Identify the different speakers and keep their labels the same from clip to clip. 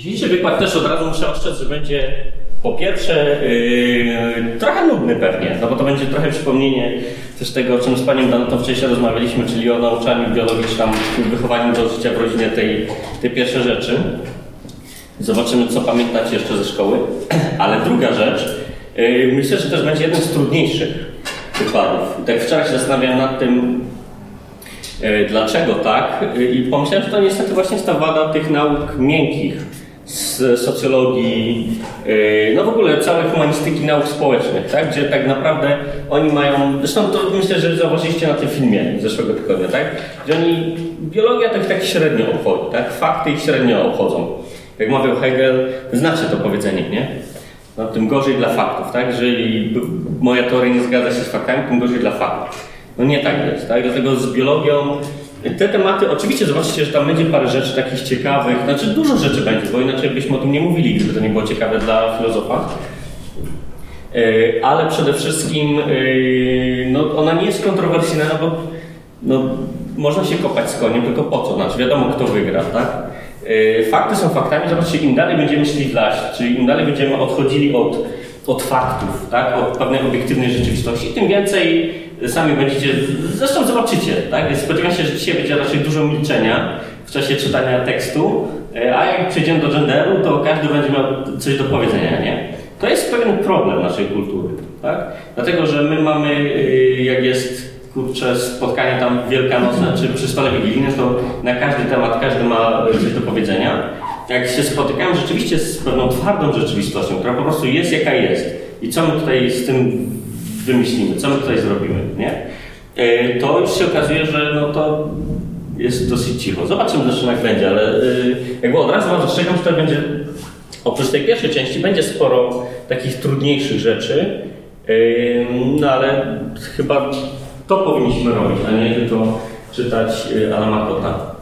Speaker 1: Dzisiejszy wykład też od razu muszę ostrzec, że będzie po pierwsze yy, trochę nudny pewnie, no bo to będzie trochę przypomnienie też tego, o czym z Panią Danotą wcześniej rozmawialiśmy, czyli o nauczaniu tam wychowaniu do życia w rodzinie tej, tej pierwsze rzeczy. Zobaczymy, co pamiętacie jeszcze ze szkoły. Ale druga rzecz, yy, myślę, że też będzie jeden z trudniejszych wykładów. Tak wczoraj się zastanawiałem nad tym, yy, dlaczego tak i pomyślałem, że to niestety właśnie jest ta wada tych nauk miękkich z socjologii, yy, no w ogóle całej humanistyki nauk społecznych, tak? gdzie tak naprawdę oni mają, zresztą to myślę, że zauważyliście na tym filmie zeszłego tygodnia, tak? gdzie oni, biologia to ich tak średnio obchodzi, tak? fakty ich średnio obchodzą. Jak mawiał Hegel, znacie to powiedzenie, nie? No, tym gorzej dla faktów, tak? Jeżeli moja teoria nie zgadza się z faktami, tym gorzej dla faktów. No nie tak jest, tak? Dlatego z biologią te tematy, oczywiście zobaczycie, że tam będzie parę rzeczy takich ciekawych, znaczy dużo rzeczy będzie, bo inaczej byśmy o tym nie mówili, gdyby to nie było ciekawe dla filozofa. E, ale przede wszystkim e, no, ona nie jest kontrowersyjna, no bo no, można się kopać z koniem, tylko po co? Znaczy wiadomo, kto wygra, tak? E, fakty są faktami, zobaczcie, im dalej będziemy szli w las, czyli im dalej będziemy odchodzili od, od faktów, tak? od pewnej obiektywnej rzeczywistości, tym więcej sami będziecie, zresztą zobaczycie, tak? Więc spodziewam się, że dzisiaj będzie raczej dużo milczenia w czasie czytania tekstu, e, a jak przejdziemy do genderu, to każdy będzie miał coś do powiedzenia, nie? To jest pewien problem naszej kultury, tak? Dlatego, że my mamy, e, jak jest kurczę, spotkanie tam wielkanocne czy przy stole wigilijnym, to na każdy temat każdy ma coś do powiedzenia. Jak się spotykamy rzeczywiście z pewną twardą rzeczywistością, która po prostu jest jaka jest i co my tutaj z tym wymyślimy, co my tutaj zrobimy, nie? E, to już się okazuje, że no to jest dosyć cicho. Zobaczymy zresztą jak będzie, ale e, jakby od razu was zastrzegam, że to będzie, oprócz tej pierwszej części, będzie sporo takich trudniejszych rzeczy, e, no ale chyba to powinniśmy robić, a nie tylko czytać Alama Kota.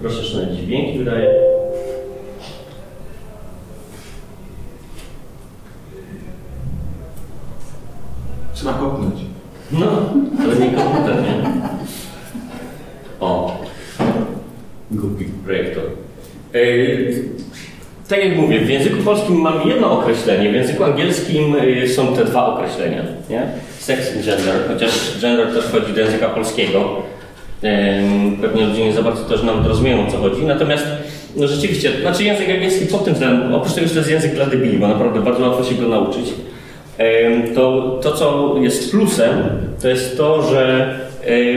Speaker 1: Proszę szanowni, dźwięki wydaje.
Speaker 2: Trzeba kopnąć.
Speaker 1: No, to nie komputer, nie? O. Głupi projektor. Yy, tak jak mówię, w języku polskim mamy jedno określenie, w języku angielskim yy, są te dwa określenia, nie? Sex i gender, chociaż gender też wchodzi do języka polskiego. Yy, pewnie ludzie nie za bardzo też nawet rozumieją o co chodzi, natomiast no rzeczywiście, znaczy język angielski pod tym względem, oprócz tego, że to jest język dla debili, bo naprawdę bardzo łatwo się go nauczyć, to, to co jest plusem, to jest to, że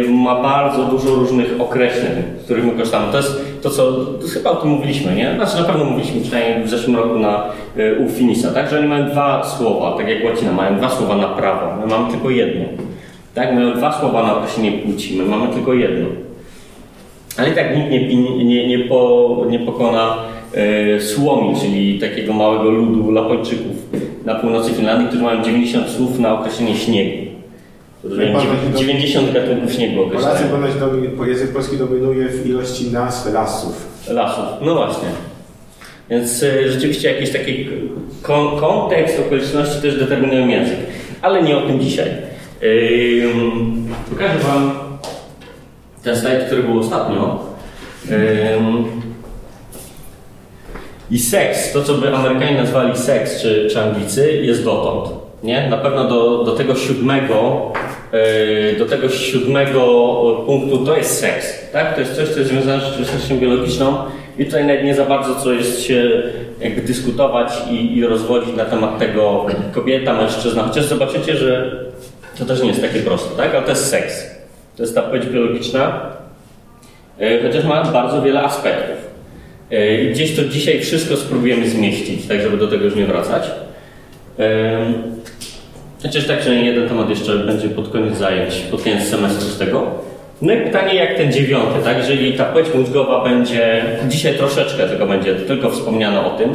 Speaker 1: ma bardzo dużo różnych określeń, my korzystamy. To jest to, co to chyba o tym mówiliśmy, nie? Znaczy na pewno mówiliśmy, przynajmniej w zeszłym roku na, e, u Finisa, tak? Że oni mają dwa słowa, tak jak łacina, mają dwa słowa na prawo, my mamy tylko jedno. Tak? Mają dwa słowa na określenie płci, my mamy tylko jedno. Ale i tak nikt nie, nie, nie, po, nie pokona Słomi, czyli takiego małego ludu Lapończyków na północy Finlandii, którzy mają 90 słów na określenie śniegu. 90 gatunków śniegu określają.
Speaker 2: Polacy ponoć język polski dominuje w ilości nazw lasów.
Speaker 1: Lasów, no właśnie. Więc y, rzeczywiście jakiś taki kon kontekst, okoliczności też determinują język. Ale nie o tym dzisiaj. Yy, pokażę Wam ten slajd, który był ostatnio. Yy, I seks, to co by Amerykanie nazwali seks, czy, czy Anglicy, jest dotąd. Nie? Na pewno do, do tego siódmego yy, do tego siódmego punktu to jest seks. Tak? To jest coś, co jest związane z rzeczywistością biologiczną i tutaj nawet nie za bardzo co jest się jakby dyskutować i, i rozwodzić na temat tego kobieta, mężczyzna. Chociaż zobaczycie, że to też nie jest takie proste, tak? Ale to jest seks. To jest ta płeć biologiczna, yy, chociaż ma bardzo wiele aspektów. Gdzieś to dzisiaj wszystko spróbujemy zmieścić, tak żeby do tego już nie wracać. Chociaż tak, że jeden temat jeszcze będzie pod koniec zajęć, pod koniec semestru z tego. No i pytanie jak ten dziewiąty, tak? Jeżeli ta płeć mózgowa będzie, dzisiaj troszeczkę tylko będzie tylko wspomniano o tym,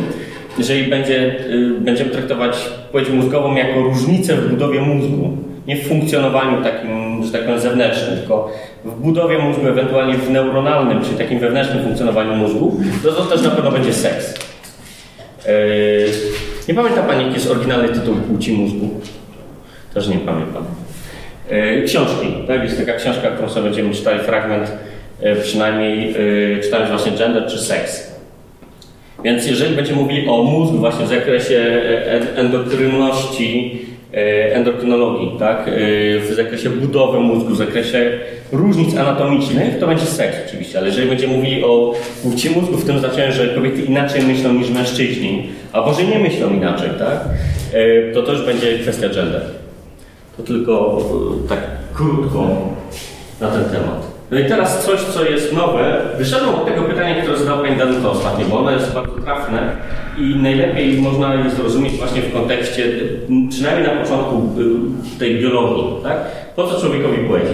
Speaker 1: jeżeli będzie, y, będziemy traktować płeć mózgową jako różnicę w budowie mózgu, nie w funkcjonowaniu takim, że tak powiem, zewnętrznym, tylko w budowie mózgu, ewentualnie w neuronalnym, czyli takim wewnętrznym funkcjonowaniu mózgu, to, to też na pewno będzie seks. Yy, nie pamięta Pani, jaki jest oryginalny tytuł płci mózgu? Też nie pamiętam. Yy, książki, tak? Jest taka książka, którą sobie będziemy czytali, fragment e, przynajmniej czytając właśnie gender czy seks. Więc jeżeli będziemy mówili o mózgu właśnie w zakresie e, endokrynności, e, endokrynologii, tak? e, w zakresie budowy mózgu, w zakresie różnic anatomicznych, to będzie seks oczywiście, ale jeżeli będziemy mówili o płci mózgu w tym znaczeniu, że kobiety inaczej myślą niż mężczyźni, albo że nie myślą inaczej, tak? E, to to już będzie kwestia gender. To tylko e, tak krótko na ten temat. No i teraz coś, co jest nowe. Wyszedłem od tego pytania, które zadał Pani Danuta ostatnio, bo ono jest bardzo trafne i najlepiej można je zrozumieć właśnie w kontekście, przynajmniej na początku y, tej biologii, tak? Po co człowiekowi płeć?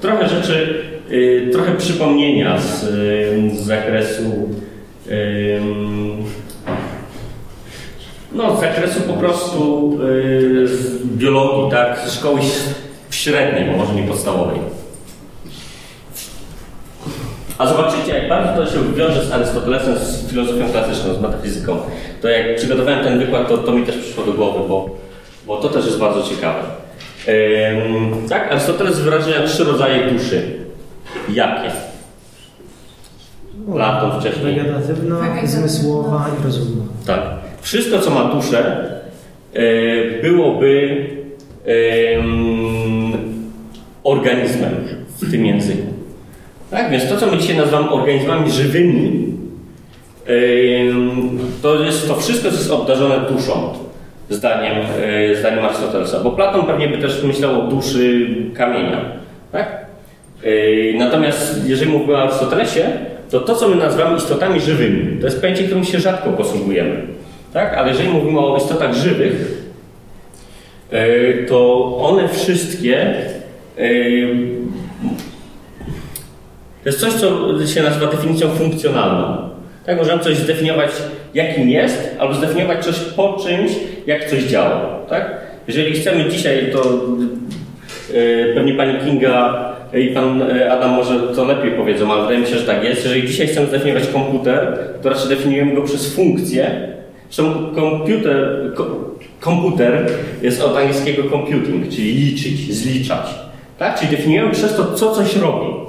Speaker 1: Trochę rzeczy, y, trochę przypomnienia z, y, z zakresu no, z zakresu po prostu biologii, tak, z szkoły średniej, bo może nie podstawowej. A zobaczycie, jak bardzo to się wiąże z Arystotelesem, z filozofią klasyczną, z metafizyką. To jak przygotowałem ten wykład, to, to mi też przyszło do głowy, bo, bo to też jest bardzo ciekawe. Ym, tak, Arystoteles wyraża trzy rodzaje duszy. Jakie? Platon wcześniej.
Speaker 3: Wegetatywna, zmysłowa i rozumna.
Speaker 1: Tak. Wszystko, co ma duszę, e, byłoby em, organizmem w tym języku. Tak? Więc to, co my dzisiaj nazywamy organizmami żywymi, to jest to wszystko, co jest obdarzone duszą, zdaniem, e, zdaniem Arystotelesa. Bo Platon pewnie by też myślał o duszy kamienia. Tak? E, Natomiast jeżeli mówimy o Arystotelesie, to to, co my nazywamy istotami żywymi, to jest pojęcie, którym się rzadko posługujemy. Tak? Ale jeżeli mówimy o istotach żywych, e, to one wszystkie to jest coś, co się nazywa definicją funkcjonalną. Tak, możemy coś zdefiniować, jakim jest, albo zdefiniować coś po czymś, jak coś działa. Tak? Jeżeli chcemy dzisiaj, to e, pewnie pani Kinga i pan e, Adam może to lepiej powiedzą, ale wydaje mi się, że tak jest. Jeżeli dzisiaj chcemy zdefiniować komputer, to raczej definiujemy go przez funkcję. Zresztą komputer, ko, komputer jest od angielskiego computing, czyli liczyć, zliczać. Tak? Czyli definiujemy przez to, co coś robi.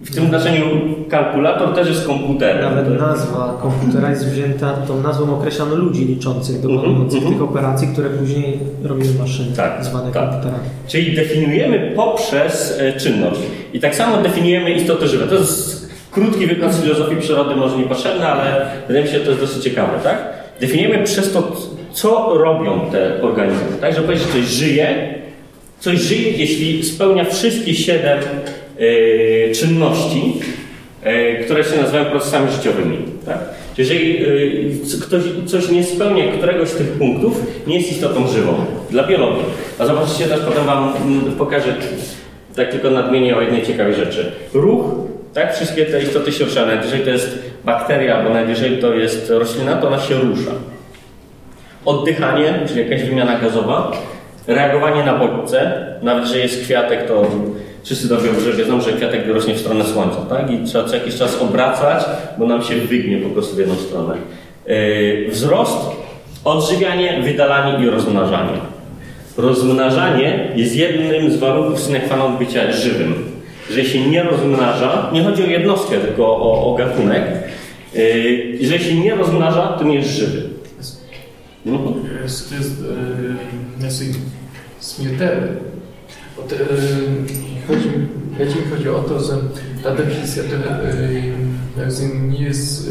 Speaker 1: W tym znaczeniu kalkulator też jest komputerem.
Speaker 3: Nawet nazwa komputera jest wzięta, tą nazwą określano ludzi liczących, dokonujących
Speaker 1: Mhm,
Speaker 3: tych operacji, które później robiły maszyny,
Speaker 1: Tak,
Speaker 3: zwane
Speaker 1: tak.
Speaker 3: komputerami.
Speaker 1: Czyli definiujemy poprzez e, czynność. I tak samo definiujemy istoty żywe. To jest krótki wykład z filozofii przyrody, może niepotrzebny, ale wydaje mi się, że to jest dosyć ciekawe, tak? Definiujemy przez to, co robią te organizmy. Tak, że powiedzieć, że coś żyje, coś żyje, jeśli spełnia wszystkie siedem czynności, e, które się nazywają procesami życiowymi. Tak? Jeżeli e, ktoś coś nie spełnia któregoś z tych punktów, nie jest istotą żywą dla biologii. A zobaczycie też, potem Wam mm, pokażę, tak tylko nadmienię o jednej ciekawej rzeczy. Ruch, tak? Wszystkie te istoty się ruszają. Jeżeli to jest bakteria, albo jeżeli to jest roślina, to ona się rusza. Oddychanie, czyli jakaś wymiana gazowa, reagowanie na bodźce, nawet że jest kwiatek, to wszyscy dobrze wiedzą, że kwiatek rośnie w stronę słońca, tak? I trzeba co jakiś czas obracać, bo nam się wygnie po prostu w jedną stronę. Yy, wzrost, odżywianie, wydalanie i rozmnażanie. Rozmnażanie jest jednym z warunków sine qua non bycia żywym. Jeżeli się nie rozmnaża, nie chodzi o jednostkę, tylko o, o gatunek, yy, jeżeli się nie rozmnaża, to nie jest żywy. Mhm.
Speaker 4: Jest, jest, e, jest śmiertelny. Od, e, chodzi, bardziej chodzi o to, że ta definicja e, nie jest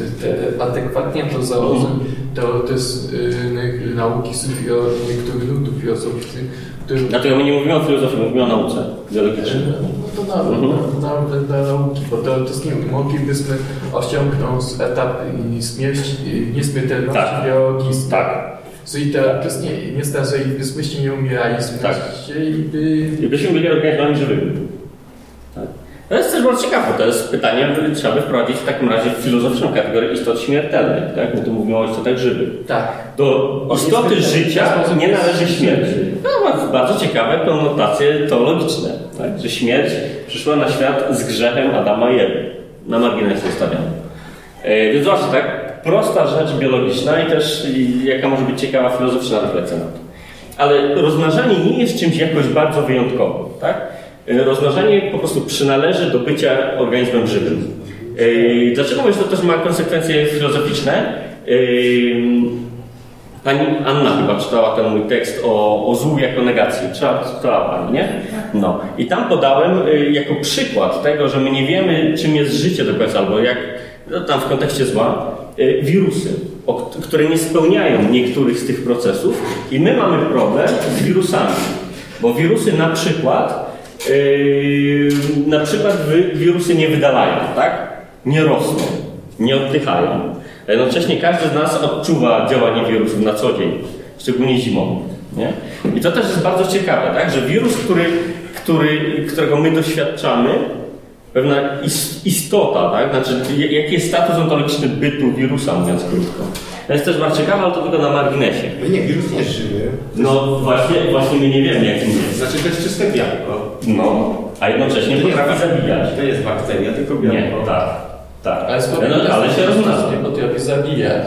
Speaker 4: e, adekwatnie do założeń teoretyz e, nauki i o niektórych ludów filozoficznych, które
Speaker 1: Dlatego my nie mówimy o filozofii, mówimy o nauce biologicznej.
Speaker 4: no to nawet na, na, na nauki, bo teoretycznie moglibyśmy osiągnąć etap i śmierć, i nieśmiertelności
Speaker 1: Tak.
Speaker 4: biologii.
Speaker 1: Tak.
Speaker 4: Czyli teoretycznie nie starzylibyśmy nie umierali,
Speaker 1: Tak.
Speaker 4: chcieliby...
Speaker 1: I byśmy byli organizmami żywymi. Tak. To jest też bardzo ciekawe, to jest pytanie, które trzeba by wprowadzić w takim razie w filozoficzną kategorię istot śmiertelnych. Tak? My tu mówimy o istotach żywych.
Speaker 4: Tak.
Speaker 1: Do istoty życia nie należy śmierć. No, bardzo, bardzo ciekawe konotacje teologiczne, tak? że śmierć przyszła na świat z grzechem Adama i Ewy. Na margines zostawiam. E, więc właśnie tak, prosta rzecz biologiczna i też i jaka może być ciekawa filozoficzna refleksja na to. Ale rozmnażanie nie jest czymś jakoś bardzo wyjątkowym. Tak? Rozmnażanie po prostu przynależy do bycia organizmem żywym. Dlaczego mówię, że to też ma konsekwencje filozoficzne? Pani Anna chyba czytała ten mój tekst o, o złu jako negacji. Czytała, Pani, nie? No. I tam podałem jako przykład tego, że my nie wiemy, czym jest życie do końca, albo jak, no, tam w kontekście zła, y, wirusy, które nie spełniają niektórych z tych procesów i my mamy problem z wirusami. Bo wirusy na przykład, yy, na przykład wirusy nie wydalają, tak? Nie rosną, nie oddychają. Jednocześnie każdy z nas odczuwa działanie wirusów na co dzień, szczególnie zimą. Nie? I to też jest bardzo ciekawe, tak? że wirus, który, który, którego my doświadczamy, pewna is- istota, tak? znaczy jaki jest status ontologiczny bytu wirusa, mówiąc krótko. To jest też bardzo ciekawe, ale to tylko na marginesie.
Speaker 2: No nie, wirus nie żywy.
Speaker 1: No właśnie, właśnie my nie wiemy, jakim jest.
Speaker 2: Znaczy to jest czyste białko.
Speaker 1: No, a jednocześnie
Speaker 2: To
Speaker 1: potrafi
Speaker 2: jest-
Speaker 1: zabijać.
Speaker 2: To jest bakteria, tylko białko.
Speaker 1: Nie, tak, tak.
Speaker 4: Ale,
Speaker 1: no, ale się rozmnaża.
Speaker 4: Potrafi zabijać.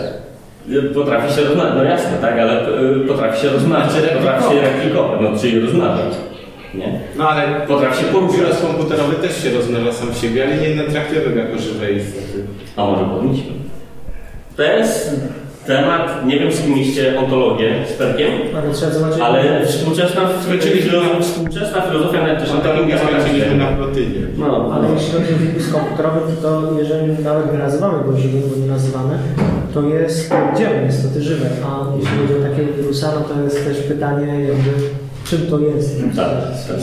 Speaker 1: Potrafi się rozmnażać, no jasne, tak, ale y, potrafi się rozmnażać, potrafi się replikować, no czyli rozmnażać. Nie?
Speaker 2: No ale
Speaker 1: Potrafi się poruszać.
Speaker 2: wirus komputerowy też się rozmnaża sam siebie, ale nie traktujemy jako żywe istoty.
Speaker 1: A może powinniśmy? To jest temat, nie wiem mieliście ontologię z Perkiem,
Speaker 3: Ale trzeba zobaczyć.
Speaker 1: ale współczesna, filo- współczesna filozofia nawet też
Speaker 2: Ontologię skończyliśmy na plotynie.
Speaker 1: No,
Speaker 3: Ale jeśli chodzi o wirus komputerowy, to jeżeli nawet nie nazywamy go żywym, bo nie nazywamy, to jest dziełem istoty żywe. A jeśli chodzi o takiego wirusa, no to jest też pytanie jakby czym to jest.
Speaker 1: Tak, tak.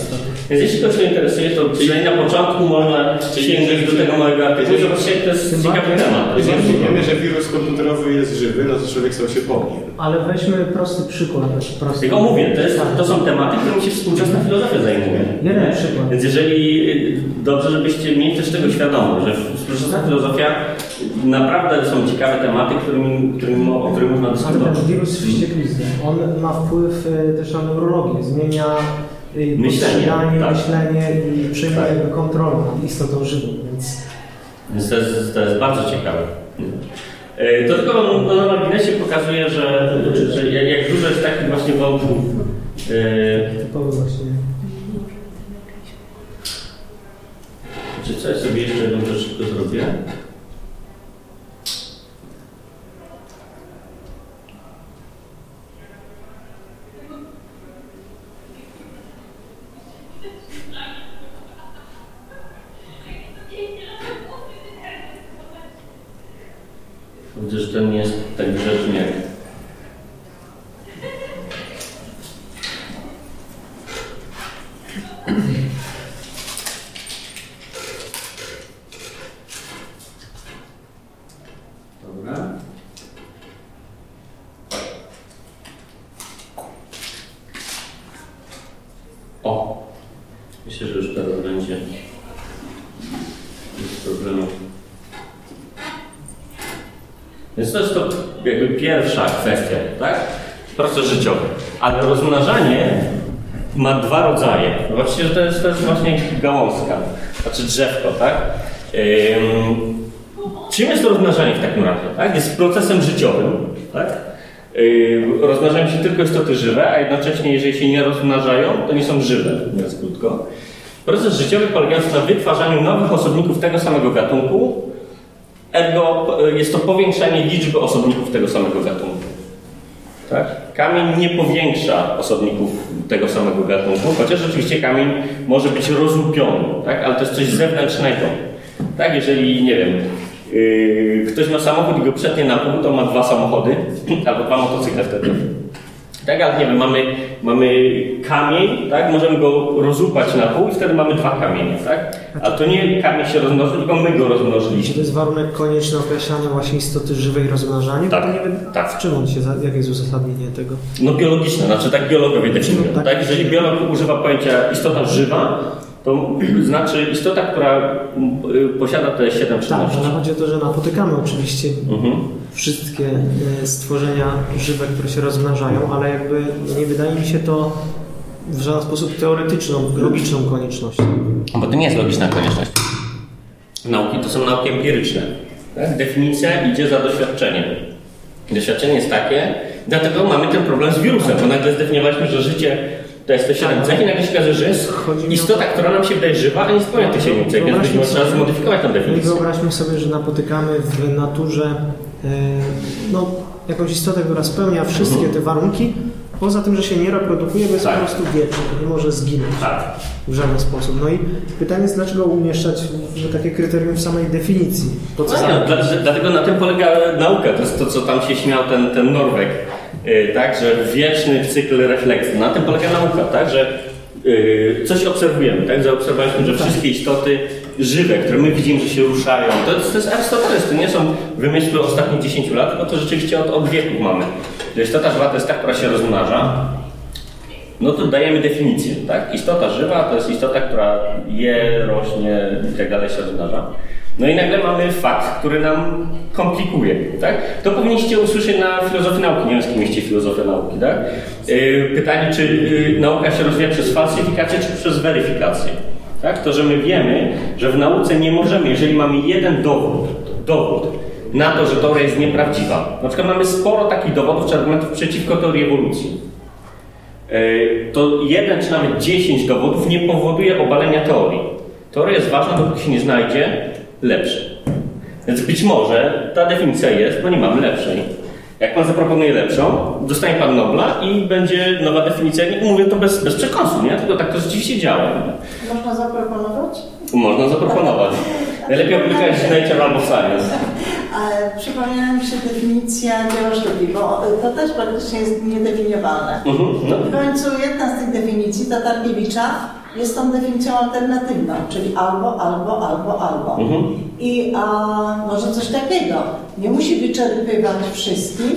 Speaker 1: Więc jeśli ktoś się interesuje, to przynajmniej na początku można sięgnąć do tego małego artykułu, zobaczcie, to jest ciekawy temat.
Speaker 2: Wiemy, że wirus komputerowy jest żywy, no to człowiek sam się powinien.
Speaker 3: Ale weźmy prosty przykład. Prosty.
Speaker 1: Tylko mówię, to, jest,
Speaker 3: Tak.
Speaker 1: to są tematy, którymi się współczesna filozofia zajmuje.
Speaker 3: Jeden
Speaker 1: Nie?
Speaker 3: przykład.
Speaker 1: Więc jeżeli y, dobrze, żebyście mieli też tego świadomość, że współczesna filozofia naprawdę są ciekawe tematy, którymi, którymi, o których można
Speaker 3: Ale
Speaker 1: dyskutować.
Speaker 3: ten wirus wścieklizny, on ma wpływ y, też na neurologię, zmienia y,
Speaker 1: Myślenie, tak.
Speaker 3: myślenie i przejmuje
Speaker 1: Tak.
Speaker 3: kontrolę nad istotą żywą, więc
Speaker 1: Więc to jest, to jest bardzo ciekawe. Y, To tylko no, na marginesie pokazuje, że, że jak dużo jest takich właśnie wątków.
Speaker 3: typowy właśnie.
Speaker 1: Czy coś sobie jeszcze jedną szybko zrobię? Ten jest tak grzeczny jak Dobra. O! Myślę, że już teraz będzie bez problemu. Więc to jest to jakby pierwsza kwestia, tak? Proces życiowy. Ale rozmnażanie ma dwa rodzaje. Zobaczcie, że to jest, to jest właśnie gałązka, znaczy drzewko, tak? Ym, Czym jest to rozmnażanie w takim razie? Tak? Jest procesem życiowym. Tak? Rozmnażają się tylko istoty żywe, a jednocześnie, jeżeli się nie rozmnażają, to nie są żywe, mówiąc krótko. Proces życiowy polegający na wytwarzaniu nowych osobników tego samego gatunku, ergo yy, jest to powiększanie liczby osobników tego samego gatunku. Tak? Kamień nie powiększa osobników tego samego gatunku, chociaż oczywiście kamień może być rozłupiony, tak? ale to jest coś zewnętrznego. Tak, jeżeli, nie wiem, yy, ktoś ma samochód i go przetnie na pół, to ma dwa samochody, albo dwa motocykle wtedy. Tak, ale nie wiem, mamy, mamy kamień, tak, możemy go rozłupać na pół i wtedy mamy dwa kamienie, tak? A to nie kamień się rozmnożył, tylko my go rozmnożyliśmy.
Speaker 3: to jest warunek konieczny określania właśnie istoty żywej rozmnażania,
Speaker 1: Tak,
Speaker 3: nie wiem,
Speaker 1: tak.
Speaker 3: w czym on się, jakie jest uzasadnienie tego.
Speaker 1: No biologiczne, znaczy tak biologowie definiują.
Speaker 3: Tak.
Speaker 1: Tak? Jeżeli biolog używa pojęcia istota żywa, to znaczy istota, która y, posiada te siedem
Speaker 3: Tak,
Speaker 1: czynności.
Speaker 3: ale chodzi o to, że napotykamy oczywiście
Speaker 1: Mhm.
Speaker 3: wszystkie e, stworzenia żywe, które się rozmnażają, ale jakby nie wydaje mi się to w żaden sposób teoretyczną, logiczną koniecznością.
Speaker 1: Bo to nie jest logiczna konieczność. Nauki to są nauki empiryczne. Tak? Definicja idzie za doświadczeniem. Doświadczenie jest takie, dlatego mamy ten problem z wirusem, bo nagle zdefiniowaliśmy, że życie To jest te 7
Speaker 3: Tak,
Speaker 1: cech i nagle się okaże, że jest istota, która nam się wydaje żywa, a nie spełnia tych 7 cech, więc trzeba
Speaker 3: sobie-
Speaker 1: zmodyfikować tę definicję.
Speaker 3: wyobraźmy sobie, że napotykamy w naturze e, no, jakąś istotę, która spełnia wszystkie te warunki, poza tym, że się nie reprodukuje, bo jest
Speaker 1: Tak.
Speaker 3: po prostu wieczny, nie może zginąć
Speaker 1: Tak.
Speaker 3: w żaden sposób. No i pytanie jest, dlaczego umieszczać takie kryterium w samej definicji? To co
Speaker 1: No, no, dlatego na tym polega nauka. To jest to, co tam się śmiał ten, ten Norweg. Yy, tak, że wieczny cykl refleksji. Na tym polega nauka, tak, że yy, coś obserwujemy, tak, zaobserwowaliśmy, że wszystkie istoty żywe, które my widzimy, że się ruszają, to, jest- to jest Arystoteles, to nie są wymysły ostatnich 10 lat, tylko to rzeczywiście od, od wieków mamy. Że istota żywa to jest ta, która się rozmnaża, no to dajemy definicję, tak? Istota żywa to jest istota, która je, rośnie i tak dalej się rozmnaża. No i nagle mamy fakt, który nam komplikuje, tak? To powinniście usłyszeć na filozofii nauki, nie wiem z filozofię nauki, tak? Yy, Pytanie, czy yy, nauka się rozwija przez falsyfikację, czy przez weryfikację? Tak? To, że my wiemy, że w nauce nie możemy, jeżeli mamy jeden dowód, dowód na to, że teoria jest nieprawdziwa. Na przykład mamy sporo takich dowodów czy argumentów przeciwko teorii ewolucji. E, to jeden czy nawet 10 dowodów nie powoduje obalenia teorii. Teoria jest ważna, dopóki się nie znajdzie lepszej. Więc być może ta definicja jest, bo nie mamy lepszej. Jak pan zaproponuje lepszą, dostanie pan Nobla i będzie nowa definicja. Nie mówię to bez, bez przekąsu, nie? Tylko tak to rzeczywiście działa.
Speaker 5: Można zaproponować?
Speaker 1: Można zaproponować. Najlepiej opublikować w Nature albo w Science.
Speaker 5: Przypomniała mi się definicja dzieła sztuki, bo to też praktycznie jest niedefiniowalne.
Speaker 1: Mhm, no.
Speaker 5: W końcu jedna z tych definicji, Tatarkiewicza, jest tą definicją alternatywną, czyli albo, albo, albo, albo.
Speaker 1: Mhm.
Speaker 5: I a, może coś takiego. Nie musi wyczerpywać wszystkich,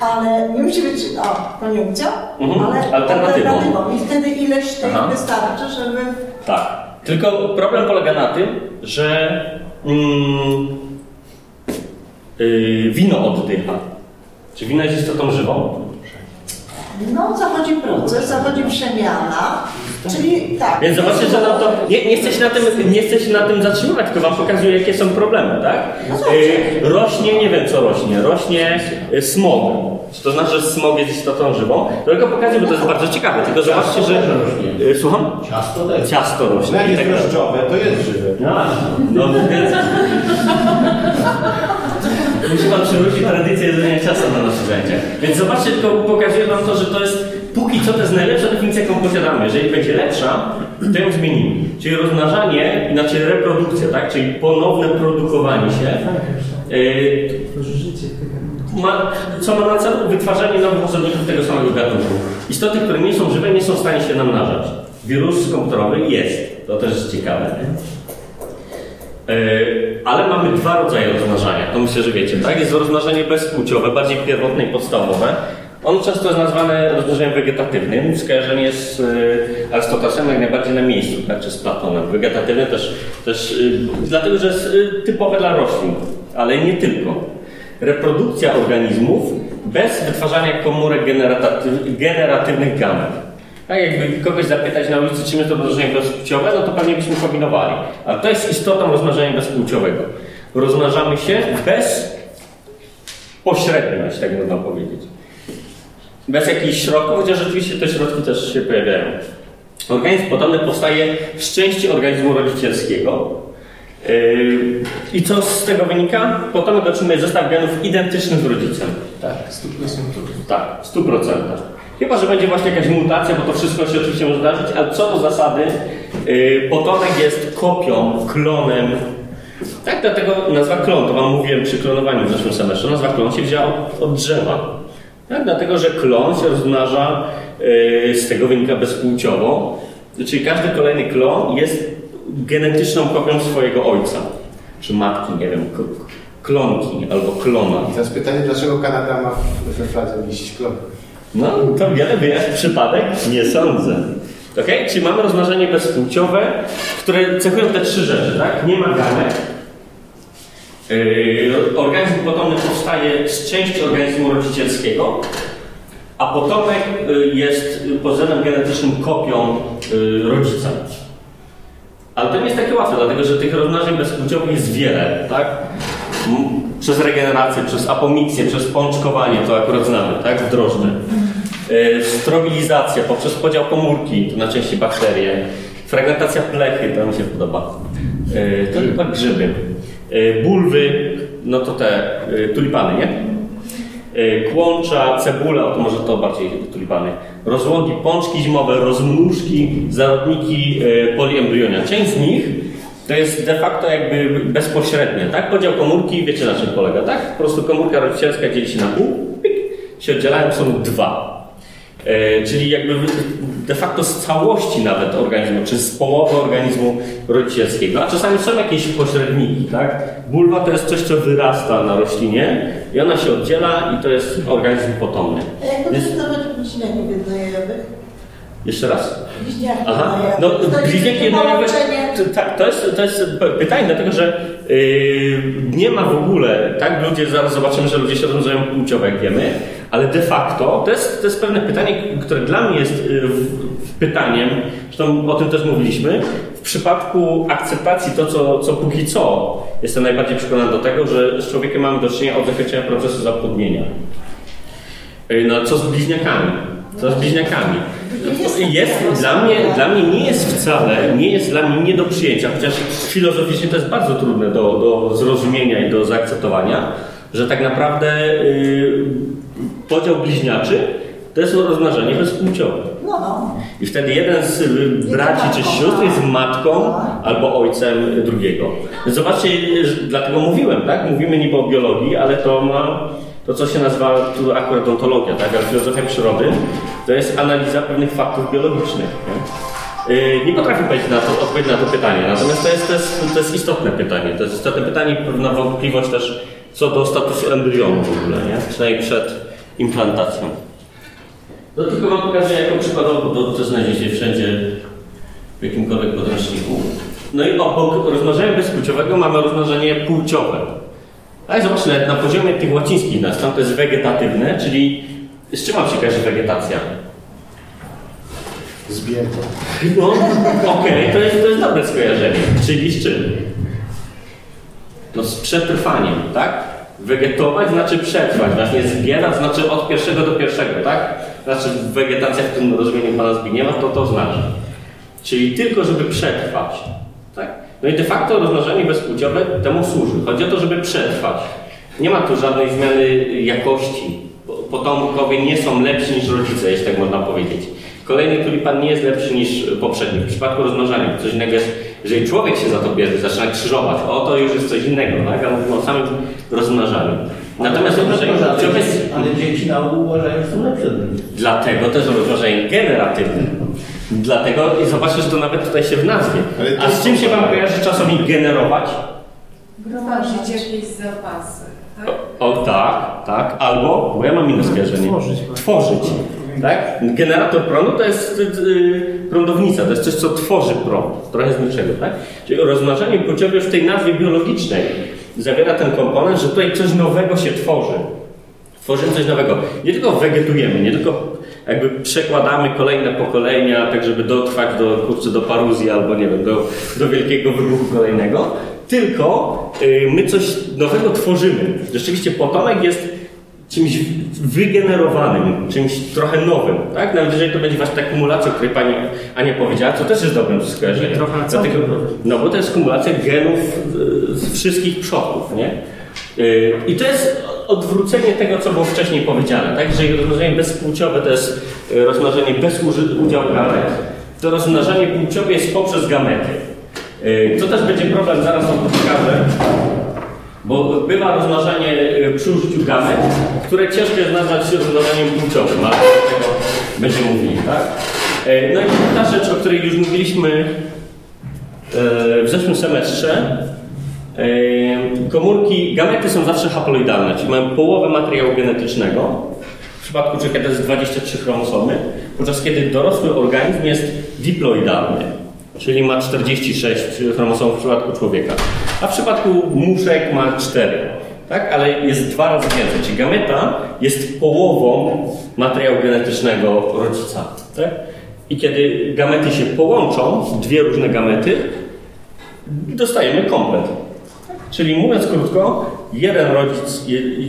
Speaker 5: ale nie musi być, o, koniunkcją,
Speaker 1: Mhm,
Speaker 5: ale
Speaker 1: alternatywą.
Speaker 5: I wtedy ileś tych
Speaker 1: Aha.
Speaker 5: wystarczy, żeby
Speaker 1: Tak. Tylko problem polega na tym, że mm, yy, wino oddycha. Czy wino jest istotą żywą?
Speaker 5: No, zachodzi proces, zachodzi przemiana, czyli tak.
Speaker 1: Więc zobaczcie, że no to nie, nie, chcę się na tym, nie chcę się na tym zatrzymywać, tylko wam pokazuję, jakie są problemy, tak? Yy, rośnie, nie wiem co rośnie, rośnie yy, smog. Czy to znaczy, że smog jest istotą żywą? Tylko pokazuję, bo to jest bardzo ciekawe. Tylko zobaczcie, że... Yy, słucham?
Speaker 6: Ciasto też.
Speaker 1: Ciasto
Speaker 2: No
Speaker 1: rośnie.
Speaker 2: jak
Speaker 1: i
Speaker 2: jest
Speaker 1: tak
Speaker 2: drożdżowe, to jest żywe.
Speaker 1: No, no więc... Musi pan przywrócić tradycję jedzenia ciasta na naszych zajęciach. Więc zobaczcie, tylko pokazuję wam to, że to jest póki co to jest najlepsza definicja, jaką posiadamy. Jeżeli będzie lepsza, to ją zmienimy. Czyli rozmnażanie, inaczej reprodukcja, tak? Czyli ponowne produkowanie się. Yy,
Speaker 3: Życie tego.
Speaker 1: ma, co ma na celu wytwarzanie nowych osobników tego samego gatunku. Istoty, które nie są żywe, nie są w stanie się namnażać. Wirus komputerowy jest. To też jest ciekawe. Yy, ale mamy dwa rodzaje rozmnażania. To myślę, że wiecie, tak? Jest rozmnażanie bezpłciowe, bardziej pierwotne i podstawowe. Ono często jest nazwane rozmnażaniem wegetatywnym. Skojarzenie z yy, Arystotelesem jak najbardziej na miejscu, tak? czy z Platonem. Wegetatywne też, też yy, dlatego, że jest yy, typowe dla roślin, ale nie tylko. Reprodukcja organizmów bez wytwarzania komórek generatyw- generatywnych gamet. Tak, jakby kogoś zapytać na ulicy, czym jest to rozmnażanie bezpłciowe, no to pewnie byśmy kombinowali. Ale to jest istotą rozmnażania bezpłciowego. Rozmnażamy się bez pośredniość, tak można powiedzieć. Bez jakichś środków, chociaż rzeczywiście te środki też się pojawiają. Organizm potomny powstaje z części organizmu rodzicielskiego. Yy, I co z tego wynika? Potomek otrzymuje zestaw genów identycznych z rodzicem.
Speaker 4: Tak, stuprocentowy.
Speaker 1: Tak, w 100%. Chyba, że będzie właśnie jakaś mutacja, bo to wszystko się oczywiście może zdarzyć, ale co do zasady, yy, potomek jest kopią, klonem. Tak, dlatego nazwa klon, to Wam mówiłem przy klonowaniu w zeszłym semestrze, nazwa klon się wzięła od, drzewa. Tak, dlatego, że klon się rozmnaża, yy, z tego wynika bezpłciowo, czyli każdy kolejny klon jest genetyczną kopią swojego ojca, czy matki, nie wiem, klonki albo klona.
Speaker 2: I teraz pytanie, dlaczego Kanada ma we fladze liść klon?
Speaker 1: No, to wiele wyjaśni przypadek? Nie sądzę. Ok? Czyli mamy rozmnażanie bezpłciowe, które cechują te trzy rzeczy, tak? Nie ma gamet. Yy, organizm potomny powstaje z części organizmu rodzicielskiego, a potomek yy, jest pod względem genetycznym kopią yy, rodzica. Ale to nie jest takie łatwe, dlatego że tych rozmnażeń bezpłciowych jest wiele, tak? Przez regenerację, przez apomikcję, przez pączkowanie, to akurat znamy, tak? W drożdży. E, Strobilizacja poprzez podział komórki na części bakterie. Fragmentacja plechy, to mi się podoba. E, To chyba grzyby. E, Bulwy, no to te tulipany, nie? Kłącza, cebula, to może to bardziej tulipany. Rozłogi, pączki zimowe, rozmnóżki, zarodniki poliembryonia. Część z nich to jest de facto jakby bezpośrednie, tak? Podział komórki, wiecie na czym polega, tak? Po prostu komórka rodzicielska dzieli się na pół, pik, się oddzielają, są dwa. E, czyli jakby de facto z całości nawet organizmu, czy z połowy organizmu rodzicielskiego. A czasami są jakieś pośredniki, tak? Bulwa to jest coś, co wyrasta na roślinie i ona się oddziela i to jest organizm potomny.
Speaker 5: A jak
Speaker 1: Jest-
Speaker 5: potraktować bliźniaków jednojajowych?
Speaker 1: Jeszcze raz.
Speaker 5: Bliźniaki
Speaker 1: Aha, no bliźniaki to- tak, to jest, to jest pytanie, dlatego że yy, nie ma w ogóle, tak, ludzie, zaraz zobaczymy, że ludzie się rozwiązują płciowo, jak wiemy, ale de facto to jest, to jest pewne pytanie, które dla mnie jest yy, pytaniem, zresztą o tym też mówiliśmy, w przypadku akceptacji to, co, co póki co, jestem najbardziej przekonany do tego, że z człowiekiem mamy do czynienia od zakończenia procesu zapłodnienia. Yy, No, co z bliźniakami? Co z bliźniakami? Jest, dla, mnie, dla mnie nie jest wcale, nie jest dla mnie nie do przyjęcia, chociaż filozoficznie to jest bardzo trudne do, do zrozumienia i do zaakceptowania, że tak naprawdę yy, podział bliźniaczy to jest rozmnażenie bezpłciowe.
Speaker 5: No, no.
Speaker 1: I wtedy jeden z y, braci czy sióstr jest matką albo ojcem drugiego. Zobaczcie, że- dlatego mówiłem, tak? Mówimy niby o biologii, ale to ma to, co się nazywa tu akurat ontologia, tak? Ale filozofia przyrody to jest analiza pewnych faktów biologicznych. Nie, Yy, nie potrafię powiedzieć na to, odpowiedzieć na to pytanie, natomiast to jest, to, jest, to jest istotne pytanie. To jest istotne pytanie i pewna wątpliwość też co do statusu embrionu w ogóle, nie? przynajmniej przed implantacją. No tylko wam pokażę jako przykładowo, bo to, znajdziecie wszędzie w jakimkolwiek podręczniku. No i obok rozmnażania bezpłciowego mamy rozmnażanie płciowe. Ale zobaczcie, nawet na poziomie tych łacińskich nazw, tam to jest wegetatywne, czyli z czym ma się kojarzy wegetacja?
Speaker 6: Zbierto.
Speaker 1: No, okej, to, jest, to jest dobre skojarzenie. Czyli z czym? No z przetrwaniem, tak? Wegetować znaczy przetrwać, właśnie zbierać znaczy od pierwszego do pierwszego, tak? Znaczy wegetacja w tym rozumieniu Pana Zbigniewa to to znaczy. Czyli tylko, żeby przetrwać, tak? No i de facto rozmnażanie bezpłciowe temu służy. Chodzi o to, żeby przetrwać. Nie ma tu żadnej zmiany jakości. Potomkowie nie są lepsi niż rodzice, jeśli tak można powiedzieć. Kolejny tulipan nie jest lepszy niż poprzedni. W przypadku rozmnażania coś innego jest, jeżeli człowiek się za to bierze, zaczyna krzyżować, o to już jest coś innego, tak? A mówimy o samym rozmnażaniu. Natomiast rozmnażanie płciowe jest
Speaker 6: Ale dzieci na ogół uważają, że są lepsze.
Speaker 1: Dlatego też rozmnażanie generatywne. Dlatego i zobaczcie, że to nawet tutaj się w nazwie. A z czym się Wam kojarzy czasownik generować?
Speaker 7: Gromadzić jakieś zapasy. Tak?
Speaker 1: O, o tak, tak. Albo, bo ja mam inne skojarzenie.
Speaker 3: Tworzyć.
Speaker 1: Tworzyć. Tak? Generator prądu to jest y, prądownica, to jest coś, co tworzy prąd. Trochę z niczego, tak? Czyli rozmnażanie płciowe już w tej nazwie biologicznej zawiera ten komponent, że tutaj coś nowego się tworzy. Tworzymy coś nowego. Nie tylko wegetujemy, nie tylko jakby przekładamy kolejne pokolenia, tak żeby dotrwać do, kurczę, do paruzji albo nie wiem, do, do wielkiego wybuchu kolejnego, tylko y, my coś nowego tworzymy. Rzeczywiście potomek jest czymś wygenerowanym, czymś trochę nowym, tak? Nawet jeżeli to będzie właśnie ta kumulacja, o której Pani Ania powiedziała, co też jest dobrym skojarzeniem.
Speaker 3: Trochę
Speaker 1: Dlatego, no bo to jest kumulacja genów y, z wszystkich przodków, nie? Y, I to jest odwrócenie tego, co było wcześniej powiedziane, tak? Jeżeli rozmnażanie bezpłciowe to jest y, rozmnażanie bez udziału gamet, to rozmnażanie płciowe jest poprzez gamety. Y, To też będzie problem, zaraz Wam pokażę. Bo bywa rozmnażanie przy użyciu gamet, które ciężko jest nazwać rozmnażaniem płciowym, ale do tego będziemy mówili, tak? No i ta rzecz, o której już mówiliśmy w zeszłym semestrze. Komórki, gamety są zawsze haploidalne, czyli mają połowę materiału genetycznego. W przypadku człowieka to jest 23 chromosomy, podczas kiedy dorosły organizm jest diploidalny, czyli ma 46 chromosomów w przypadku człowieka. A w przypadku muszek ma 4. Tak? Ale jest dwa razy więcej, czyli gameta jest połową materiału genetycznego rodzica. Tak? I kiedy gamety się połączą, dwie różne gamety, dostajemy komplet. Czyli mówiąc krótko, jeden rodzic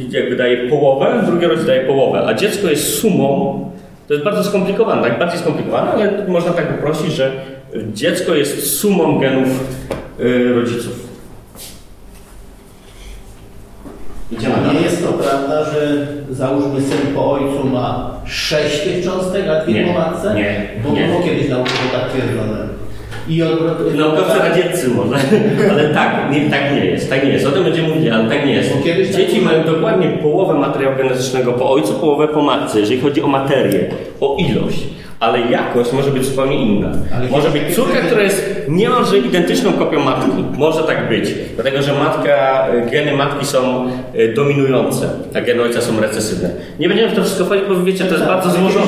Speaker 1: jakby daje połowę, drugi rodzic daje połowę, a dziecko jest sumą To jest bardzo skomplikowane, tak bardziej skomplikowane, ale można tak uprościć, że dziecko jest sumą genów y, rodziców.
Speaker 6: A nie jest to prawda, że załóżmy syn po ojcu ma sześć tych cząstek, a dwie
Speaker 1: Nie,
Speaker 6: po matce?
Speaker 1: nie,
Speaker 6: Bo
Speaker 1: nie.
Speaker 6: było kiedyś naukowo tak twierdzone. I odwrotnie.
Speaker 1: Naukowcy radzieccy może, ale tak nie, tak nie jest, tak nie jest. O tym będziemy mówili, ale tak nie jest. Dzieci mają dokładnie połowę materiału genetycznego po ojcu, połowę po matce, jeżeli chodzi o materię, o ilość. Ale jakość może być zupełnie inna.
Speaker 6: Ale
Speaker 1: może być córka, która jest niemalże identyczną kopią matki. Może tak być. Dlatego, że matka, geny matki są e, dominujące, a geny ojca są recesywne. Nie będziemy w to wszystko wchodzić, bo wiecie, to jest bardzo
Speaker 6: Takie
Speaker 1: złożone.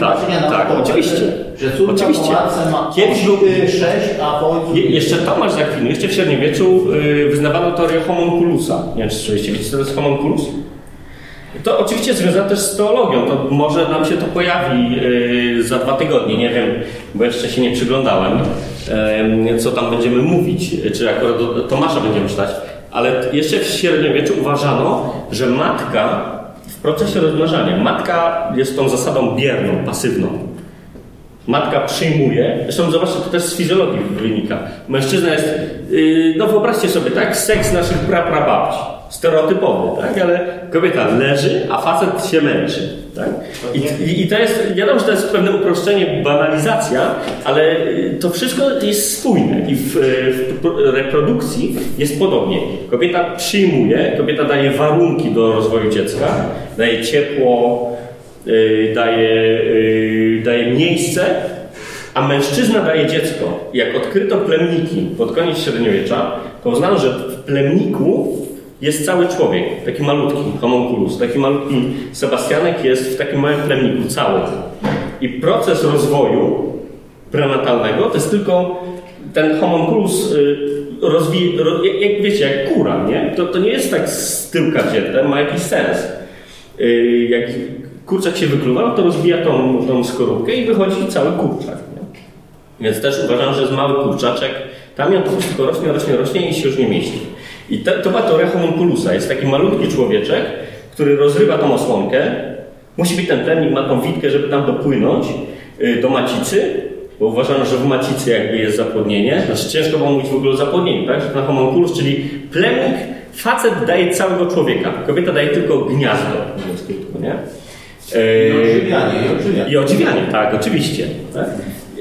Speaker 1: Tak, tak, oczywiście.
Speaker 6: Że, córka
Speaker 1: Oczywiście.
Speaker 6: ma
Speaker 1: Kiedyś był-
Speaker 6: y, sześć, a po ojcu...
Speaker 1: Je, jeszcze Tomasz Zakwinu, jeszcze w średniowieczu wyznawano teorię homunculusa. Nie wiem, czy słyszeliście, wiecie, co to jest homunculus? To oczywiście związane też z teologią. To może nam się to pojawi yy, za dwa tygodnie, nie wiem, bo jeszcze się nie przyglądałem, yy, co tam będziemy mówić, czy akurat do Tomasza będziemy czytać. Ale jeszcze w średniowieczu uważano, że matka w procesie rozmnażania, matka jest tą zasadą bierną, pasywną. Matka przyjmuje, zresztą zobaczcie, to też z fizjologii wynika. Mężczyzna jest, yy, no wyobraźcie sobie, tak, seks naszych praprababci, stereotypowy, tak, ale kobieta leży, a facet się męczy, tak. I, i, to jest, wiadomo, że to jest pewne uproszczenie, banalizacja, ale yy, to wszystko jest spójne i w, w reprodukcji jest podobnie. Kobieta przyjmuje, kobieta daje warunki do rozwoju dziecka, daje ciepło, yy, daje, yy, daje miejsce, a mężczyzna daje dziecko. Jak odkryto plemniki pod koniec średniowiecza, to uznano, że w plemniku jest cały człowiek, taki malutki homunculus, taki malutki Sebastianek jest w takim małym plemniku, cały. I proces rozwoju prenatalnego to jest tylko ten homunculus y, rozwi- ro, jak, wiecie, jak kura, nie? To, to nie jest tak z tyłka wzięte, ma jakiś sens. Y, jak kurczak się wykluwa, no to rozbija tą, tą skorupkę i wychodzi cały kurczak. Nie? Więc też uważam, że jest mały kurczaczek, tam to wszystko rośnie, rośnie, rośnie i się już nie mieści. I to, to była teoria homunculusa. Jest taki malutki człowieczek, który rozrywa tą osłonkę. Musi być ten plemnik, ma tą witkę, żeby tam dopłynąć y, do macicy, bo uważano, że w macicy jakby jest zapłodnienie. Znaczy ciężko było mówić w ogóle o zapłodnieniu, tak? Że na homunculus, czyli plemnik, facet daje całego człowieka, kobieta daje tylko gniazdo, mówiąc krótko, nie?
Speaker 6: I
Speaker 1: Yy,
Speaker 6: i odżywianie.
Speaker 1: i odżywianie, tak, oczywiście. Tak?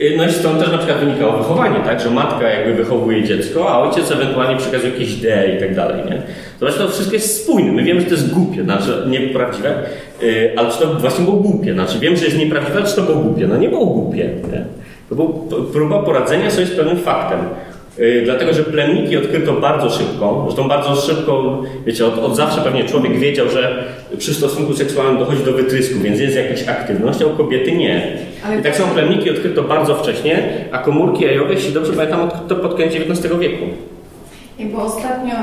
Speaker 1: Y, No i stąd też na przykład wynikało wychowanie, tak, że matka jakby wychowuje dziecko, a ojciec ewentualnie przekazuje jakieś idee i tak dalej, nie? Zobacz, to wszystko jest spójne. My wiemy, że to jest głupie, znaczy nieprawdziwe, y, ale czy to właśnie było głupie? Znaczy wiem, że jest nieprawdziwe, ale czy to było głupie? No nie było głupie, nie? To była próba poradzenia sobie z pewnym faktem. Y, Dlatego, że plemniki odkryto bardzo szybko. Zresztą bardzo szybko, wiecie, od, od zawsze pewnie człowiek wiedział, że przy stosunku seksualnym dochodzi do wytrysku, więc jest jakaś aktywność, a u kobiety nie. I tak samo plemniki odkryto bardzo wcześnie, a komórki jajowe, jeśli dobrze pamiętam, odkryto pod koniec XIX wieku.
Speaker 7: I bo ostatnio,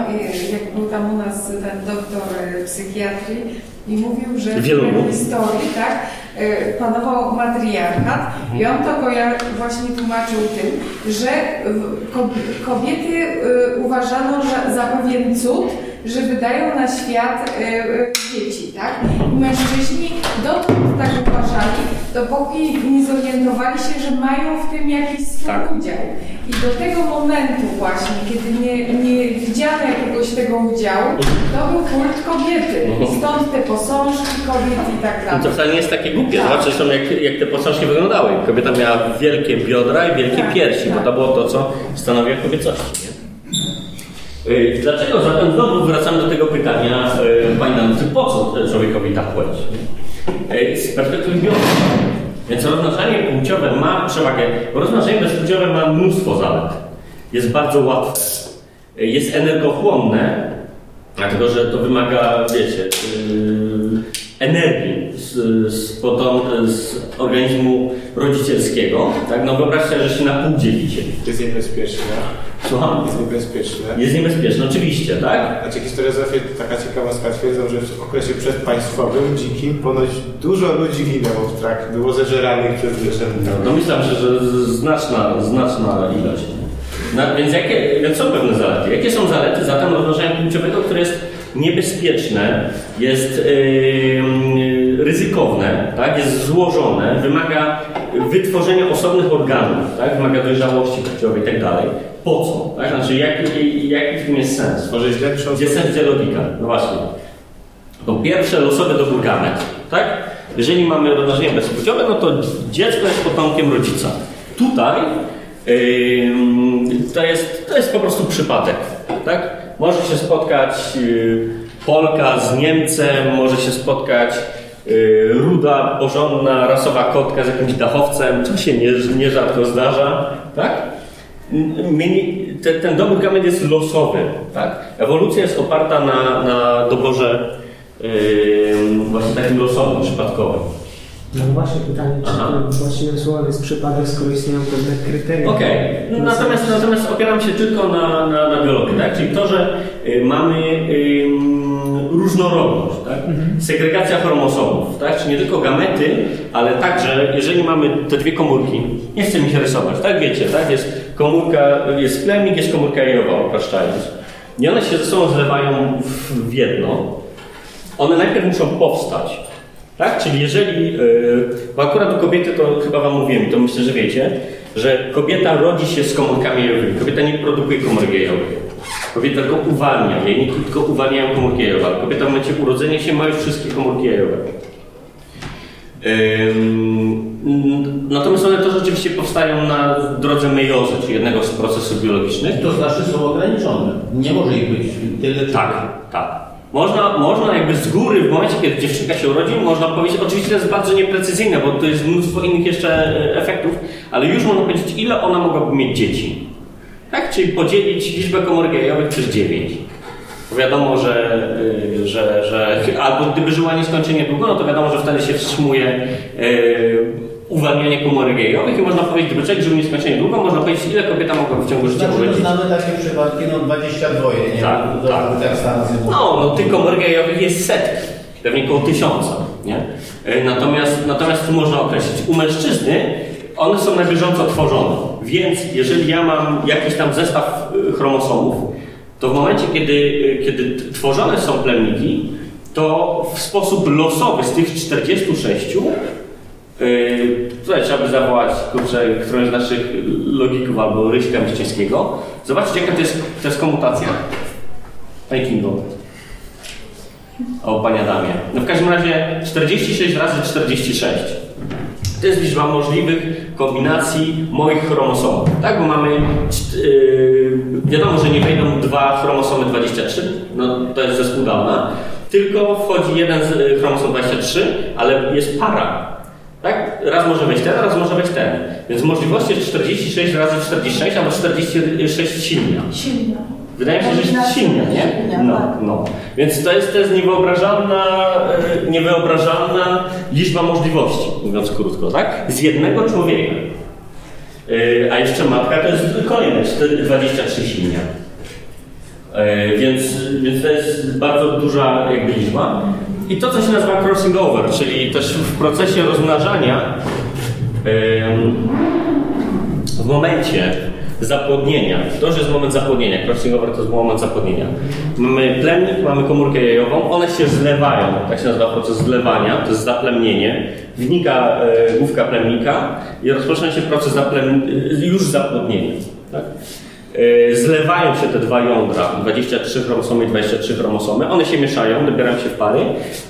Speaker 7: jak był tam u nas ten doktor y, psychiatrii i mówił, że w historii, tak, panował matriarchat. I on to właśnie tłumaczył tym, że kobiety y, uważano że za pewien cud, że wydają na świat y, y, dzieci, tak? I mężczyźni dotąd tak uważali, dopóki nie zorientowali się, że mają w tym jakiś swój
Speaker 1: Tak.
Speaker 7: udział. I do tego momentu właśnie, kiedy nie, nie widziano jakiegoś tego udziału, to był kult kobiety. I stąd te posążki kobiet i tak
Speaker 1: No
Speaker 7: dalej.
Speaker 1: to wcale nie jest takie głupie.
Speaker 7: Tak.
Speaker 1: Zobacz zresztą, jak, jak te posążki wyglądały. Kobieta miała wielkie biodra i wielkie
Speaker 7: Tak,
Speaker 1: piersi, bo
Speaker 7: tak.
Speaker 1: to było to, co stanowi kobiecości. Y, Dlaczego zatem znowu wracamy do tego pytania y, Pani Danuty, po co człowiekowi ta płeć? Y, Z perspektywy biologicznej. Więc rozmnażanie płciowe ma przewagę, rozmnażanie bezpłciowe ma mnóstwo zalet. Jest bardzo łatwe. Jest energochłonne, dlatego że to wymaga, wiecie, energii z, z, potom, z organizmu rodzicielskiego. Tak? No wyobraźcie, że się na pół dzielicie.
Speaker 2: Jest niebezpieczne.
Speaker 1: Słucham?
Speaker 2: Jest niebezpieczne.
Speaker 1: Jest niebezpieczne, oczywiście, tak?
Speaker 2: Znaczy historiozowie, taka ciekawostka, twierdzą, że w okresie przedpaństwowym, dzikim, ponoć dużo ludzi ginęło w trakcie, było zeżeranych przez zwierzęta.
Speaker 1: No myślałem, że, że znaczna, znaczna ilość. No, więc, jakie, więc są pewne zalety. Jakie są zalety zatem rozmnażania płciowego, które jest niebezpieczne, jest yy, ryzykowne, tak? jest złożone, wymaga wytworzenia osobnych organów, tak? wymaga dojrzałości płciowej i tak dalej. Po co? Tak? Znaczy, jaki, jaki w tym jest sens?
Speaker 2: Tworzyć lepszą
Speaker 1: Gdzie sens, gdzie logika? No właśnie. Po pierwsze, losowy dobór gamet, tak? Jeżeli mamy rozmnożenie bezpłciowe, no to dziecko jest potomkiem rodzica. Tutaj ym, to, jest, to jest po prostu przypadek, tak? Może się spotkać y, Polka z Niemcem, może się spotkać y, ruda, porządna, rasowa kotka z jakimś dachowcem, co się nie, nierzadko zdarza, tak? Nie- ten dobór gamet jest losowy, tak? Ewolucja jest oparta na, na doborze ym, właśnie takim losowym, przypadkowym.
Speaker 3: No właśnie pytanie, czy
Speaker 1: Aha.
Speaker 3: właściwym słowem jest przypadek, skoro istnieją pewne kryteria.
Speaker 1: Okej, no, natomiast, natomiast opieram się tylko na, na, na biologii, tak? Czyli to, że y, mamy ym, różnorodność, tak? Segregacja chromosomów, tak? Czyli nie tylko gamety, ale także, jeżeli mamy te dwie komórki, nie chcę mi się rysować, tak wiecie, tak? Jest komórka, jest plemnik, jest komórka jajowa, upraszczając. I one się ze sobą zlewają w jedno. One najpierw muszą powstać. Tak? Czyli jeżeli, yy, bo akurat u kobiety to chyba Wam mówiłem, to myślę, że wiecie, że kobieta rodzi się z komórkami jajowymi. Kobieta nie produkuje komórek jajowych. Kobieta tylko uwalnia nie tylko uwalniają komórki jajowe, kobieta w momencie urodzenia się ma już wszystkie komórki jajowe. Natomiast one to rzeczywiście powstają na drodze mejozy, czyli jednego z procesów biologicznych.
Speaker 6: To znaczy są ograniczone. Nie może ich być tyle
Speaker 1: Tak, tak. Można, można jakby z góry, w momencie, kiedy dziewczynka się urodzi, można powiedzieć, oczywiście to jest bardzo nieprecyzyjne, bo to jest mnóstwo innych jeszcze e, efektów, ale już można powiedzieć, ile ona mogłaby mieć dzieci. Tak? Czyli podzielić liczbę komórek jajowych przez 9. Bo wiadomo, że, y, że, że albo gdyby żyła nieskończenie długo, no to wiadomo, że wtedy się wstrzymuje y, uwalnianie komórek jajowych i można powiedzieć, gdyby człowiek żył nieskończenie długo, można powiedzieć, ile kobieta mogłaby w ciągu życia
Speaker 6: Znaczy,
Speaker 1: urodzić.
Speaker 6: znamy takie przypadki, no 22, nie?
Speaker 1: Tak, tak.
Speaker 6: Zjednoczonych.
Speaker 1: No, no tych komórek jajowych jest setki, pewnie około tysiąca, nie? E, Natomiast, natomiast tu można określić, u mężczyzny one są na bieżąco tworzone, więc jeżeli ja mam jakiś tam zestaw y, chromosomów, to w momencie, kiedy, y, kiedy tworzone są plemniki, to w sposób losowy z tych 46 Yy, tutaj trzeba by zawołać kurczę, którąś z naszych logików albo Ryśka Mścińskiego. Zobaczcie, jaka to jest, to jest komutacja. Panie Kingo. O, Panie Adamie. No w każdym razie 46 razy 46. To jest liczba możliwych kombinacji moich chromosomów. Tak, bo mamy. Yy, wiadomo, że nie wejdą dwa chromosomy 23, no to jest zespół Downa, tylko wchodzi jeden z y, chromosom 23, ale jest para. Tak? Raz może wejść ten, raz może wejść ten. Więc możliwości jest 46 razy 46 albo 46 silnia.
Speaker 5: Silna.
Speaker 1: Wydaje mi się, że jest silnia, nie?
Speaker 5: Silnia,
Speaker 1: No,
Speaker 5: tak.
Speaker 1: no. Więc to jest, to jest niewyobrażalna, e, niewyobrażalna liczba możliwości, mówiąc krótko, tak? Z jednego człowieka. E, A jeszcze matka to jest kolejne 4 23 silnia. E, Więc, więc to jest bardzo duża jakby liczba. I to, co się nazywa crossing over, czyli też w procesie rozmnażania w momencie zapłodnienia, to już jest moment zapłodnienia, crossing over to jest moment zapłodnienia. Mamy plemnik, mamy komórkę jajową, one się zlewają, tak się nazywa proces zlewania, to jest zaplemnienie. Wnika e, główka plemnika i rozpoczyna się proces zaplem, już zapłodnienia. Tak? E, Zlewają się te dwa jądra, 23 chromosomy i 23 chromosomy, one się mieszają, dobierają się w pary,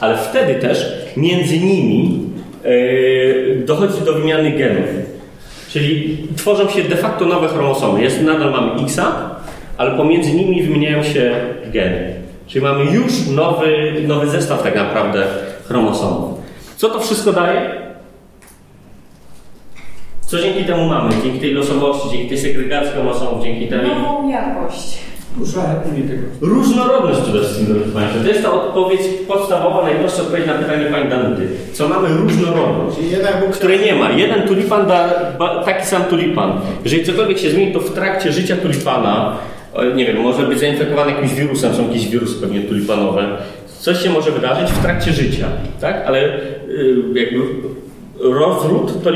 Speaker 1: ale wtedy też między nimi e, dochodzi do wymiany genów. Czyli tworzą się de facto nowe chromosomy. Jest, nadal mamy X-a, ale pomiędzy nimi wymieniają się geny. Czyli mamy już nowy, nowy zestaw tak naprawdę chromosomów. Co to wszystko daje? Co dzięki temu mamy? Dzięki tej losowości, dzięki tej segregacji chromosomów, dzięki tej
Speaker 7: Nową jakość.
Speaker 1: Różnorodność przede wszystkim, drodzy Państwo. To jest ta odpowiedź podstawowa, najprostsza odpowiedź na pytanie Pani Danuty. Co mamy różnorodność? Której nie ma. Jeden tulipan da taki sam tulipan. Jeżeli cokolwiek się zmieni, to w trakcie życia tulipana, o, nie wiem, może być zainfekowany jakimś wirusem, są jakieś wirusy pewnie tulipanowe. Coś się może wydarzyć w trakcie życia, tak? Ale y, jakby rozród to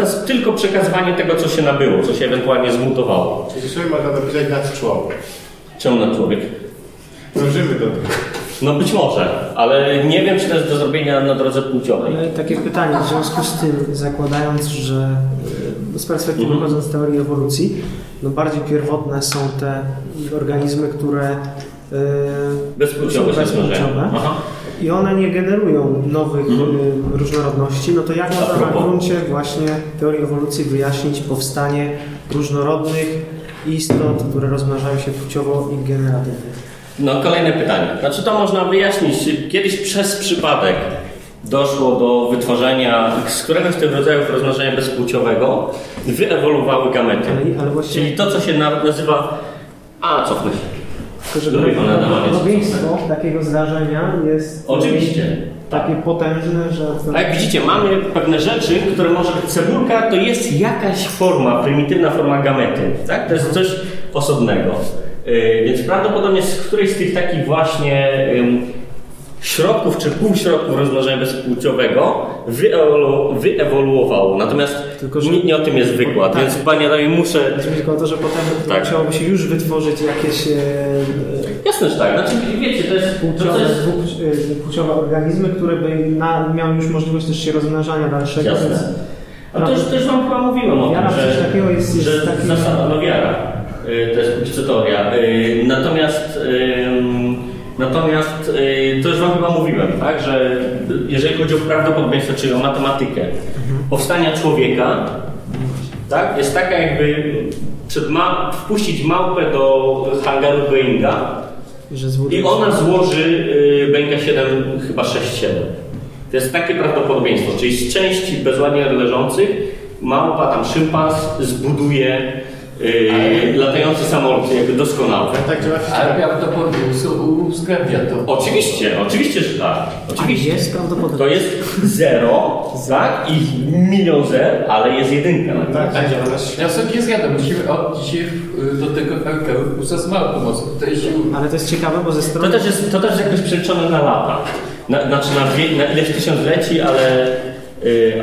Speaker 1: jest tylko przekazywanie tego, co się nabyło, co się ewentualnie zmutowało.
Speaker 2: Czyli sobie można dopisać nad człowiek.
Speaker 1: Czemu na człowiek?
Speaker 2: Dążymy do tego.
Speaker 1: No być może, ale nie wiem, czy to jest do zrobienia na drodze płciowej.
Speaker 3: No i takie pytanie w związku z tym, zakładając, że y, z perspektywy
Speaker 1: Mhm.
Speaker 3: wychodząc z teorii ewolucji, no bardziej pierwotne są te organizmy, które y,
Speaker 1: Bezpłciowe
Speaker 3: są bezpłciowe
Speaker 1: Aha.
Speaker 3: I one nie generują nowych
Speaker 1: Mhm.
Speaker 3: y, różnorodności, no to jak można na gruncie właśnie teorii ewolucji wyjaśnić powstanie różnorodnych istot, które rozmnażają się płciowo i generatywnie?
Speaker 1: No kolejne pytanie. Znaczy to można wyjaśnić. Kiedyś przez przypadek doszło do wytworzenia z któregoś z tych rodzajów rozmnożenia bezpłciowego wyewoluowały gamety.
Speaker 3: Ale, ale właśnie
Speaker 1: Czyli to, co się na- nazywa... A, cofnę się. Więc-
Speaker 3: prawdopodobieństwo takiego zdarzenia jest
Speaker 1: Oczywiście.
Speaker 3: takie potężne, że...
Speaker 1: A jak widzicie, mamy pewne rzeczy, które może być cebulka, to jest jakaś forma, prymitywna forma gamety. Tak? To jest coś osobnego. Yy, więc prawdopodobnie z którejś z tych takich właśnie środków czy półśrodków rozmnożenia bezpłciowego wyewolu- wyewoluowało. Natomiast
Speaker 3: Tylko, że-
Speaker 1: nie, nie o tym jest wykład,
Speaker 3: Tak.
Speaker 1: więc Panie Adamie muszę...
Speaker 3: Chodzi tylko o to, że potem
Speaker 1: Tak.
Speaker 3: musiałoby się już wytworzyć jakieś e,
Speaker 1: Jasne, że tak. Znaczy, wiecie, to jest... To,
Speaker 3: płciowe,
Speaker 1: jest
Speaker 3: dwupłci- e, organizmy, które by na, miały już możliwość też się rozmnażania dalszego.
Speaker 1: Jasne.
Speaker 3: więc-
Speaker 1: A to już też Wam chyba mówiłem o
Speaker 3: Wiara
Speaker 1: tym, że,
Speaker 3: takiego jest- jest
Speaker 1: że
Speaker 3: taki-
Speaker 1: zasada, no wiara, y, to jest później Y, Natomiast, ym, natomiast y, to już Wam chyba mówiłem, tak, że jeżeli chodzi o prawdopodobieństwo, czyli o matematykę powstania człowieka, tak, jest taka jakby przed ma, wpuścić małpę do hangaru Boeinga, i ona złoży y, Boeinga 7, chyba 6-7. To jest takie prawdopodobieństwo, czyli z części bezładnie leżących małpa, tam szympans zbuduje y, latający samolot jakby doskonały.
Speaker 2: Tak działa
Speaker 4: Ale prawdopodobieństwo uwzględnia to.
Speaker 1: Oczywiście, oczywiście, że tak. Oczywiście.
Speaker 3: jest prawdopodobnie.
Speaker 1: To jest zero, tak? I milion zer, ale jest jedynka. na
Speaker 2: Tak, tak działa nasz.
Speaker 4: Ja sobie nie zjadam. Musimy od dzisiaj do tego puszcza z małą pomocą. To
Speaker 3: Ale to jest ciekawe, bo ze
Speaker 1: To
Speaker 3: strony...
Speaker 1: też jest, to też jest jakoś przeliczone na lata. Na, znaczy na, wie, na ileś tysiącleci, ale,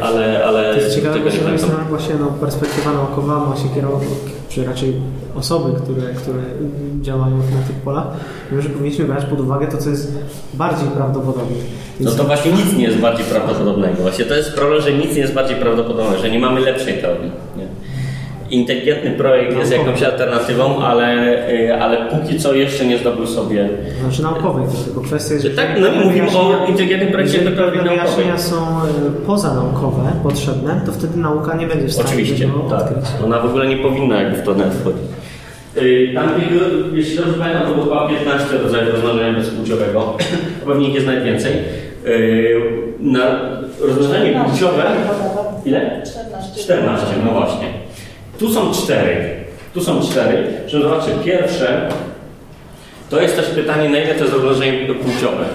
Speaker 1: ale, ale
Speaker 3: To jest ciekawe, bo
Speaker 1: nie
Speaker 3: z drugiej
Speaker 1: pamiętam.
Speaker 3: strony właśnie no, perspektywa naukowa ma się kierować, czy raczej osoby, które, które działają na tych polach, mówią, że powinniśmy brać pod uwagę to, co jest bardziej prawdopodobne.
Speaker 1: No to właśnie nic nie jest bardziej prawdopodobnego. Właśnie to jest problem, że nic nie jest bardziej prawdopodobne, że nie mamy lepszej teorii. Inteligentny projekt jest jakąś alternatywą, ale, y, ale póki co jeszcze nie zdobył sobie.
Speaker 3: Znaczy naukowej, to tylko kwestia jest, że
Speaker 1: Tak, no nie mówimy o inteligentnym projekcie
Speaker 3: pewne
Speaker 1: naukowej.
Speaker 3: wyjaśnienia są e, pozanaukowe, potrzebne, to wtedy nauka nie będzie w stanie
Speaker 1: Oczywiście, tak.
Speaker 3: odkryć.
Speaker 1: Ona w ogóle nie powinna jakby w to net wchodzić. Yy, Tam, jego- jeśli dobrze pamiętam, to było chyba 15 rodzajów rozmnożenia bezpłciowego. Pewnie ich jest nawet więcej. Yy, Na rozmnożenie płciowe... Ile?
Speaker 5: 14.
Speaker 1: 14, no właśnie. Tu są cztery. Tu są cztery. Że zobaczcie, pierwsze to jest też pytanie, na ile to jest rozmnożenie płciowe.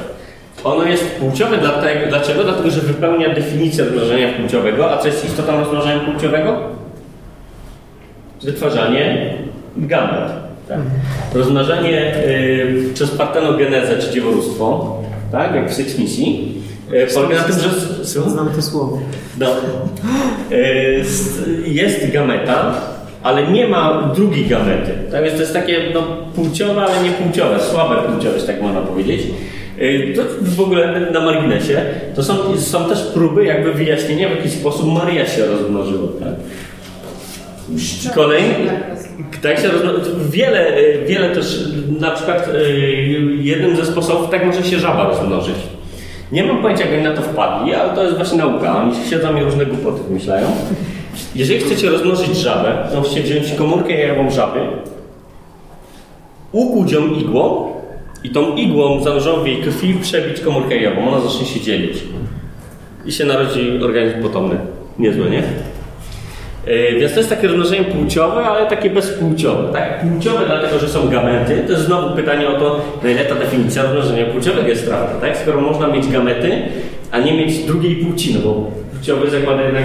Speaker 1: Ono jest płciowe dlatego, dlaczego? Dlatego, że wypełnia definicję rozmnożenia płciowego. A co jest istotą rozmnożenia płciowego? Wytwarzanie gamet. Tak. Rozmnażanie y, przez partenogenezę czy dzieworództwo, tak, jak w seksmisji, polega na tym, że...
Speaker 3: Znam to słowo.
Speaker 1: No. E, Jest gameta, ale nie ma drugiej gamety. Tak więc to jest takie no, płciowe, ale nie płciowe, słabe płciowe, że tak można powiedzieć. E, To w ogóle na marginesie to są, są też próby jakby wyjaśnienia, w jaki sposób Maria się rozmnożyła. Tak? Kolejny, tak się rozmnożyła. Wiele, e, wiele też, na przykład e, jednym ze sposobów tak może się żaba rozmnożyć. Nie mam pojęcia, jak oni na to wpadli, ale to jest właśnie nauka. Oni siedzą i różne głupoty wymyślają. Jeżeli chcecie rozmnożyć żabę, to musicie wziąć komórkę jajową żaby, ukuć ją igłą i tą igłą zanurzoną w jej krwi przebić komórkę jajową. Ona zacznie się dzielić. I się narodzi organizm potomny. Niezłe, nie? Yy, Więc to jest takie rozmnożenie płciowe, ale takie bezpłciowe. Tak? Płciowe dlatego, że są gamety. To jest znowu pytanie o to, na ile ta definicja rozmnożenia płciowego jest prawda. Tak? Skoro można mieć gamety, a nie mieć drugiej płci, no bo płciowy zakłada jednak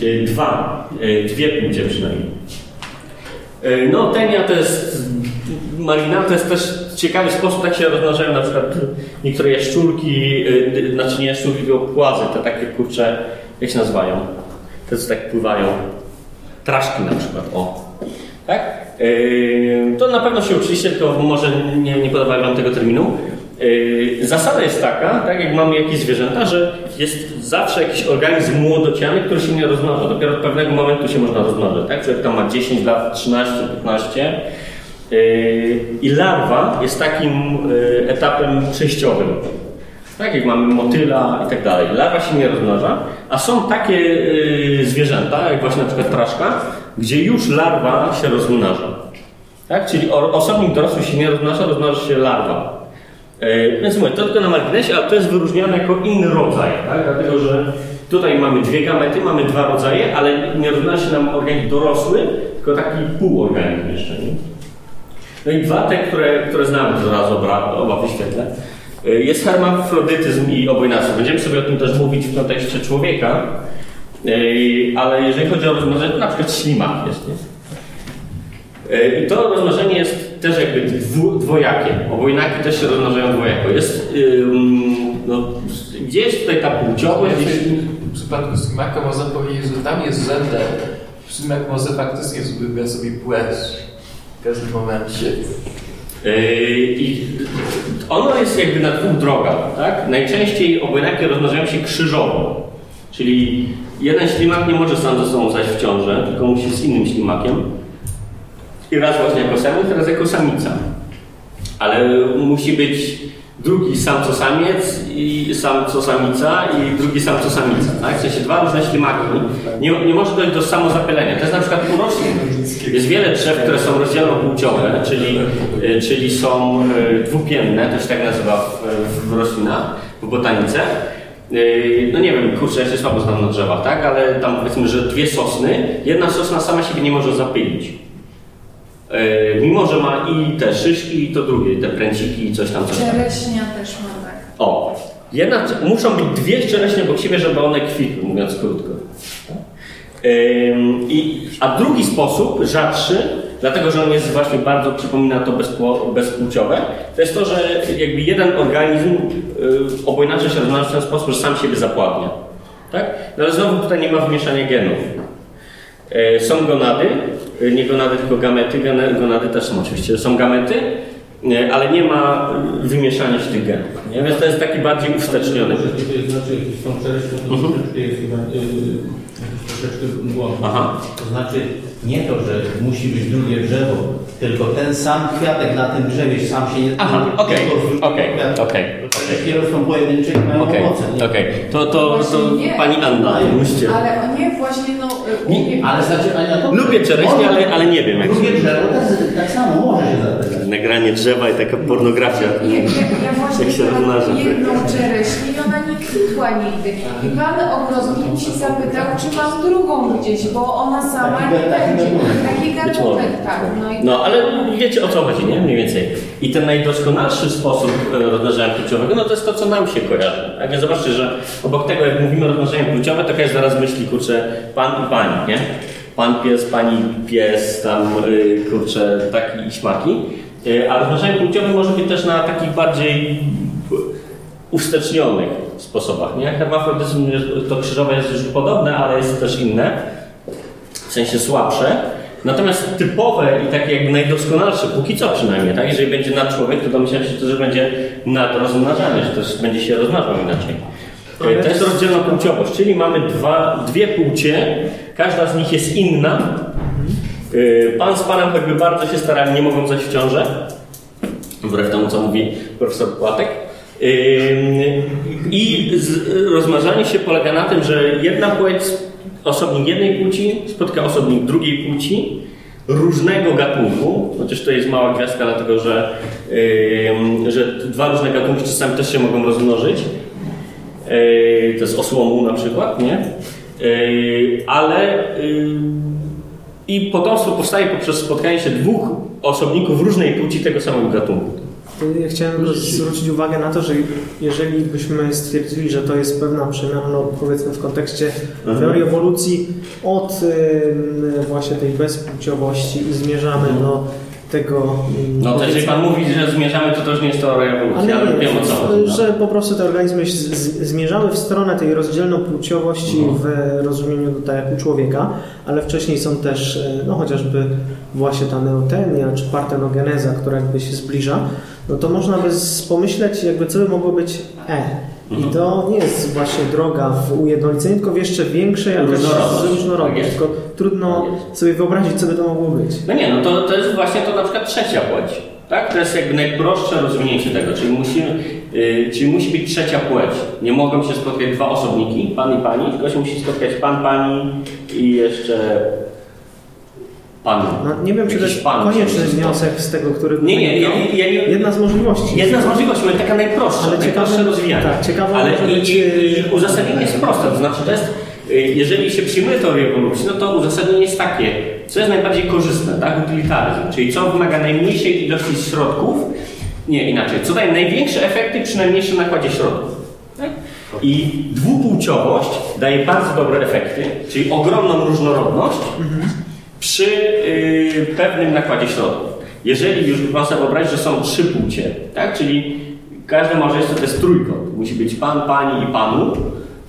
Speaker 1: yy, dwa, yy, dwie płcie przynajmniej. No, tenia to jest, marina to jest też ciekawy sposób, tak się rozmnażają na przykład niektóre jaszczurki, znaczy nie jaszczurki, tylko płazy, te takie kurcze, jak się nazywają? Te co tak pływają. Traszki na przykład, o. Tak? Yy, to na pewno się uczyliście, tylko może nie, nie podawają wam tego terminu. Yy, Zasada jest taka, tak jak mamy jakieś zwierzęta, że jest zawsze jakiś organizm młodociany, który się nie rozmnaża. Dopiero od pewnego momentu się można rozmnażać. Tak? Człowiek tam ma 10 lat, 13, 15 yy, i larwa jest takim yy, etapem przejściowym. Tak jak mamy motyla i tak dalej. Larwa się nie rozmnaża, a są takie yy, zwierzęta, jak właśnie na przykład traszka, gdzie już larwa się rozmnaża. Tak? Czyli osobnik dorosły się nie rozmnaża, rozmnaża się larwa. E, Więc mówię, to tylko na marginesie, ale to jest wyróżniane jako inny rodzaj, tak? dlatego że tutaj mamy dwie gamety, mamy dwa rodzaje, ale nie rozmnaża się nam organizm dorosły, tylko taki półorganizm jeszcze. Nie? No i dwa te, które, które znamy, to zaraz oba, oba wyświetlę. E, Jest hermafrodytyzm i obojnactwo. Będziemy sobie o tym też mówić w kontekście człowieka, e, ale jeżeli chodzi o rozmnożenie, to na przykład ślimak jest. Nie? E, I to rozmnożenie jest też jakby dwu, dwojakie. Obojnaki też się rozmnażają dwojako. Jest no, gdzieś tutaj ta płciowość, gdzieś...
Speaker 4: W przypadku Slimaka można powiedzieć, że tam jest rzędem. Slimak może faktycznie wybrać sobie płeć w każdym momencie.
Speaker 1: I ono jest jakby na dwóch drogach, tak? Najczęściej obojnaki rozmnażają się krzyżowo. Czyli jeden ślimak nie może sam ze sobą zajść w ciążę, tylko musi z innym ślimakiem. I raz właśnie jako samiec, jako samica. Ale musi być drugi samco samiec i samco samica i drugi samco samica. Tak? W sensie dwa różne ślimaki. Nie, nie może dojść do samozapylenia. To jest na przykład u roślin. Jest wiele drzew, które są rozdzielnopłciowe, czyli, y, czyli są y, dwupienne, to się tak nazywa w, w roślinach, w botanice. Y, No nie wiem, kurczę, ja się słabo znam na drzewach, tak? Ale tam powiedzmy, że dwie sosny, jedna sosna sama siebie nie może zapylić. E, Mimo, że ma i te szyszki, i to drugie, te pręciki i coś tam, coś tam.
Speaker 7: Czereśnia też ma tak.
Speaker 1: O, jedna, muszą być dwie czereśnie obok siebie, żeby one kwitły, mówiąc krótko. I, a drugi sposób, rzadszy, dlatego że on jest właśnie bardzo, przypomina to bezpło, bezpłciowe, to jest to, że jakby jeden organizm y, obojnaczy się rozmnaża w ten sposób, że sam siebie zapładnia. Tak? No ale znowu tutaj nie ma wymieszania genów. E, Są gonady, nie gonady, tylko gamety. Gonady też są oczywiście. Są gamety, e, ale nie ma wymieszania się tych genów. Nie? Więc to jest taki bardziej uwsteczniony.
Speaker 6: To znaczy, są czereśnie, to jest yy, troszeczkę. To znaczy nie to, że musi być drugie drzewo, tylko ten sam kwiatek na tym drzewie sam się nie
Speaker 1: Aha, okej, okej, okej,
Speaker 6: Czereśnie rosną pojedyncze i mają
Speaker 1: Okej,
Speaker 6: owoce. nie?
Speaker 1: okej. To, to, to
Speaker 7: Właśnie nie.
Speaker 1: pani Anna, musicie.
Speaker 7: Ale nie, właśnie no...
Speaker 1: Nie,
Speaker 6: Ale znaczy, Ania, to
Speaker 1: Lubię czereśnie, ale, ale nie wiem jak
Speaker 6: Drugie drzewo tak, tak samo może się zapytać.
Speaker 1: Nagranie drzewa i taka pornografia.
Speaker 7: Ja, ja, ja właśnie
Speaker 1: Jak się rozmnaża.
Speaker 7: jedną czereśnię i ona nie kwitła nigdy. I pan ogrodnik się zapytał, czy mam drugą gdzieś, bo ona sama
Speaker 6: Taki
Speaker 7: nie będzie. Taki gatunek, tak. No, i
Speaker 1: No, ale wiecie o co chodzi, nie? Mniej więcej. I ten najdoskonalszy sposób e, rozmnażania płciowego, no to jest to, co nam się kojarzy. Tak więc zobaczcie, że obok tego, jak mówimy o rozmnażaniu płciowym, to każdy zaraz myśli, kurczę, pan i pani, nie? Pan pies, pani pies, tam, y, kurczę, taki i śmaki. Y, A rozmnażanie płciowe może być też na takich bardziej uwstecznionych sposobach, nie? Hermafrodyzm, to krzyżowe jest już podobne, ale jest też inne w sensie słabsze. Natomiast typowe i takie jakby najdoskonalsze, póki co przynajmniej, tak? Jeżeli będzie nad człowiek, to domyślam się, że będzie nad rozmnażany, że też będzie się rozmnażał inaczej. E, To jest rozdzielna płciowość, czyli mamy dwa, dwie płcie, każda z nich jest inna. E, Pan z panem choćby bardzo się starali, nie mogą zajść w ciążę, wbrew temu, co mówi profesor Płatek. Ym, I z- rozmnażanie się polega na tym, że jedna płeć, osobnik jednej płci spotka osobnik drugiej płci różnego gatunku, chociaż to jest mała gwiazdka, dlatego że, że dwa różne gatunki czasami też się mogą rozmnożyć. To jest osłomu na przykład, nie? Ale i potomstwo powstaje poprzez spotkanie się dwóch osobników różnej płci tego samego gatunku.
Speaker 3: To Ja chciałem zwrócić uwagę na to, że jeżeli byśmy stwierdzili, że to jest pewna przemiana, no powiedzmy w kontekście
Speaker 1: Mhm.
Speaker 3: teorii ewolucji, od ym, właśnie tej bezpłciowości i zmierzamy do tego... mm,
Speaker 1: No to jeżeli pan mówi, że zmierzamy, to też nie jest teoria ewolucji, ale,
Speaker 3: Ale
Speaker 1: wiem o co chodzi. no.
Speaker 3: że po prostu te organizmy zmierzały w stronę tej rozdzielnopłciowości
Speaker 1: Mhm.
Speaker 3: w rozumieniu tutaj u człowieka, ale wcześniej są też, e, no chociażby właśnie ta neotenia czy partenogeneza, która jakby się zbliża, no to można by pomyśleć, jakby co by mogło być E. I to nie jest właśnie droga w ujednolicenie, tylko w jeszcze większej
Speaker 1: Różnorodność.
Speaker 3: różnorodność.
Speaker 1: Tak.
Speaker 3: Tylko trudno sobie wyobrazić, co by to mogło być.
Speaker 1: No nie, no to, to jest właśnie to na przykład trzecia płeć. Tak? To jest jakby najprostsze rozwinięcie tego, czyli, musimy, yy, czyli musi być trzecia płeć. Nie mogą się spotkać dwa osobniki, pan i pani, tylko się musi spotkać pan, pani i jeszcze
Speaker 3: No, nie wiem, czy to jest konieczny wniosek z tego, który
Speaker 1: Nie, nie, ja,
Speaker 3: wynikał.
Speaker 1: ja, ja nie,
Speaker 3: Jedna z możliwości.
Speaker 1: Jedna z możliwości, ale taka najprostsza,
Speaker 3: Ale
Speaker 1: najprostsze
Speaker 3: ciekawe-
Speaker 1: rozwijanie.
Speaker 3: tak, ciekawe
Speaker 1: ale i,
Speaker 3: być,
Speaker 1: i,
Speaker 3: yy,
Speaker 1: i uzasadnienie jest proste, to znaczy to jest, y, jeżeli się przyjmuje teorię ewolucji, no to uzasadnienie jest takie, co jest najbardziej korzystne, tak, utylitaryzm, czyli co wymaga najmniejszej ilości środków, nie, inaczej, co daje największe efekty przy najmniejszym nakładzie środków. Tak? I dwupłciowość daje bardzo dobre efekty, czyli ogromną różnorodność przy y, pewnym nakładzie środków. Jeżeli już sobie wyobrazić, że są trzy płcie, tak? czyli każde małżeństwo to jest trójkąt. Musi być pan, pani i panu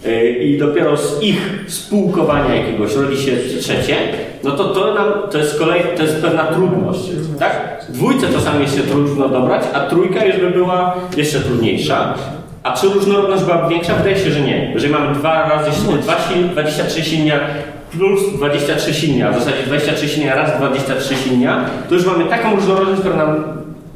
Speaker 1: y, i dopiero z ich spółkowania jakiegoś rodzi się trzecie, no to to, nam, to jest kolej, to jest pewna trudność. Tak? Dwójce czasami się trudno dobrać, a trójka już by była jeszcze trudniejsza. A czy różnorodność byłaby większa? Wydaje się, że nie. Jeżeli mamy dwa razy dwa sil, 23 silnia plus 23 silnia, w zasadzie 23 silnia raz 23 silnia, to już mamy taką różnorodność, która nam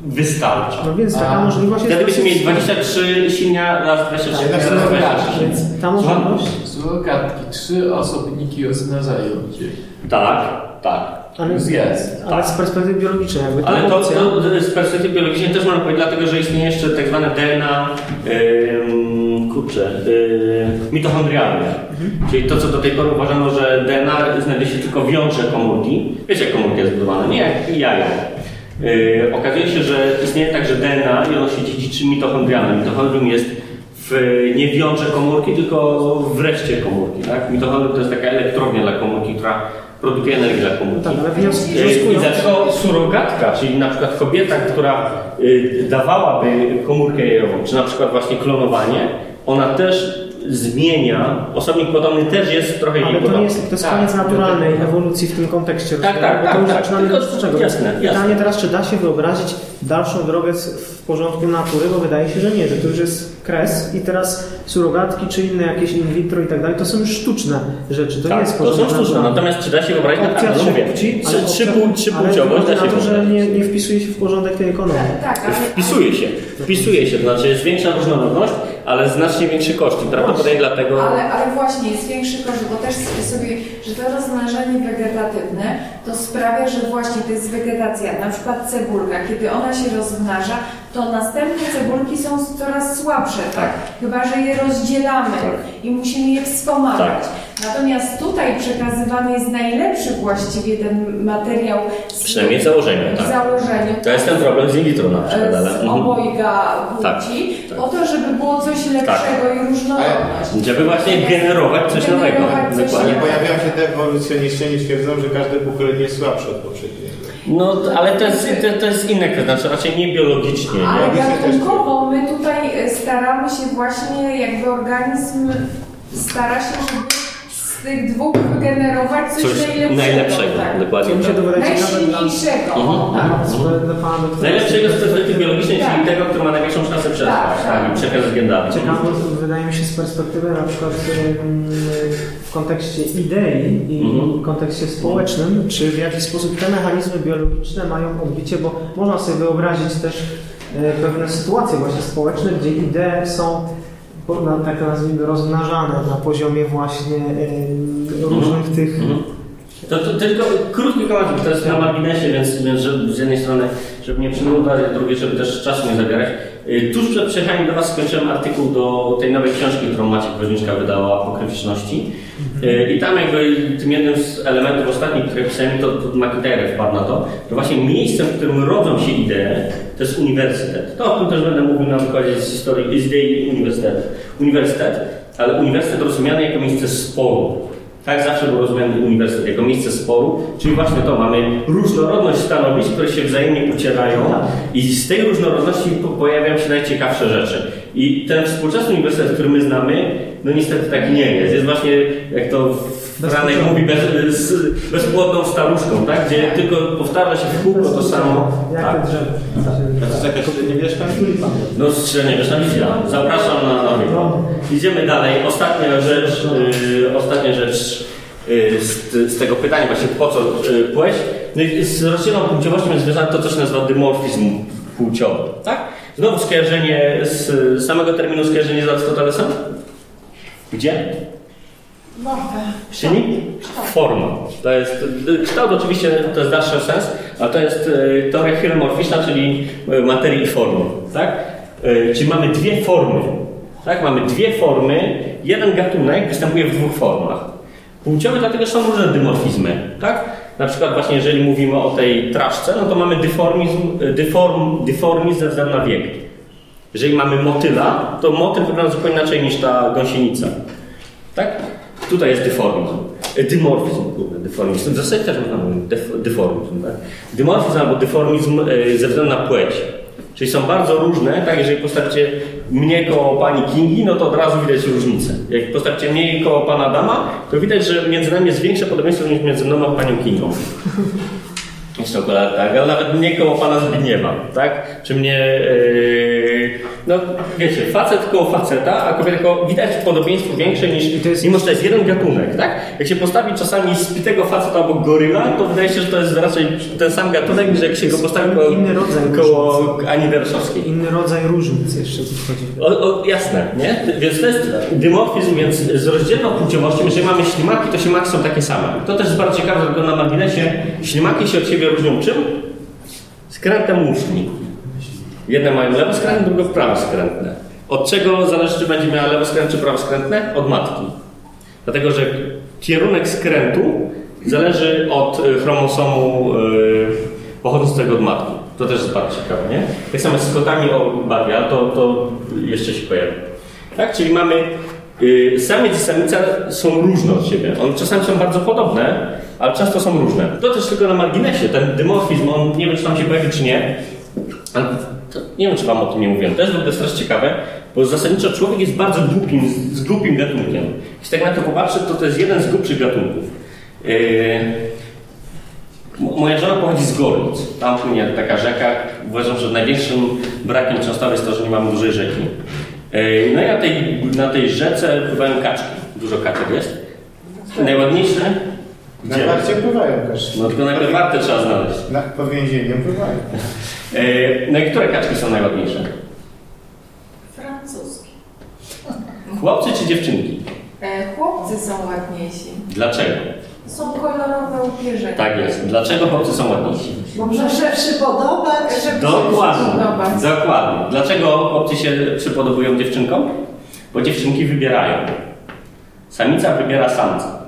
Speaker 1: wystarcza.
Speaker 3: No więc taka
Speaker 4: A,
Speaker 3: możliwość jest...
Speaker 1: Wtedy byśmy mieli
Speaker 3: dosyć-
Speaker 1: 23 silnia raz 23
Speaker 2: Tak,
Speaker 1: raz
Speaker 2: tak,
Speaker 1: 23 silnia.
Speaker 3: Więc ta możliwość...
Speaker 4: Złogatki, trzy osobniki oznaczają gdzieś.
Speaker 1: Tak, tak.
Speaker 3: Ale,
Speaker 4: Już jest.
Speaker 3: ale z perspektywy biologicznej jakby ta
Speaker 1: Ale to, to z perspektywy biologicznej też można powiedzieć, dlatego że istnieje jeszcze tak zwane DNA, ym, kurczę, yy, mitochondrialne. Czyli to, co do tej pory uważano, że DNA znajduje się tylko w jądrze komórki. Wiecie, jak komórka jest zbudowana, nie jak jajo. Yy, okazuje się, że istnieje także DNA i ono się dziedziczy mitochondrialne. Mitochondrium jest w, nie w jądrze komórki, tylko w reszcie komórki. Tak? Mitochondrium to jest taka elektrownia dla komórki, która produkuje energię dla komórki.
Speaker 3: Tak, ale wnios-
Speaker 1: I dlaczego surogatka, czyli na przykład kobieta, która y, dawałaby komórkę jajową, czy na przykład właśnie klonowanie, ona też zmienia, osobnik potomny też jest trochę jej
Speaker 3: Ale to nie
Speaker 1: podobny.
Speaker 3: jest, to jest
Speaker 4: Tak,
Speaker 3: koniec naturalnej
Speaker 4: tak.
Speaker 3: ewolucji w tym kontekście.
Speaker 1: Tak, tak, tak,
Speaker 3: to już
Speaker 1: tak.
Speaker 3: zaczynamy
Speaker 1: Tylko-
Speaker 3: od czego.
Speaker 1: jasne,
Speaker 3: Pytanie
Speaker 1: jasne.
Speaker 3: teraz, czy da się wyobrazić dalszą drogę w porządku natury, bo wydaje się, że nie, że to już jest kres i teraz surogatki czy inne jakieś in vitro i tak dalej, to są już sztuczne rzeczy, to nie
Speaker 1: Tak,
Speaker 3: jest
Speaker 1: to są sztuczne,
Speaker 3: naturalny.
Speaker 1: natomiast czy da się wyobrazić
Speaker 3: Opcja
Speaker 1: naprawdę, no mówię,
Speaker 3: trzepłci,
Speaker 1: trzy,
Speaker 3: ale
Speaker 1: trzy,
Speaker 3: opcja-
Speaker 1: pół- trzy
Speaker 3: ale
Speaker 1: płciowość da się
Speaker 3: na to, że nie, nie wpisuje się w porządek tej ekonomii.
Speaker 7: Tak, ale...
Speaker 1: Wpisuje się, wpisuje się, to znaczy jest większa różnorodność, ale znacznie większy koszt. I prawdopodobnie dlatego...
Speaker 7: Ale, ale właśnie jest większy koszt, bo też sobie, że to rozmnażanie wegetatywne to sprawia, że właśnie to jest wegetacja, na przykład cebulka, kiedy ona się rozmnaża, to następne cebulki są coraz słabsze, tak? Chyba, że je rozdzielamy
Speaker 1: Tak.
Speaker 7: i musimy je wspomagać.
Speaker 1: Tak.
Speaker 7: Natomiast tutaj przekazywany jest najlepszy właściwie ten materiał z,
Speaker 1: Przynajmniej w tak.
Speaker 7: założeniu.
Speaker 1: To jest ten problem z in vitro na przykład, ale...
Speaker 7: z
Speaker 1: mhm.
Speaker 7: obojga
Speaker 1: Tak,
Speaker 7: płci,
Speaker 1: tak.
Speaker 7: po to, żeby było coś lepszego i różnorodność.
Speaker 1: Żeby właśnie generować coś nowego.
Speaker 7: Generować coś
Speaker 1: Dokładnie.
Speaker 2: Pojawiają się te ewolucjoniści, oni twierdzą, że każde pokolenie jest słabsze od poprzedniego.
Speaker 1: No, ale to jest, to, to jest inne, to znaczy raczej nie biologicznie, nie?
Speaker 7: Ale gatunkowo my tutaj e, staramy się właśnie, jakby organizm stara się, żeby tych dwóch wygenerować coś,
Speaker 1: Coś
Speaker 7: najlepszego.
Speaker 1: najlepszego,
Speaker 7: Tak.
Speaker 1: dokładnie tak.
Speaker 7: Najsilniejszego. Tak.
Speaker 1: Najlepszego z perspektywy biologicznej,
Speaker 7: Tak.
Speaker 1: czyli tego, który ma największą szansę przetrwać
Speaker 7: Tak,
Speaker 1: tak,
Speaker 7: tak.
Speaker 1: i przekazać.
Speaker 3: Ciekawe, wydaje mi się z perspektywy na przykład ym, w kontekście idei i
Speaker 1: Mhm.
Speaker 3: w kontekście społecznym, czy w jaki sposób te mechanizmy biologiczne mają odbicie, bo można sobie wyobrazić też e, pewne sytuacje właśnie społeczne, gdzie idee są na, tak nazwijmy rozmnażane na poziomie właśnie ym, różnych tych
Speaker 1: Mhm. To, to tylko krótki komentarz, to jest na marginesie, więc, więc żeby, z jednej strony, żeby nie przynudzać, a z drugiej, żeby też czasu nie zabierać. Y, Tuż przed przyjechaniem do Was skończyłem artykuł do tej nowej książki, którą Maciek Woźniczka wydała o krytyczności. Y, I tam jakby tym jednym z elementów ostatnich, które pisałem, to, to McIntyre wpadł na to, że właśnie miejscem, w którym rodzą się idee, to jest uniwersytet. To o tym też będę mówił na wykładzie z historii, z idei uniwersytetu. Uniwersytet, ale uniwersytet rozumiany jako miejsce sporu. Tak zawsze był rozumiany uniwersytet jako miejsce sporu, czyli właśnie to, mamy różnorodność stanowisk, które się wzajemnie pocierają i z tej różnorodności po- pojawiają się najciekawsze rzeczy. I ten współczesny uniwersytet, który my znamy, no niestety taki nie jest. Jest właśnie, jak to Franek mówi, bez, z, bezpłodną staruszką, tak? gdzie tylko powtarza się w kółko to samo.
Speaker 3: Jak
Speaker 1: Tak.
Speaker 3: te drzewo.
Speaker 2: A to jest jakaś średniowieczna?
Speaker 1: No strzelniewierzchna wizja. Zapraszam na, na wygląd. Idziemy dalej. Ostatnia rzecz, yy, ostatnia rzecz yy, z, z tego pytania właśnie po co yy, płeć. No i z rozdzielną płciowością jest związane to, co się nazywa dymorfizm płciowy. Tak? Znowu skojarzenie z z samego terminu skojarzenie z Arystotelesem? Gdzie?
Speaker 5: No,
Speaker 1: Czyli forma. To jest, kształt oczywiście to jest dalszy sens, a to jest e, teoria hieromorficzna, czyli e, materii i formy. Tak? E, Czyli mamy dwie formy. Tak? Mamy dwie formy, jeden gatunek występuje w dwóch formach. Płciowe dlatego są różne dymorfizmy. Tak? Na przykład właśnie jeżeli mówimy o tej traszce, no to mamy dyformizm, dyform, dyformizm ze względu na wiek. Jeżeli mamy motyla, to motyl wygląda zupełnie inaczej niż ta gąsienica. Tak? Tutaj jest dyformizm. Dymorfizm, kurde, dyformizm. W zasadzie też można mówić dyf- dyformizm, tak? Dymorfizm albo dyformizm e, ze względu na płeć. Czyli są bardzo różne, tak? Jeżeli postawicie mnie koło pani Kingi, no to od razu widać różnicę. Jak postawicie mnie koło pana Dama, to widać, że między nami jest większe podobieństwo niż między mną a panią Kingą. Jeszcze akurat tak, ale nawet mnie koło pana Zbigniewa, tak? Czy mnie, yy, no wiecie, facet koło faceta, a kobieta koło, widać podobieństwo większe niż,
Speaker 3: I to jest-
Speaker 1: mimo że to jest jeden gatunek, tak? Jak się postawi czasami spitego faceta albo goryla, to wydaje się, że to jest raczej ten sam gatunek, niż jak się go postawi koło,
Speaker 3: Inny rodzaj
Speaker 1: koło Ani Derszowskiej.
Speaker 3: Inny rodzaj różnic jeszcze tu wchodzi.
Speaker 1: O, o, jasne, nie? Więc to jest dymorfizm, więc z rozdzielną płciowością, jeżeli mamy ślimaki, to ślimaki są takie same. To też jest bardzo ciekawe, tylko na marginesie ślimaki się od siebie różnią czym? Skrętem muszli. Jedne mają lewoskrętne, drugie prawoskrętne. Od czego zależy, czy będzie miała lewoskrętne czy prawoskrętne? Od matki. Dlatego, że kierunek skrętu zależy od y, chromosomu y, pochodzącego od matki. To też jest bardzo ciekawe, nie? Tak samo z kotami o ale to, to jeszcze się pojawi. Tak? Czyli mamy y, samiec i samica są różne od siebie. One czasami są bardzo podobne, ale często są różne. To też tylko na marginesie. Ten dymorfizm, on nie wiem, czy tam się pojawi, czy nie, nie wiem, czy wam o tym nie mówiłem. To jest w ogóle strasznie ciekawe, bo zasadniczo człowiek jest bardzo głupim, z, głupim gatunkiem. Jeśli tak na to popatrzy, to to jest jeden z głupszych gatunków. Yy, moja żona pochodzi z Gorlic. Tam płynie taka rzeka. Uważam, że największym brakiem Częstochowy jest to, że nie mamy dużej rzeki. Yy, no i na tej, na tej rzece pływają kaczki. Dużo kaczek jest. Najładniejsze?
Speaker 2: Na warcie pływają też.
Speaker 1: No tylko najpierw warte trzeba znaleźć.
Speaker 2: Na, pod więzieniem pływają.
Speaker 1: Yy, no i które kaczki są najładniejsze?
Speaker 7: Francuski.
Speaker 1: Chłopcy czy dziewczynki?
Speaker 7: E, chłopcy są ładniejsi.
Speaker 1: Dlaczego?
Speaker 7: Są kolorowe upierzenia.
Speaker 1: Tak jest. Dlaczego chłopcy są ładniejsi?
Speaker 5: Bo muszę się przypodobać.
Speaker 7: Żeby się
Speaker 1: Dokładnie.
Speaker 7: przypodobać.
Speaker 1: Dokładnie. Dlaczego chłopcy się przypodobują dziewczynkom? Bo dziewczynki wybierają. Samica wybiera samca.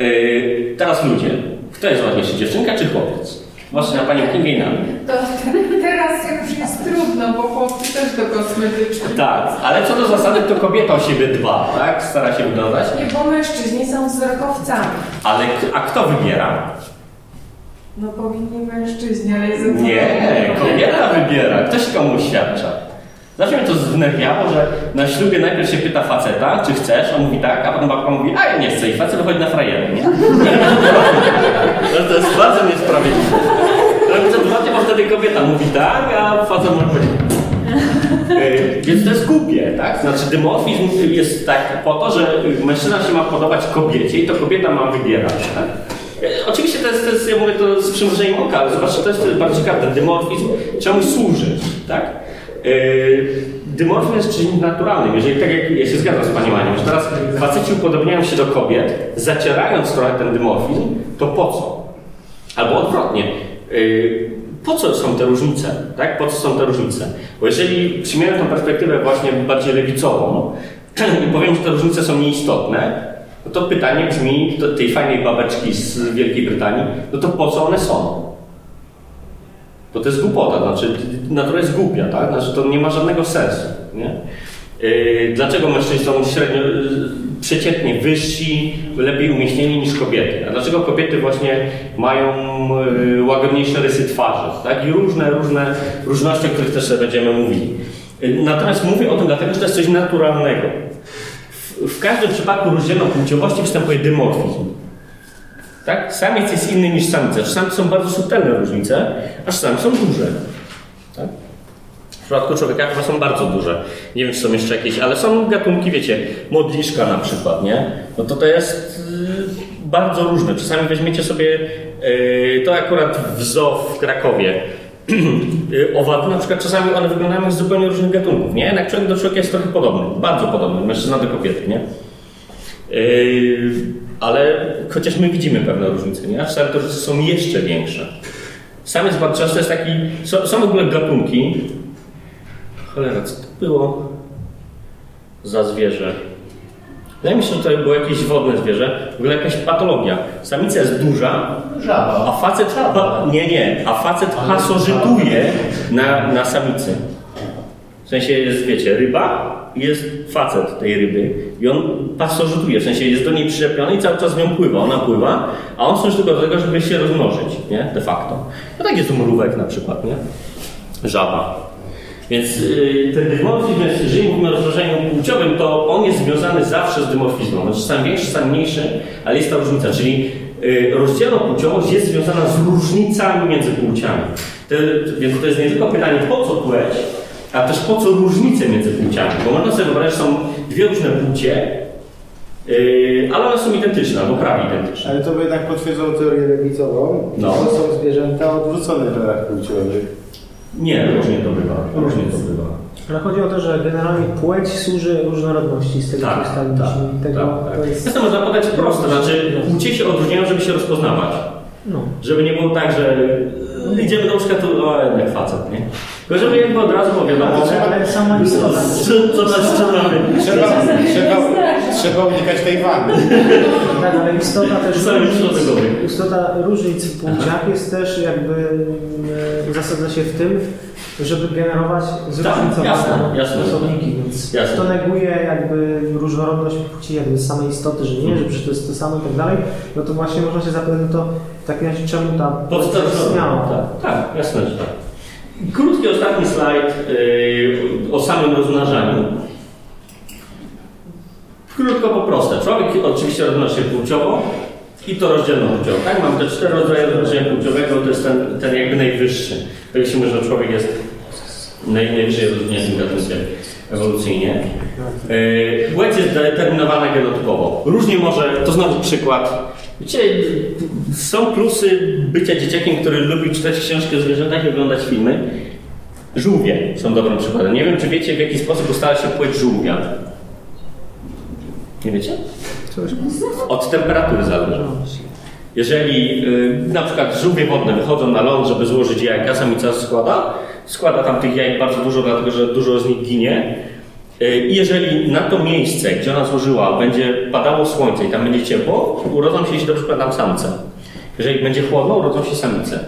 Speaker 1: Yy, teraz ludzie. Kto jest ładniejszy, dziewczynka czy chłopiec? Właśnie na Panią Kingę i na mnie.
Speaker 7: To teraz już jest trudno, bo chłopcy też do kosmetyczki.
Speaker 1: Tak, ale co do zasady, to kobieta o siebie dba, tak? Stara się wyglądać.
Speaker 7: Nie, bo mężczyźni są wzrokowcami.
Speaker 1: Ale a kto wybiera?
Speaker 7: No powinni mężczyźni, ale jest
Speaker 1: Nie, kobieta wybiera. Ktoś komu oświadcza. Zawsze mnie to zdenerwiało, że na ślubie najpierw się pyta faceta, czy chcesz, on mówi tak, a potem babka mówi, a ja nie chcę i facet wychodzi na frajerę, nie? To jest bardzo niesprawiedliwe. Robię to odwrotnie, bo wtedy kobieta mówi tak, a facet może powiedzieć Więc to jest głupie, tak? Znaczy dymorfizm jest tak po to, że mężczyzna się ma podobać kobiecie i to kobieta ma wybierać, tak? Oczywiście to jest, to jest, ja mówię to z przymrużeniem oka, ale zobaczcie, to jest bardzo ciekawe, ten dymorfizm czemu służy, tak? Yy, dymorfizm jest czymś naturalnym, jeżeli tak jak ja się zgadzam z Panią Anią, że teraz faceci upodobniają się do kobiet, zacierając trochę ten dymorfizm, to po co? Albo odwrotnie. Yy, po co są te różnice? Tak? Po co są te różnice? Bo jeżeli przyjmiemy tą perspektywę właśnie bardziej lewicową i powiem, że te różnice są nieistotne, no to pytanie brzmi do tej fajnej babeczki z Wielkiej Brytanii, no to po co one są? Bo to jest głupota, znaczy natura jest głupia, tak? Znaczy to nie ma żadnego sensu, nie? Yy, Dlaczego mężczyźni są średnio, yy, przeciętnie wyżsi, lepiej umieśnieni niż kobiety? A dlaczego kobiety właśnie mają yy, łagodniejsze rysy twarzy? Tak? I różne, różne różności, o których też będziemy mówili. Natomiast mówię o tym dlatego, że to jest coś naturalnego. W, w każdym przypadku rozdzielnopłciowości występuje dymorfizm. Tak? Samiec jest inny niż samica. Czasami są bardzo subtelne różnice, a czasami są duże. Przypadku człowieka chyba są bardzo duże. Nie wiem, czy są jeszcze jakieś, ale są gatunki, wiecie, modliszka na przykład, nie? No to to jest yy, bardzo różne. Czasami weźmiecie sobie, yy, to akurat w zoo w Krakowie, owady na przykład czasami one wyglądają z zupełnie różnych gatunków, nie? Jednak człowiek do człowieka jest trochę podobny, bardzo podobny, mężczyzna do kobiety, nie? Ale chociaż my widzimy pewne różnice, nie? A te różnice są jeszcze większe. Samiec bardzo często jest taki, są, są w ogóle gatunki, cholera, co to było za zwierzę? Wydaje mi się, że to było jakieś wodne zwierzę, w ogóle jakaś patologia. Samica jest duża,
Speaker 6: Żaba.
Speaker 1: a facet, pa, nie, nie, a facet pasożytuje na, na samicy. W sensie jest, wiecie, ryba i jest facet tej ryby i on pasożytuje, w sensie jest do niej przyczepiony i cały czas z nią pływa, ona pływa, a on służy tylko do tego, żeby się rozmnożyć, nie, de facto. No tak jest mrówek na przykład, nie, żaba. Więc yy, ten dymorfizm, jeżeli mówimy o rozłożeniu płciowym, to on jest związany zawsze z dymorfizmem. On czasami większy, czasami mniejszy, ale jest ta różnica. Czyli yy, rozdzielnopłciowość jest związana z różnicami między płciami. To, więc to jest nie tylko pytanie, po co płeć, a też po co różnice między płciami. Bo można sobie wyobrazić, że są dwie różne płcie, yy, ale one są identyczne, albo prawie identyczne.
Speaker 2: Ale to by jednak potwierdzało teorię lewicową,
Speaker 1: No.
Speaker 2: że są zwierzęta odwrócone w rolach płciowych.
Speaker 1: Nie, różnie to bywa. Różnie to bywa.
Speaker 3: Ale chodzi o to, że generalnie płeć służy różnorodności z tego,
Speaker 1: Tak,
Speaker 3: co ustaliliśmy.
Speaker 1: tak,
Speaker 3: I tego,
Speaker 1: tak, tak.
Speaker 3: to jest...
Speaker 1: Zresztą można podać prosto, znaczy płcie się odróżniają, żeby się rozpoznawać.
Speaker 3: No.
Speaker 1: Żeby nie było tak, że idziemy do łóżka, to o, jednak facet, nie? Tylko żeby jakby od razu było wiadomo,
Speaker 3: Ale, ale sama istota.
Speaker 1: co, co nas czynamy.
Speaker 2: Trzeba, trzeba, trzeba unikać tej wanny.
Speaker 3: Tak, ale istota też różnic, istota różnic w płciach jest też jakby e, zasadza się w tym, żeby generować zróżnicowane
Speaker 1: Tak,
Speaker 3: osobniki, więc
Speaker 1: Jasne.
Speaker 3: to neguje jakby różnorodność płci jakby z samej istoty, że nie, że to jest to samo i tak dalej, no to właśnie można się zapytać, no to w takim razie czemu ta płeć istniała?
Speaker 1: Tak, tak, jasne, że tak. Krótki ostatni slajd yy, o samym rozmnażaniu. Krótko po proste. Człowiek oczywiście rozmnaża się płciowo i to rozdzielno płciowo. Tak? Mamy te cztery rodzaje rozmnażania płciowego, to jest ten, ten jakby najwyższy. Powiedzmy, że człowiek jest naj, najwyżej rozwiniętym gatunkiem ewolucyjnie. Yy, Płeć jest determinowana genotypowo. Różnie może, to znowu przykład. Wiecie, są plusy bycia dzieciakiem, który lubi czytać książki o zwierzętach i oglądać filmy. Żółwie są dobrym przykładem. Nie wiem, czy wiecie, w jaki sposób ustala się płeć żółwia. Nie wiecie? Od temperatury zależy. Jeżeli y, na przykład żółwie wodne wychodzą na ląd, żeby złożyć jajka, samica składa, składa tam tych jajek bardzo dużo, dlatego że dużo z nich ginie. Y, I jeżeli na to miejsce, gdzie ona złożyła, będzie padało słońce i tam będzie ciepło, urodzą się, jeśli dobrze pamiętam, samce. Jeżeli będzie chłodno, urodzą się samice.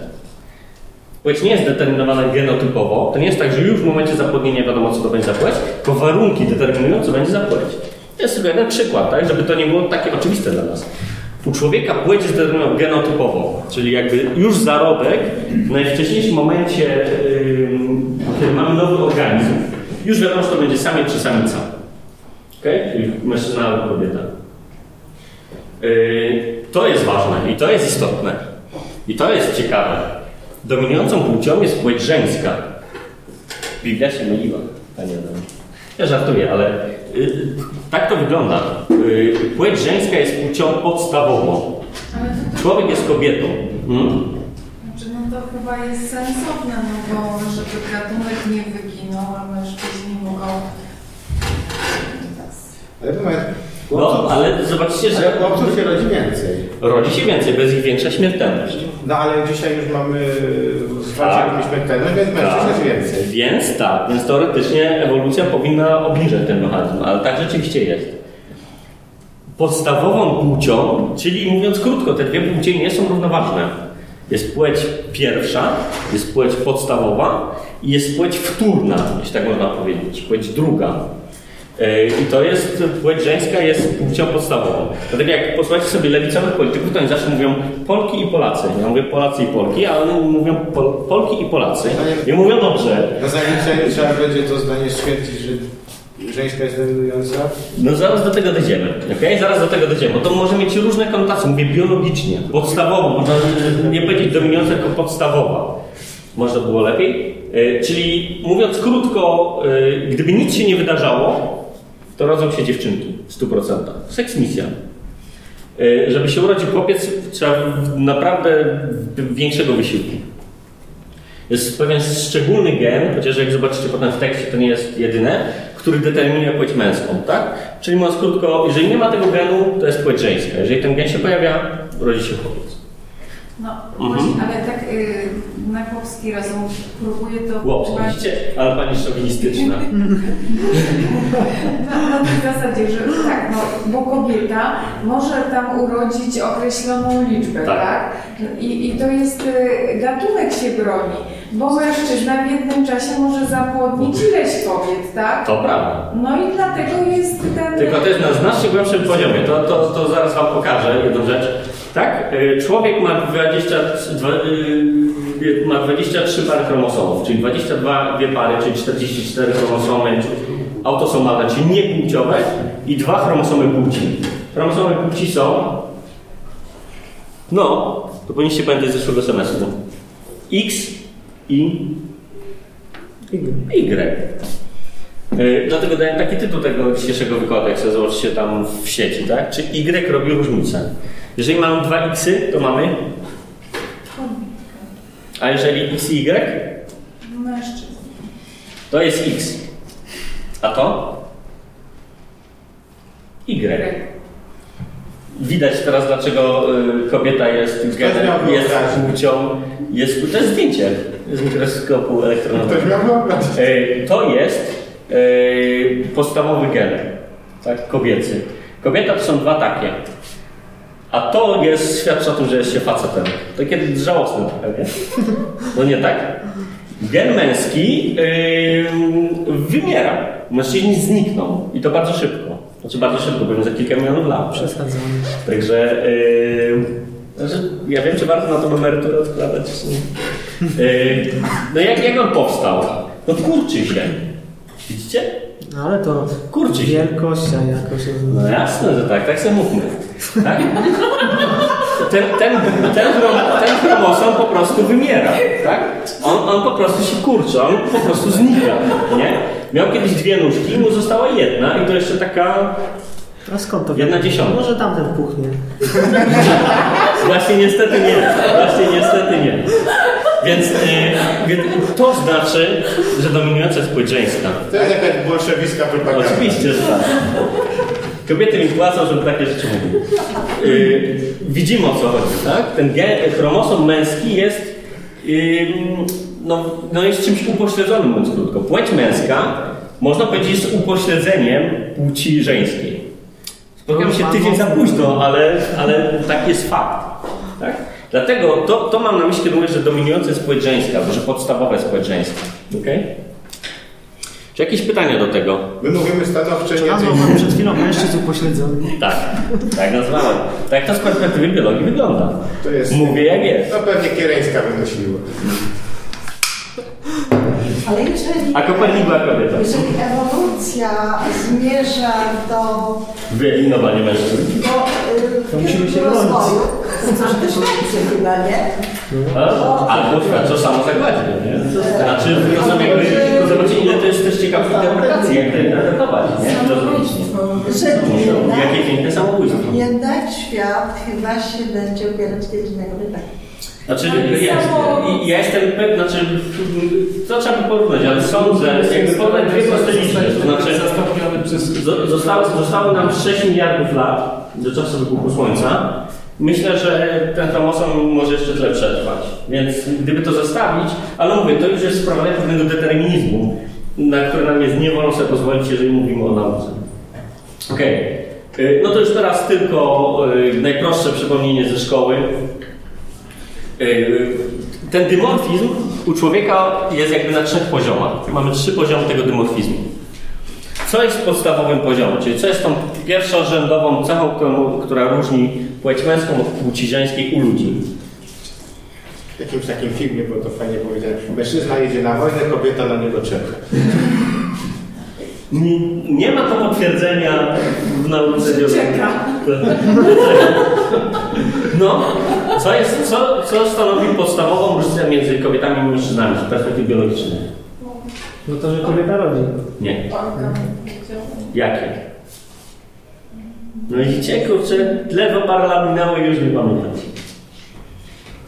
Speaker 1: Płeć nie jest determinowana genotypowo. To nie jest tak, że już w momencie zapłodnienia wiadomo, co to będzie za płeć, tylko warunki determinują, co będzie za płeć. To jest tylko jeden przykład, tak? żeby to nie było takie oczywiste dla nas. U człowieka płeć jest determinowana genotypowo, czyli jakby już zarodek w najwcześniejszym momencie, yy, kiedy mamy nowy organizm, już wiadomo, że to będzie samiec czy samica. Okay? Czyli mężczyzna albo kobieta. Yy, to jest ważne i to jest istotne. I to jest ciekawe. Dominującą płcią jest płeć żeńska. Biblia się myliła, panie Adam. Ja żartuję, ale y, tak to wygląda. Y, płeć żeńska jest płcią podstawową. Człowiek jest kobietą. Hmm?
Speaker 7: Chyba jest sensowne, no bo żeby gatunek nie wyginął, a mężczyźni mogą...
Speaker 2: Ale moment,
Speaker 1: No, ale zobaczcie,
Speaker 2: ale
Speaker 1: że
Speaker 2: chłopców się rodzi więcej.
Speaker 1: rodzi się więcej, bez ich większa śmiertelność.
Speaker 2: No ale dzisiaj już mamy
Speaker 1: Tak.
Speaker 2: śmiertelność, więc mężczyzn jest więcej.
Speaker 1: Więc tak, więc teoretycznie ewolucja powinna obniżać ten mechanizm, ale tak rzeczywiście jest. Podstawową płcią, czyli mówiąc krótko, te dwie płcie nie są równoważne. Jest płeć pierwsza, jest płeć podstawowa i jest płeć wtórna, jeśli tak można powiedzieć, płeć druga. E, I to jest, płeć żeńska jest płcią podstawową. Dlatego jak posłuchacie sobie lewicowych polityków, to oni zawsze mówią Polki i Polacy. Ja mówię Polacy i Polki, a oni mówią Pol Polki i Polacy. I mówią dobrze.
Speaker 2: Na zaliczeniu trzeba będzie to zdanie stwierdzić, że żeńska jest dominująca.
Speaker 1: No zaraz do tego dojdziemy, okej? Zaraz do tego dojdziemy, bo to może mieć różne konotacje, mówię biologicznie, podstawowo, można nie powiedzieć dominująca, tylko podstawowa. Może było lepiej? E, Czyli mówiąc krótko, e, gdyby nic się nie wydarzało, to rodzą się dziewczynki w 100%. Seks misja. E, Żeby się urodził chłopiec, trzeba naprawdę większego wysiłku. Jest pewien szczególny gen, chociaż jak zobaczycie potem w tekście, to nie jest jedyne, który determinuje płeć męską, tak? Czyli mówiąc krótko, jeżeli nie ma tego genu, to jest płeć żeńska. Jeżeli ten gen się pojawia, rodzi się chłopiec.
Speaker 7: No
Speaker 1: Mhm.
Speaker 7: właśnie, ale tak y, na chłopski rozum próbuję to
Speaker 1: Chłopcy,
Speaker 7: ubrać-
Speaker 1: widzicie? Ale pani szowinistyczna.
Speaker 7: Na, na tej zasadzie, że tak, no, bo kobieta może tam urodzić określoną liczbę,
Speaker 1: Tak.
Speaker 7: tak? I, I to jest, y, gatunek się broni, bo mężczyzna w jednym czasie może zapłodnić ileś tak?
Speaker 1: To prawda.
Speaker 7: No i dlatego jest ten...
Speaker 1: Tylko to jest na znacznie głębszym poziomie. To, to, to zaraz Wam pokażę jedną rzecz. Tak? Y, Człowiek ma, 20, dwa- y, ma 23 pary chromosomów, czyli 22 dwie pary, czyli 44 chromosomy autosomalne, czyli niepłciowe i dwa chromosomy płci. Chromosomy płci są no, to powinniście pamiętać z zeszłego semestru. X i Y. Y, Dlatego daję taki tytuł tego dzisiejszego wykładu, jak sobie zobaczycie tam w sieci, tak? Czy Y robi różnicę? Jeżeli mamy dwa Xy, to mamy. A jeżeli X i Y,
Speaker 7: Mężczyzn.
Speaker 1: to jest X. A to? Y. Widać teraz, dlaczego y, kobieta jest genem, jest płcią, jest, to jest zdjęcie z mikroskopu elektronowego. E, To jest e, podstawowy gen, tak, kobiecy. Kobieta to są dwa takie. A to jest, świadczy o tym, że jest się facetem. To kiedy żałosne trochę, nie? No nie tak? Gen męski yy, wymiera. Mężczyźni znikną. I to bardzo szybko. Znaczy bardzo szybko, pewnie za kilka milionów lat.
Speaker 3: Przesadzamy.
Speaker 1: Także yy, znaczy, ja wiem, czy warto na tą emeryturę odkładać. Yy, no jak, jak on powstał? No kurczy się. Widzicie?
Speaker 3: No ale to
Speaker 1: Kurczy się.
Speaker 3: wielkość, a jakość...
Speaker 1: No jasne, że tak, tak sobie mówmy. Tak? Ten, ten, ten, ten chromosom po prostu wymiera, tak? On, on po prostu się kurczy, on po prostu znika, nie? Miał kiedyś dwie nóżki, mu została jedna i to jeszcze taka
Speaker 3: A skąd to
Speaker 1: Jedna dziesiąta.
Speaker 3: Może tamten puchnie.
Speaker 1: Właśnie niestety nie. Właśnie niestety nie. Więc, yy, więc to znaczy, że dominująca jest płeć żeńska.
Speaker 2: To jest jakaś bolszewicka propaganda.
Speaker 1: Oczywiście, że tak. Kobiety mi płacą, żeby takie rzeczy mówić. Yy, widzimy o co chodzi, tak? Ten gen, chromosom męski jest, yy, no, no jest czymś upośledzonym, mówiąc krótko. Płeć męska, można powiedzieć, jest upośledzeniem płci żeńskiej. Spotkał się tydzień za późno, ale, ale tak jest fakt. Tak? Dlatego to, to mam na myśli, mówię, że płeć żeńska, że płeć żeńska. Okay? Czy jakieś pytania do tego?
Speaker 2: My mówimy stanowczo nie
Speaker 3: Nazwał pan przed chwilą mężczyzn upośledzony.
Speaker 1: Tak, tak nazwałem. Tak to z perspektywy biologii wygląda.
Speaker 2: To jest-
Speaker 1: Mówię jak jest.
Speaker 2: To pewnie Kiereńska wymyśliła.
Speaker 5: Ale jeżeli,
Speaker 1: A Kopernik była kobieta.
Speaker 5: jeżeli ewolucja zmierza do,
Speaker 1: Wyeliminowanie mężczyzn.
Speaker 5: do
Speaker 3: To musimy się bronić.
Speaker 5: coś też więcej chyba, nie?
Speaker 1: Albo świadczy o samozagładzie, nie? Znaczy, tylko zobaczcie ile to jest też ciekawych interpretacji, jak to interpretować, nie? Filozoficznie.
Speaker 5: Że jednak,
Speaker 1: Jakie piękne samobójstwo.
Speaker 5: jednak świat chyba się będzie ubierać do innego wydania.
Speaker 1: Znaczy, ja,
Speaker 7: samo-
Speaker 1: ja jestem pewny, znaczy, to trzeba by porównać, ale sądzę, jakby porównać dwie proste liczby, to znaczy, zostało, zostało nam 6 miliardów lat do czasu wybuchu Słońca. Myślę, że ten chromosom może jeszcze tyle przetrwać. Więc gdyby to zostawić, ale mówię, to już jest wprowadzenie pewnego determinizmu, na który nam jest nie wolno sobie pozwolić, jeżeli mówimy o nauce. Okej. Y, No to już teraz tylko y, najprostsze przypomnienie ze szkoły. Y, Ten dymorfizm u człowieka jest jakby na trzech poziomach. Mamy trzy poziomy tego dymorfizmu. Co jest podstawowym poziomem, czyli co jest tą pierwszorzędową cechą, którą, która różni płeć męską od płci żeńskiej u ludzi.
Speaker 2: W jakimś takim filmie było to fajnie powiedziane. Mężczyzna jedzie na wojnę, kobieta na niego czeka.
Speaker 1: Nie, nie ma to potwierdzenia w nauce biologii.
Speaker 7: Czeka.
Speaker 1: No, co, jest, co, co stanowi podstawową różnicę między kobietami i mężczyznami z perspektywy biologicznej?
Speaker 3: No to, że kobieta rodzi.
Speaker 1: Nie. Jakie? No widzicie, kurczę, minęło i już nie pamiętacie.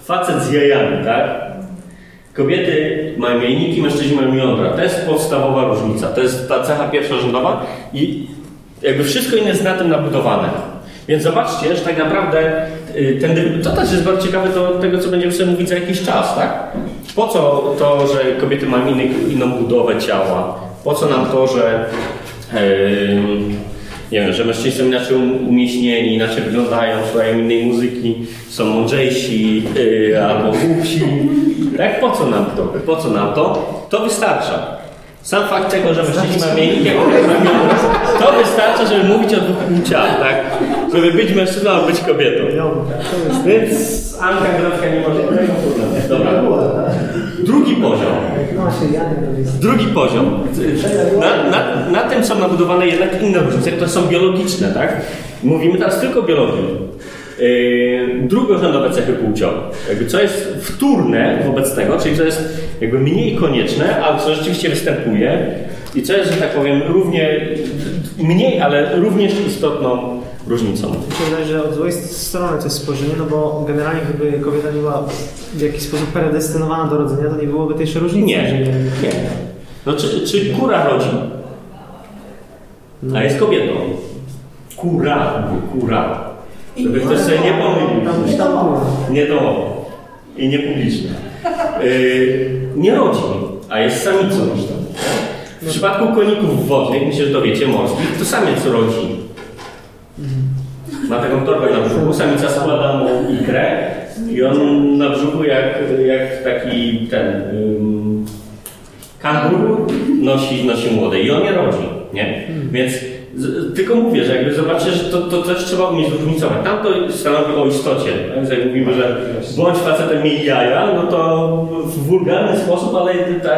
Speaker 1: Facet z jajami, tak? Kobiety mają jajniki, mężczyźni mają jądra. To jest podstawowa różnica. To jest ta cecha pierwszorzędowa i jakby wszystko inne jest na tym nabudowane. Więc zobaczcie, że tak naprawdę y, ten, to też jest bardzo ciekawe do tego, co będziemy sobie mówić za jakiś czas, tak? Po co to, że kobiety mają inny, inną budowę ciała? Po co nam to, że em, nie wiem, że mężczyźni są inaczej um- umieśnieni, inaczej wyglądają, słuchają innej muzyki, są mądrzejsi yy, albo głupsi. Tak? Po co nam to? Po co nam to? To wystarcza. Sam fakt tego, że mężczyźni mają jądra, to wystarcza, żeby mówić o dwóch płciach, tak? Żeby być mężczyzną, a być kobietą. Więc Anka Grodzka nie może Dobra. Drugi poziom. Drugi poziom. Na, na, na tym są nabudowane jednak inne różnice, które są biologiczne, tak? Mówimy teraz tylko o biologii. Yy, drugorzędowe cechy płciowe. Jakby co jest wtórne wobec tego, czyli co jest jakby mniej konieczne, ale co rzeczywiście występuje i co jest, że tak powiem, równie mniej, ale również istotną różnicą.
Speaker 3: Mi się wydaje, że od złej strony to jest spojrzenie, no bo generalnie gdyby kobieta nie była w jakiś sposób predestynowana do rodzenia, to nie byłoby tej jeszcze różnicy.
Speaker 1: Nie,
Speaker 3: że
Speaker 1: nie. No czy, czy kura rodzi? A jest kobietą. Kura, kura. Żeby ktoś sobie nie pomylił.
Speaker 3: Tam było.
Speaker 1: Nie domowo i nie publiczne. Yy, nie rodzi, a jest samicą. W przypadku koników wodnych, myślę, że to wiecie, morskich, to samiec rodzi. Ma taką torbę na brzuchu, samica składa mu ikrę i on na brzuchu jak, jak taki ten ym, kangur nosi, nosi młode i on je rodzi, nie? Więc z, tylko mówię, że jakby zobaczycie, że to, to też trzeba umieć zróżnicować. Tam to stanowi o istocie. Tak? Jak mówimy, że bądź facetem miej jaja, no to w wulgarny sposób, ale ta,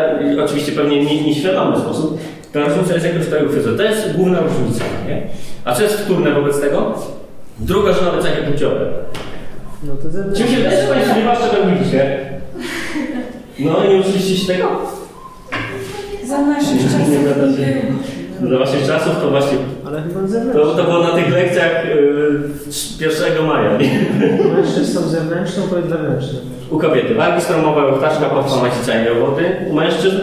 Speaker 1: oczywiście pewnie nie- nieświadomy sposób, ta różnica jest jakoś tego. To jest główna różnica. Nie? A co jest wtórne wobec tego? Drugorzędowe cechy płciowe.
Speaker 3: No to ze...
Speaker 1: Czym się też Państwo nie wasze to widzicie? No nie uczyliście się tego?
Speaker 7: Za naszych czasów
Speaker 1: Nie. Za waszych czasów to właśnie
Speaker 3: Ale chyba
Speaker 1: to,
Speaker 3: zewnętrzne.
Speaker 1: to było na tych lekcjach yy, 1 maja.
Speaker 3: Mężczyzn są zewnętrzne, to jest wewnętrzne.
Speaker 1: U kobiety wargi stromowe, łechtaczka, powstał macicanie wody. U mężczyzn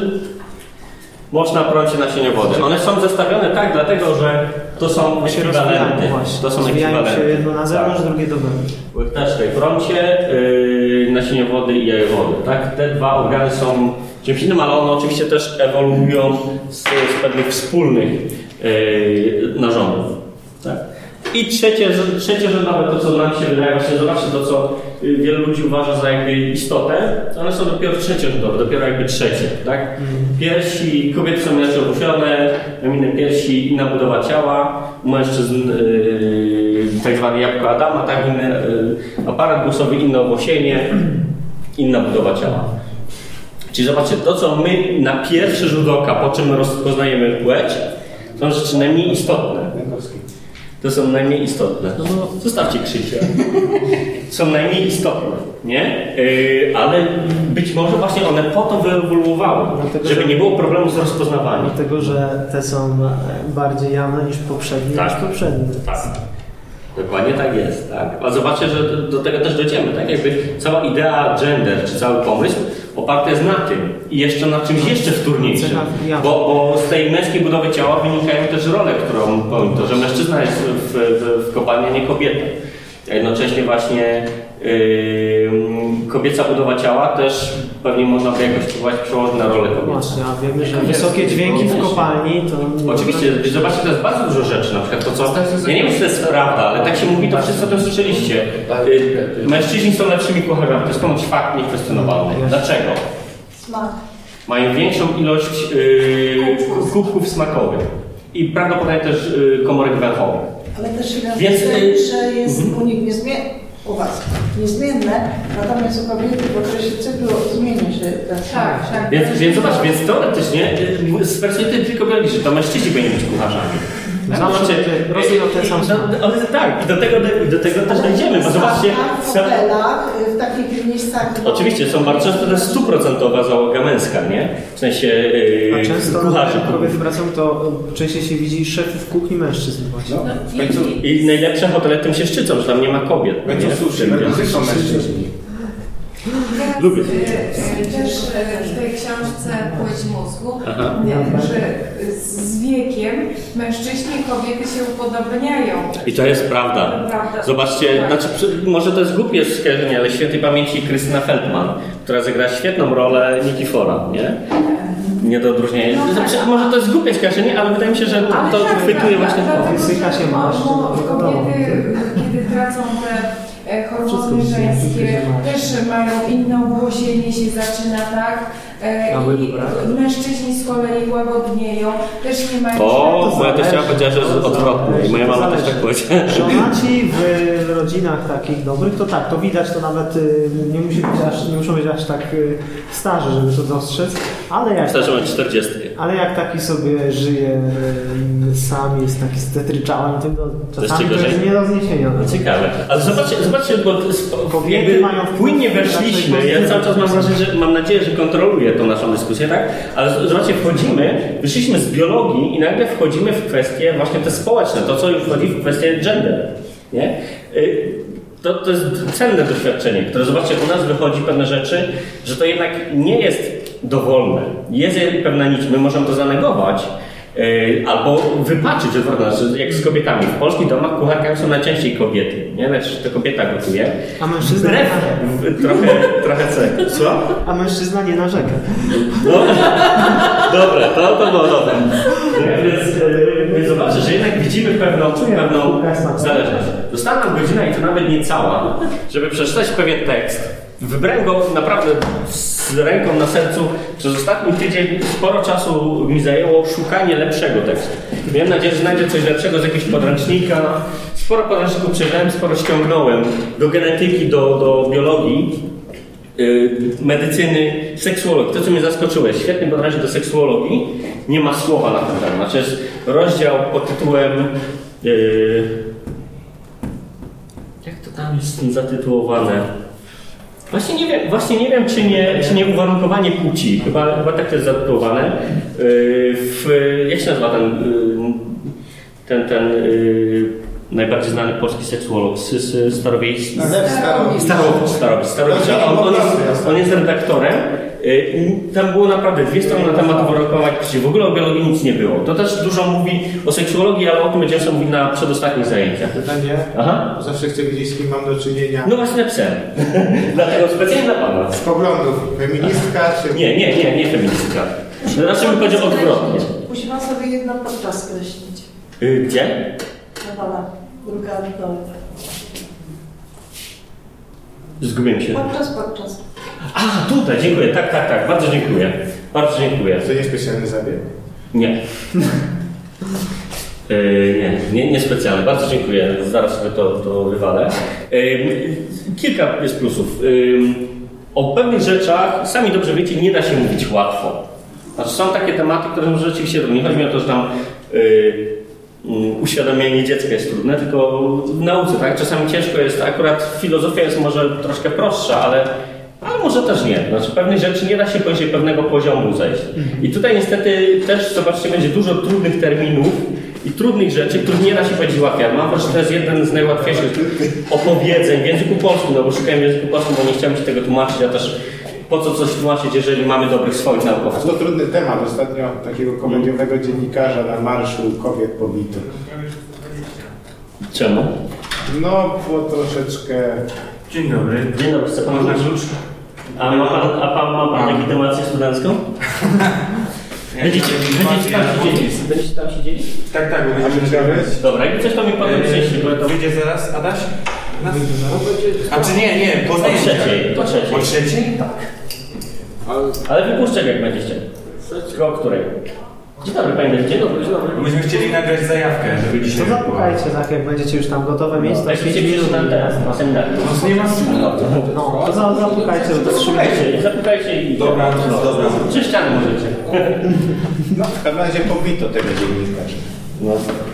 Speaker 1: moc na prącie nasieniowody. One są zestawione tak, dlatego że to są ekwiwalenty. To są ekwiwalenty.
Speaker 3: się jedno na zewnątrz,
Speaker 1: Tak.
Speaker 3: drugie do wewnątrz.
Speaker 1: Łechtaczka i prącie, yy, nasieniowody i jajowody. Tak? Te dwa organy są czymś innym, ale one oczywiście też ewoluują z, z pewnych wspólnych yy, narządów. Tak? I trzecie, trzecie rzędowe, to co nam się wydaje, właśnie zobaczcie to, co y, wielu ludzi uważa za jakby istotę, to one są dopiero trzecie rzędowe, dopiero jakby trzecie, tak? Piersi, kobiety są inaczej obusione, mają inne piersi, inna budowa ciała, u mężczyzn yy, tak zwany jabłko Adama, tak, inny yy, aparat głosowy, inne owłosienie, inna budowa ciała. Czyli zobaczcie, to co my na pierwszy rzut oka, po czym rozpoznajemy płeć, są rzeczy najmniej istotne. To są najmniej istotne.
Speaker 3: No bo
Speaker 1: Zostawcie Krzysia. Są najmniej istotne, nie? Yy, ale być może właśnie one po to wyewoluowały,
Speaker 3: Dlatego,
Speaker 1: żeby
Speaker 3: że-
Speaker 1: nie było problemu z rozpoznawaniem.
Speaker 3: dlatego, że te są e, bardziej jawne niż poprzednie,
Speaker 1: Tak.
Speaker 3: niż poprzednie.
Speaker 1: Tak. Dokładnie tak jest, tak. A zobaczcie, że do- do tego też dojdziemy, tak? Jakby cała idea gender, czy cały pomysł oparty jest na tym i jeszcze na czymś jeszcze wtórniejszym. Bo, bo z tej męskiej budowy ciała wynikają też role, którą pełni to, że mężczyzna jest w, w, w kopalni, a nie kobieta. A jednocześnie właśnie kobieca budowa ciała też pewnie można by jakoś próbować przełożyć na rolę kobiety.
Speaker 3: Właśnie, a wiemy, że
Speaker 1: Jest.
Speaker 3: wysokie dźwięki w kopalni to...
Speaker 1: Oczywiście, zobaczcie, to jest bardzo dużo rzeczy, na przykład to co, ja nie wiem czy to jest prawda, ale tak się mówi, to wszyscy o tym słyszeliście. Y, Mężczyźni są lepszymi kucharzami, to jest ponoć fakt niekwestionowalny. Dlaczego?
Speaker 5: Smak.
Speaker 1: Mają większą ilość yy, kubków smakowych. i prawdopodobnie też y, komórek węchowych.
Speaker 5: Ale też się
Speaker 1: Więc, y,
Speaker 5: że jest
Speaker 1: mhm.
Speaker 5: u nich niezmienne, natomiast u kobiety w okresie cyklu zmienia się ten
Speaker 7: Tak, tak.
Speaker 1: Więc, więc zobacz, więc teoretycznie y, z perspektywy tylko biologicznej to mężczyźni powinni być kucharzami.
Speaker 3: Zawsze rozumiem ten sam
Speaker 1: no, no, ale tak, i do tego, do tego też dojdziemy, bo zobaczcie,
Speaker 5: w hotelach, y, w takich miejscach...
Speaker 1: oczywiście są bardzo często to jest stuprocentowa załoga męska, nie? W sensie yy,
Speaker 3: A często
Speaker 1: kucharzy.
Speaker 3: jak kobiety pracują, to y, częściej się widzi szefów kuchni mężczyzn właśnie.
Speaker 2: No,
Speaker 7: No,
Speaker 2: w końcu
Speaker 1: I najlepsze hotele tym się szczycą, że tam nie ma kobiet.
Speaker 2: będzie
Speaker 1: nie?
Speaker 2: suszy,
Speaker 1: W tym
Speaker 2: będą
Speaker 1: jest.
Speaker 2: tylko mężczyźni.
Speaker 7: Teraz,
Speaker 1: Lubię.
Speaker 7: e, Też e, w tej książce Płeć mózgu,
Speaker 1: Aha.
Speaker 7: e, że z wiekiem mężczyźni i kobiety się upodobniają.
Speaker 1: I to jest prawda.
Speaker 7: Prawda.
Speaker 1: Zobaczcie,
Speaker 7: Tak.
Speaker 1: znaczy, przy- może to jest głupie skojarzenie, ale świętej pamięci Krystyna Feldman, która zagrała świetną rolę Nikifora, nie? Nie do odróżnienia.
Speaker 7: No tak.
Speaker 1: Znaczy, może to jest głupie skojarzenie, ale wydaje mi się, że to, to
Speaker 7: tak,
Speaker 1: uchwytuje
Speaker 7: tak,
Speaker 1: właśnie
Speaker 7: tak, dlatego,
Speaker 3: Wysycha się masz.
Speaker 7: Kobiety, kiedy tracą te hormony
Speaker 3: się
Speaker 7: żeńskie, też mają inne ugłosienie się zaczyna, tak? E, I mężczyźni z kolei łagodnieją, też nie mają...
Speaker 1: O, moja teściowa powiedziała, że jest odwrotnie i moja mama też tak powiedziała.
Speaker 3: Żonaci w rodzinach takich dobrych, to tak, to widać, to nawet y, nie, musi być aż, nie muszą być aż tak y, starzy, żeby to dostrzec, ale jak,
Speaker 1: że mam 40.
Speaker 3: ale jak taki sobie żyje y, sam, jest taki stetryczałem, to, czasami to jest nie do zniesienia.
Speaker 1: No ciekawe. Ale zobaczcie, zobaczcie bo
Speaker 3: Kobiety
Speaker 1: jakby
Speaker 3: mają raczej
Speaker 1: weszliśmy. Ja cały czas mam wrażenie, że mam nadzieję, że kontroluję tą naszą dyskusję, tak? Ale zobaczcie, wchodzimy, wyszliśmy z biologii i nagle wchodzimy w kwestie właśnie te społeczne, to co już wchodzi w kwestię gender. Nie? Y, To, to jest cenne doświadczenie, które zobaczcie, u nas wychodzi pewne rzeczy, że to jednak nie jest dowolne. Jest pewna nić, my możemy to zanegować, albo wypaczyć znaczy jak z kobietami. W polskich domach kucharkami są najczęściej kobiety, nie? Znaczy to kobieta gotuje.
Speaker 3: A mężczyzna,
Speaker 1: Wbrew w, trochę, trochę cech. Co?
Speaker 3: a mężczyzna nie narzeka.
Speaker 1: No, dobre, to, to było dobre. Więc, yy, więc zobaczcie, że jednak widzimy pewną, pewną zależność. Została nam godzina i to nawet nie cała, żeby przeczytać pewien tekst. Wybrałem go naprawdę z ręką na sercu. Przez ostatni tydzień sporo czasu mi zajęło szukanie lepszego tekstu. Miałem nadzieję, że znajdę coś lepszego z jakiegoś podręcznika. Sporo podręczników przeczytałem, sporo ściągnąłem do genetyki, do, do biologii. y, medycyny, seksuologii. To, co mnie zaskoczyło, jest świetny podręcznik do seksuologii. Nie ma słowa na ten temat. Znaczy jest rozdział pod tytułem y, jak to tam jest zatytułowane? Właśnie nie wiem, właśnie nie wiem czy, nie, czy nie uwarunkowanie płci. Chyba, chyba tak to jest zatytułowane. Y, w, jak się nazywa ten, y, ten, ten y, najbardziej znany polski seksuolog? S- s- Starowiejski?
Speaker 2: Starowicz.
Speaker 1: Starowicz, Starowicz, Starowicz. On, on, jest, on jest redaktorem. Y, Tam było naprawdę dwie strony na temat uwarunkowań płci. W ogóle o biologii nic nie było. To też dużo mówi o seksuologii, ale o tym będziemy mówić na przedostatnich zajęciach.
Speaker 2: Pytanie.
Speaker 1: Aha.
Speaker 2: Zawsze chcę wiedzieć, z kim mam do czynienia.
Speaker 1: No właśnie napisałem. Dlatego specjalnie dla Pana.
Speaker 2: Z poglądów feministka czy...
Speaker 1: Nie, nie, nie, nie feministka. Znaczy bym powiedział odwrotnie.
Speaker 5: Musi Pan sobie jedno podczas skreślić.
Speaker 1: Y, Gdzie?
Speaker 5: Na dole. Druga na dole.
Speaker 1: Zgubiłem się.
Speaker 5: Podczas, podczas.
Speaker 1: A, tutaj, dziękuję. Tak, tak, tak. Bardzo dziękuję. Bardzo dziękuję.
Speaker 2: To nie specjalny zabieg.
Speaker 1: Nie. Yy, nie, nie, nie specjalnie. Bardzo dziękuję. Zaraz sobie to, to wywalę. Yy, kilka jest plusów. Yy, o pewnych rzeczach, sami dobrze wiecie, nie da się mówić łatwo. Znaczy, są takie tematy, które są rzeczywiście trudne. Nie chodzi mi o to, że tam mm, uświadomienie dziecka jest trudne, tylko w nauce, tak? Czasami ciężko jest, akurat filozofia jest może troszkę prostsza, ale ale może też nie. Znaczy pewnych rzeczy nie da się poniżej pewnego poziomu zejść. I tutaj niestety też, zobaczcie, będzie dużo trudnych terminów i trudnych rzeczy, których nie da się powiedzieć łatwiej. Mam wrażenie, że to jest jeden z najłatwiejszych opowiedzeń w języku polskim, no bo szukałem w języku polskim, bo nie chciałem ci tego tłumaczyć, a też po co coś tłumaczyć, jeżeli mamy dobrych swoich
Speaker 2: A
Speaker 1: naukowców.
Speaker 2: to trudny temat. Ostatnio takiego komediowego dziennikarza na marszu kobiet pobito.
Speaker 1: Czemu?
Speaker 2: No, było troszeczkę...
Speaker 8: Dzień dobry.
Speaker 1: Dzień dobry, chce pan
Speaker 8: Można
Speaker 1: użyć?
Speaker 8: klucz?
Speaker 1: A ma pan, a pan ma pan legitymację studencką? Będziecie, będziecie tam siedzieli? Będziecie tam siedzieli?
Speaker 8: Tak, tak,
Speaker 2: A
Speaker 8: będziemy
Speaker 2: myślałeś?
Speaker 1: Dobra, jakby coś to mi potem przynieśli, bo to...
Speaker 8: Wyjdzie zaraz, Adaś? Nas? A czy nie, nie, po
Speaker 1: trzeciej, po trzeciej.
Speaker 8: Po trzeciej?
Speaker 1: Ale wypuszczę jak będziecie. Tylko o której? Dzień dobry Panie Dawidzie, dzień dobry, dzień dobry.
Speaker 8: Myśmy chcieli nagrać zajawkę, żeby
Speaker 3: To
Speaker 8: dzisiaj
Speaker 3: zapukajcie, tak jak będziecie już tam gotowe miejsce.
Speaker 1: Tak się przyjdzie na teraz, na seminarium.
Speaker 8: No nie ma
Speaker 3: No, to za, zapukajcie, to
Speaker 1: Zapukajcie, zapukajcie i...
Speaker 8: Dobra, dobra.
Speaker 1: Trzy ściany możecie.
Speaker 2: No, w każdym razie pobito tego dziennikarza.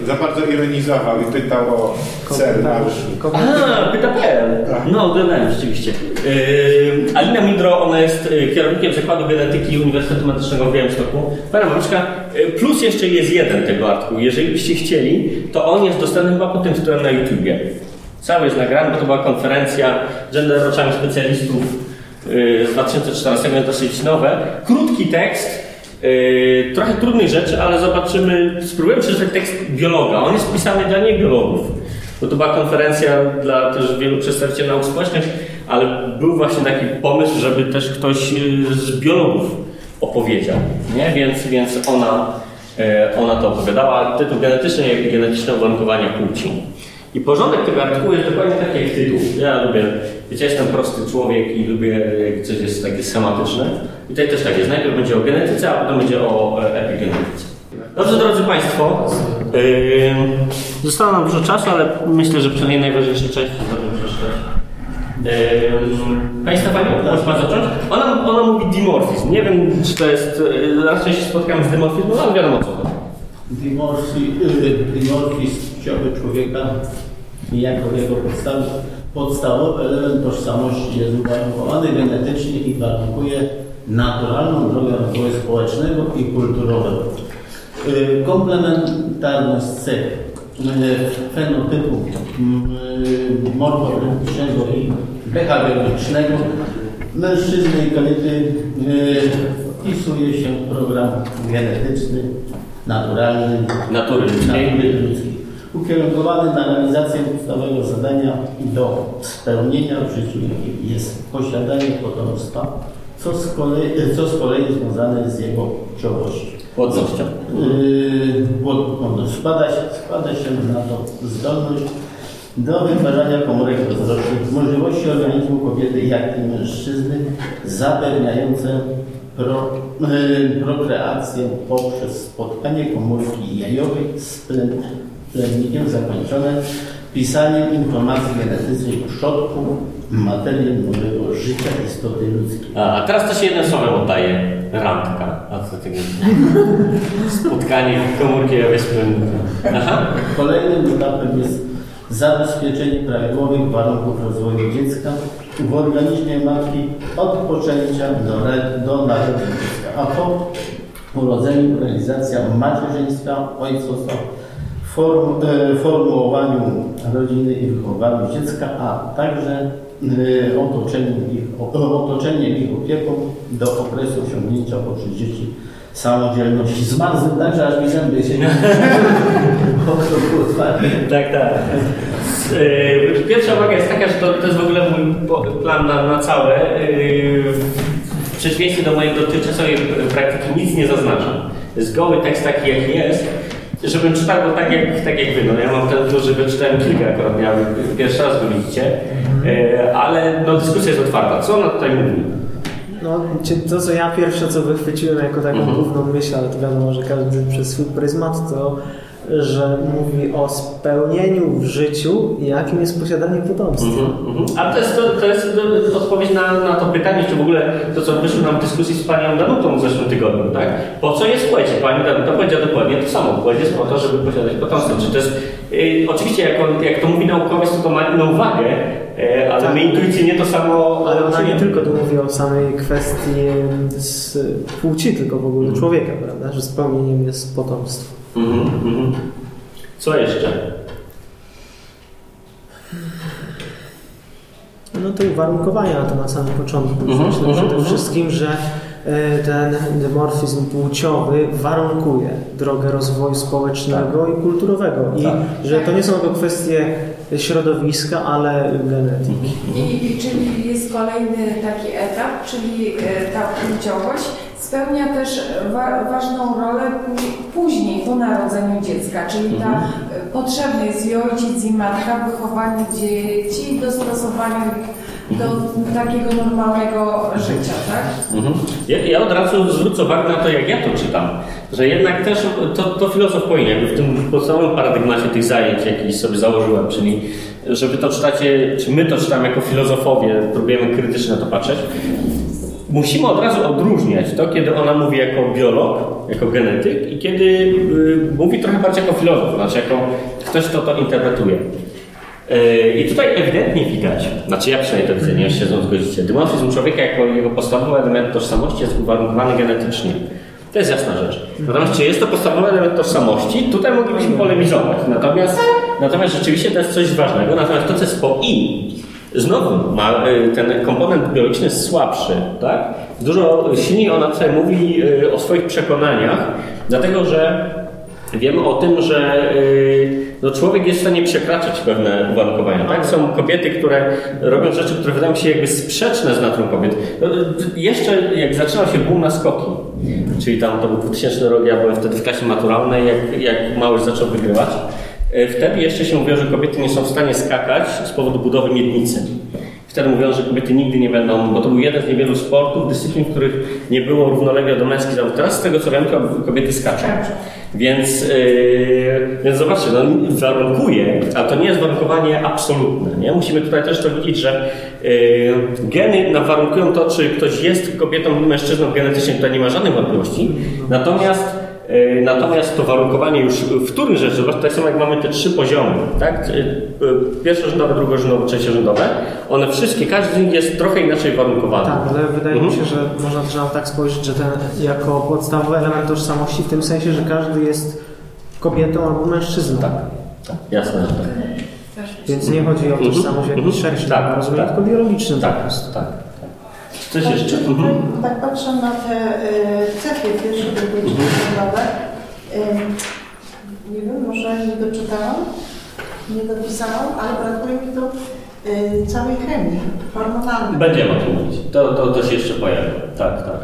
Speaker 2: Za bardzo ironizował i pytał o cel marsz.
Speaker 1: A, pyta.pl. No, oglądałem rzeczywiście. Yy, Alina Midro, ona jest yy, kierownikiem Zakładu Genetyki Uniwersytetu Medycznego w Białymstoku. Pana Mamiczka, yy, plus jeszcze jest jeden tego artykułu. Jeżeli byście chcieli, to on jest dostępny chyba pod tym tytułem na YouTubie. Cały jest nagrany, bo to była konferencja gender oczami specjalistów yy, z 2014, jest dosyć nowe. Krótki tekst, Yy, trochę trudnych rzeczy, ale zobaczymy, spróbujemy przeczytać tekst biologa. On jest pisany dla niebiologów, bo to była konferencja dla też wielu przedstawicieli nauk społecznych, ale był właśnie taki pomysł, żeby też ktoś yy, z biologów opowiedział, nie? Więc, więc ona, yy, ona to opowiadała. Tytuł genetyczny, jak genetyczne uwarunkowania płci. I porządek tego artykułu jest dokładnie taki jak tytuł. Ja lubię, wiecie, ja jestem prosty człowiek i lubię, jak coś jest takie schematyczne. I tutaj też tak jest. Najpierw będzie o genetyce, a potem będzie o e, epigenetyce. Dobrze, drodzy Państwo, yy, zostało nam dużo czasu, ale myślę, że przynajmniej najważniejsze części zrobimy przeczytać. Yy, Pani Stefanie, może Pan zacząć? Ona, ona mówi dimorfizm. Nie wiem, czy to jest... Yy, raczej się spotkałem z dimorfizmem, ale wiadomo co to.
Speaker 6: Dimorfi- y, Dimorfizm ciąży człowieka jako jego podstaw, podstawowy element tożsamości jest uwarunkowany genetycznie i warunkuje naturalną drogę rozwoju społecznego i kulturowego. Y, Komplementarność cech y, fenotypu y, morfogenetycznego i behawiorycznego mężczyzny i kobiety wpisuje się w program genetyczny naturalny
Speaker 1: Natury ludzkiej.
Speaker 6: Ukierunkowany na realizację podstawowego zadania i do spełnienia w życiu, jest posiadanie potomstwa, co z kolei, co z kolei związane z jego płciowością.
Speaker 1: Płodnością.
Speaker 6: Yy, płodność. Składa się, składa się na to zdolność do wytwarzania komórek rozrodczych, możliwości organizmu kobiety jak i mężczyzny, zapewniające pro, yy, prokreację poprzez spotkanie komórki jajowej z plen- plemnikiem zakończone pisaniem informacji genetycznej przodku materię nowego życia istoty ludzkiej.
Speaker 1: A, a teraz to się jednym słowem oddaje. Randka. A co tego? Spotkanie komórki wyspy. Aha.
Speaker 6: Kolejnym etapem jest zabezpieczenie prawidłowych warunków rozwoju dziecka w organizmie matki od poczęcia do, do narodzenia dziecka, a po urodzeniu realizacja macierzyństwa, ojcostwa, form, e, formułowaniu rodziny i wychowaniu dziecka, a także e, otoczeniu ich, o- otoczenie ich opieką do okresu osiągnięcia po 30 samodzielności. Zmarzłem tak, że aż mi zęby się nie
Speaker 1: Tak, tak. Yy, Pierwsza uwaga jest taka, że to, to jest w ogóle mój plan na, na całe. Yy, W przeciwieństwie do mojej dotychczasowej praktyki nic nie zaznaczam. Jest goły tekst taki, jaki jest. Żebym czytał go tak jak, tak jak wy. No, ja mam ten plus, że czytałem kilka akurat miałem. Pierwszy raz go widzicie. Yy, Ale no, dyskusja jest otwarta. Co ona tutaj mówi?
Speaker 3: No, to co ja pierwsze co wychwyciłem jako taką
Speaker 1: Mhm.
Speaker 3: główną myśl, ale to wiadomo, że każdy przez swój pryzmat, to że mówi o spełnieniu w życiu, jakim jest posiadanie potomstwa.
Speaker 1: Mhm, mhm. A to jest, to, to jest odpowiedź na, na to pytanie, czy w ogóle to, co wyszło nam w dyskusji z panią Danutą w zeszłym tygodniu, tak? Po co jest płeć? Pani Danuta powiedziała dokładnie to samo. Płeć jest po to, żeby posiadać potomstwo. Czy to jest, y, oczywiście, jak, on, jak to mówi naukowiec, to to ma inną wagę, y, ale
Speaker 3: Tak.
Speaker 1: my intuicyjnie to samo
Speaker 3: Ale ona nie tylko tu mówi o samej kwestii z płci, tylko w ogóle człowieka, prawda? Że spełnieniem jest potomstwo.
Speaker 1: Mhm, mhm. Co jeszcze?
Speaker 3: No te uwarunkowania to na samym początku.
Speaker 1: Mhm,
Speaker 3: Myślę
Speaker 1: mhm,
Speaker 3: przede
Speaker 1: mhm.
Speaker 3: wszystkim, że e, ten dymorfizm płciowy warunkuje drogę rozwoju społecznego i kulturowego. I
Speaker 1: Tak.
Speaker 3: że to nie są tylko kwestie środowiska, ale genetyki.
Speaker 7: I, czyli jest kolejny taki etap, czyli e, ta płciowość spełnia też wa ważną rolę pó- później, po narodzeniu dziecka, czyli ta e, potrzebny jest i ojciec, i matka w wychowaniu dzieci, dostosowaniu ich do takiego normalnego życia, tak?
Speaker 1: Mhm. Ja, ja od razu zwrócę uwagę na to, jak ja to czytam, że jednak też to, to filozof powinien, w tym podstawowym paradygmacie tych zajęć, jaki sobie założyłem, czyli że wy to czytacie, czy my to czytamy jako filozofowie, próbujemy krytycznie na to patrzeć, musimy od razu odróżniać to, kiedy ona mówi jako biolog, jako genetyk i kiedy y, mówi trochę bardziej jako filozof, znaczy jako ktoś, kto to interpretuje. Y, I tutaj ewidentnie widać, znaczy ja przynajmniej to widzę, nie się ze zgodzicie, dymorfizm człowieka jako jego podstawowy element tożsamości jest uwarunkowany genetycznie. To jest jasna rzecz. Natomiast czy jest to podstawowy element tożsamości? Tutaj moglibyśmy polemizować. Natomiast, natomiast rzeczywiście to jest coś ważnego. Natomiast to, co jest po i, znowu ma, y, ten komponent biologiczny jest słabszy. Tak? Dużo silniej ona tutaj mówi y, o swoich przekonaniach, dlatego że Wiemy o tym, że y, no, człowiek jest w stanie przekraczać pewne uwarunkowania. Tak? Są kobiety, które robią rzeczy, które wydają się jakby sprzeczne z naturą kobiet. No, jeszcze jak zaczynał się boom na skoki, czyli tam to był 2000 rok, ja byłem wtedy w klasie maturalnej, jak, jak zaczął wygrywać, wtedy jeszcze się mówiło, że kobiety nie są w stanie skakać z powodu budowy miednicy. Wtedy mówiono, że kobiety nigdy nie będą, bo to był jeden z niewielu sportów, dyscyplin, w których nie było równolegle do męskich zawodów. Teraz z tego co wiem, kobiety skaczą. Więc, yy, więc zobaczcie, no, warunkuje, a to nie jest warunkowanie absolutne. Nie? Musimy tutaj też to widzieć, że yy, geny warunkują to, czy ktoś jest kobietą lub mężczyzną genetycznie, tutaj nie ma żadnych wątpliwości. Natomiast Natomiast to warunkowanie już wtórnych rzeczy, tutaj są jak mamy te trzy poziomy, tak? Yy, Pierwszorzędowe, drugorzędowe, trzeciorzędowe. One wszystkie, każdy z nich jest trochę inaczej warunkowany.
Speaker 3: Tak, ale wydaje
Speaker 1: Mhm.
Speaker 3: mi się, że można też na tak spojrzeć, że ten jako podstawowy element tożsamości w tym sensie, że każdy jest kobietą albo mężczyzną.
Speaker 1: Tak, tak, jasne, że tak.
Speaker 3: Więc nie chodzi o
Speaker 1: Mhm.
Speaker 3: tożsamość w jakimś
Speaker 1: Mhm.
Speaker 3: szerszym
Speaker 1: Tak,
Speaker 3: rozumieniu,
Speaker 1: tak.
Speaker 3: tylko biologicznym
Speaker 1: Tak,
Speaker 3: po prostu.
Speaker 1: tak. Tak. Coś jeszcze?
Speaker 5: Tak,
Speaker 1: Mhm.
Speaker 5: tak patrzę na te y, cechy pierwsze, drugie,
Speaker 1: Mhm.
Speaker 5: trzecie, Nie wiem, może nie doczytałam, nie dopisałam, ale brakuje mi tu y, całej chemii hormonalnej.
Speaker 1: Będziemy o tym mówić. To, to, to się jeszcze pojawi. Tak, tak.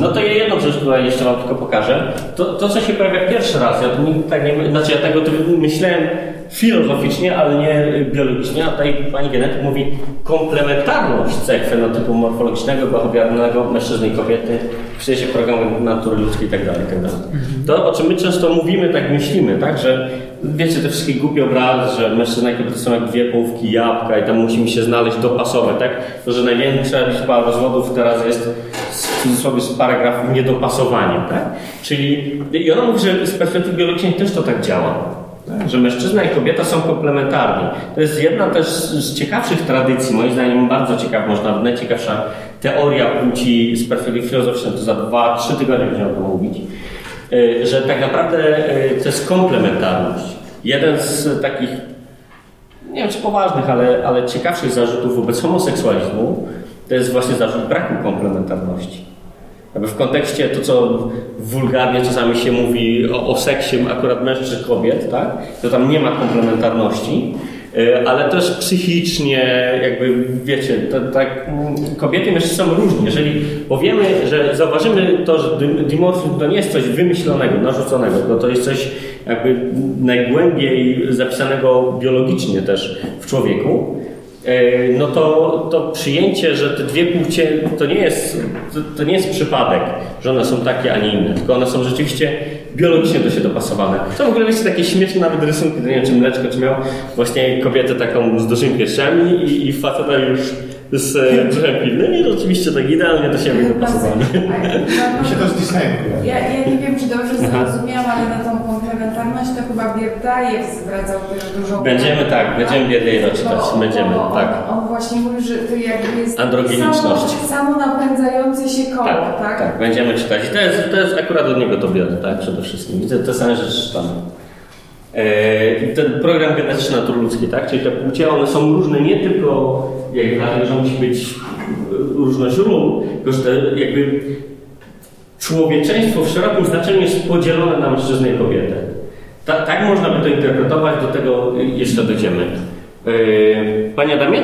Speaker 1: No to ja jedną rzecz tutaj jeszcze Wam tylko pokażę. To, to co się pojawia pierwszy raz, ja to nigdy tak nie, znaczy ja tego myślałem filozoficznie, ale nie biologicznie, a tutaj pani genetyk mówi komplementarność cech fenotypu morfologicznego, behawioralnego mężczyzny i kobiety w sensie programu natury ludzkiej itd. itd. To, o czym my często mówimy, tak myślimy, tak, że wiecie, te wszystkie głupie obrazy, że mężczyzna i kobieta są jak dwie połówki jabłka i tam musimy się znaleźć, dopasować, tak? To, że największa liczba rozwodów teraz jest w cudzysłowie z paragrafu niedopasowanie, tak? Czyli, i ona mówi, że z perspektywy biologicznej też to tak działa. Że mężczyzna i kobieta są komplementarni. To jest jedna też z ciekawszych tradycji, moim zdaniem bardzo ciekawa, można najciekawsza teoria płci z perspektywy filozoficznej, to za dwa, trzy tygodnie będziemy o tym mówić. Y, że tak naprawdę y, to jest komplementarność. Jeden z takich, nie wiem czy poważnych, ale, ale ciekawszych zarzutów wobec homoseksualizmu to jest właśnie zarzut braku komplementarności. Jakby w kontekście to, co wulgarnie czasami się mówi o, o seksie akurat mężczyzn kobiet, tak? to tam nie ma komplementarności, y, ale też psychicznie, jakby wiecie, tak, kobiety i mężczyźni są różni. Jeżeli powiemy, że zauważymy to, że dimorfizm to nie jest coś wymyślonego, narzuconego, tylko to jest coś jakby najgłębiej zapisanego biologicznie też w człowieku, no to, to przyjęcie, że te dwie płcie to nie, jest, to, to nie jest przypadek, że one są takie, a nie inne, tylko one są rzeczywiście biologicznie do siebie dopasowane. Są w ogóle wiecie, takie śmieszne nawet rysunki, to nie wiem czy Mleczko czy miał właśnie kobietę taką z dużymi piersiami i, i faceta już z e, brzuchem pilnym i oczywiście tak idealnie do siebie dopasowane.
Speaker 2: Mi się to z Disneyem kojarzy.
Speaker 7: Ja, ja nie wiem, czy dobrze zrozumiałam, ale na tą to chyba Bierdajew zwracał też dużą
Speaker 1: Będziemy
Speaker 7: uwagę,
Speaker 1: tak, będziemy Bierdajewa czytać,
Speaker 7: Bo-
Speaker 1: będziemy,
Speaker 7: bo
Speaker 1: tak.
Speaker 7: On, on właśnie mówi, że to jakby jest
Speaker 1: Androgeniczność.
Speaker 7: samo, samo napędzające się koło,
Speaker 1: Tak,
Speaker 7: tak?
Speaker 1: tak, będziemy czytać. I to jest, to jest akurat od niego to biorę, tak, przede wszystkim. Widzę te same rzeczy czytamy. E, i ten program genetyczny natury ludzkiej, tak, czyli te płcie, one są różne nie tylko jakby dlatego, że musi być różność ról, tylko że te jakby człowieczeństwo w szerokim znaczeniu jest podzielone na mężczyznę i kobietę. Ta, tak można by to interpretować, do tego jeszcze dojdziemy. E, Panie Adamie?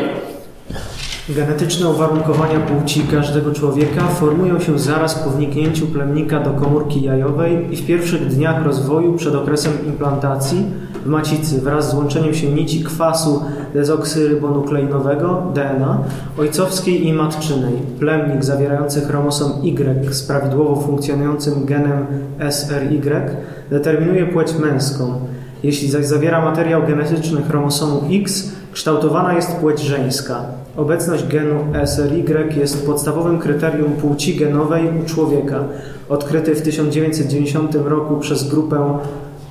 Speaker 3: Genetyczne uwarunkowania płci każdego człowieka formują się zaraz po wniknięciu plemnika do komórki jajowej i w pierwszych dniach rozwoju przed okresem implantacji w macicy wraz z łączeniem się nici kwasu dezoksyrybonukleinowego DNA ojcowskiej i matczynej. Plemnik zawierający chromosom Y z prawidłowo funkcjonującym genem SRY determinuje płeć męską. Jeśli zaś zawiera materiał genetyczny chromosomu X, kształtowana jest płeć żeńska. Obecność genu SRY jest podstawowym kryterium płci genowej u człowieka, odkryty w 1990 roku przez grupę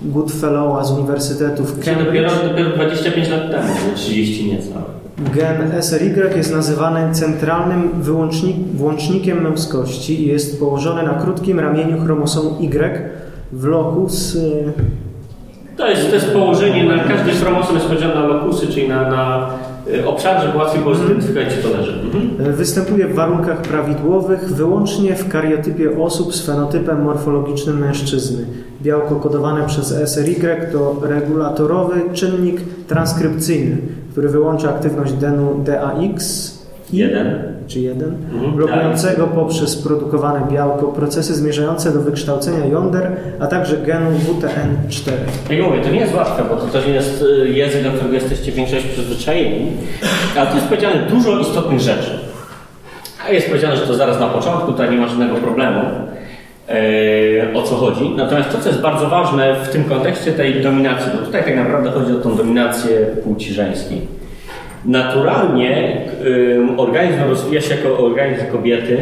Speaker 3: Goodfellowa z Uniwersytetu w
Speaker 1: Czyli dopiero,
Speaker 3: Cambridge.
Speaker 1: dopiero 25 lat temu, nie 30 nieco.
Speaker 3: Gen SRY jest nazywany centralnym wyłącznik, włącznikiem męskości i jest położony na krótkim ramieniu chromosomu Y w locus y,
Speaker 1: To jest, to jest położenie na każdy chromosom jest podzielony na lokusy, czyli na, na obszar, żeby łatwiej było zidentyfikować, gdzie to leży. Mhm.
Speaker 3: Występuje w warunkach prawidłowych wyłącznie w kariotypie osób z fenotypem morfologicznym mężczyzny. Białko kodowane przez SRY to regulatorowy czynnik transkrypcyjny, który wyłącza aktywność genu DAX
Speaker 1: Jeden.
Speaker 3: czy 1,
Speaker 1: Mhm,
Speaker 3: blokującego poprzez produkowane białko procesy zmierzające do wykształcenia jąder, a także genu WTN4.
Speaker 1: Jak ja mówię, to nie jest łatwe, bo to też jest y, język, do którego jesteście większość przyzwyczajeni, ale tu jest powiedziane dużo istotnych rzeczy. A jest powiedziane, że to zaraz na początku, tutaj nie ma żadnego problemu, e, o co chodzi. Natomiast to, co jest bardzo ważne w tym kontekście tej dominacji, bo tutaj tak naprawdę chodzi o tą dominację płci żeńskiej. Naturalnie organizm rozwija się jako organizm kobiety,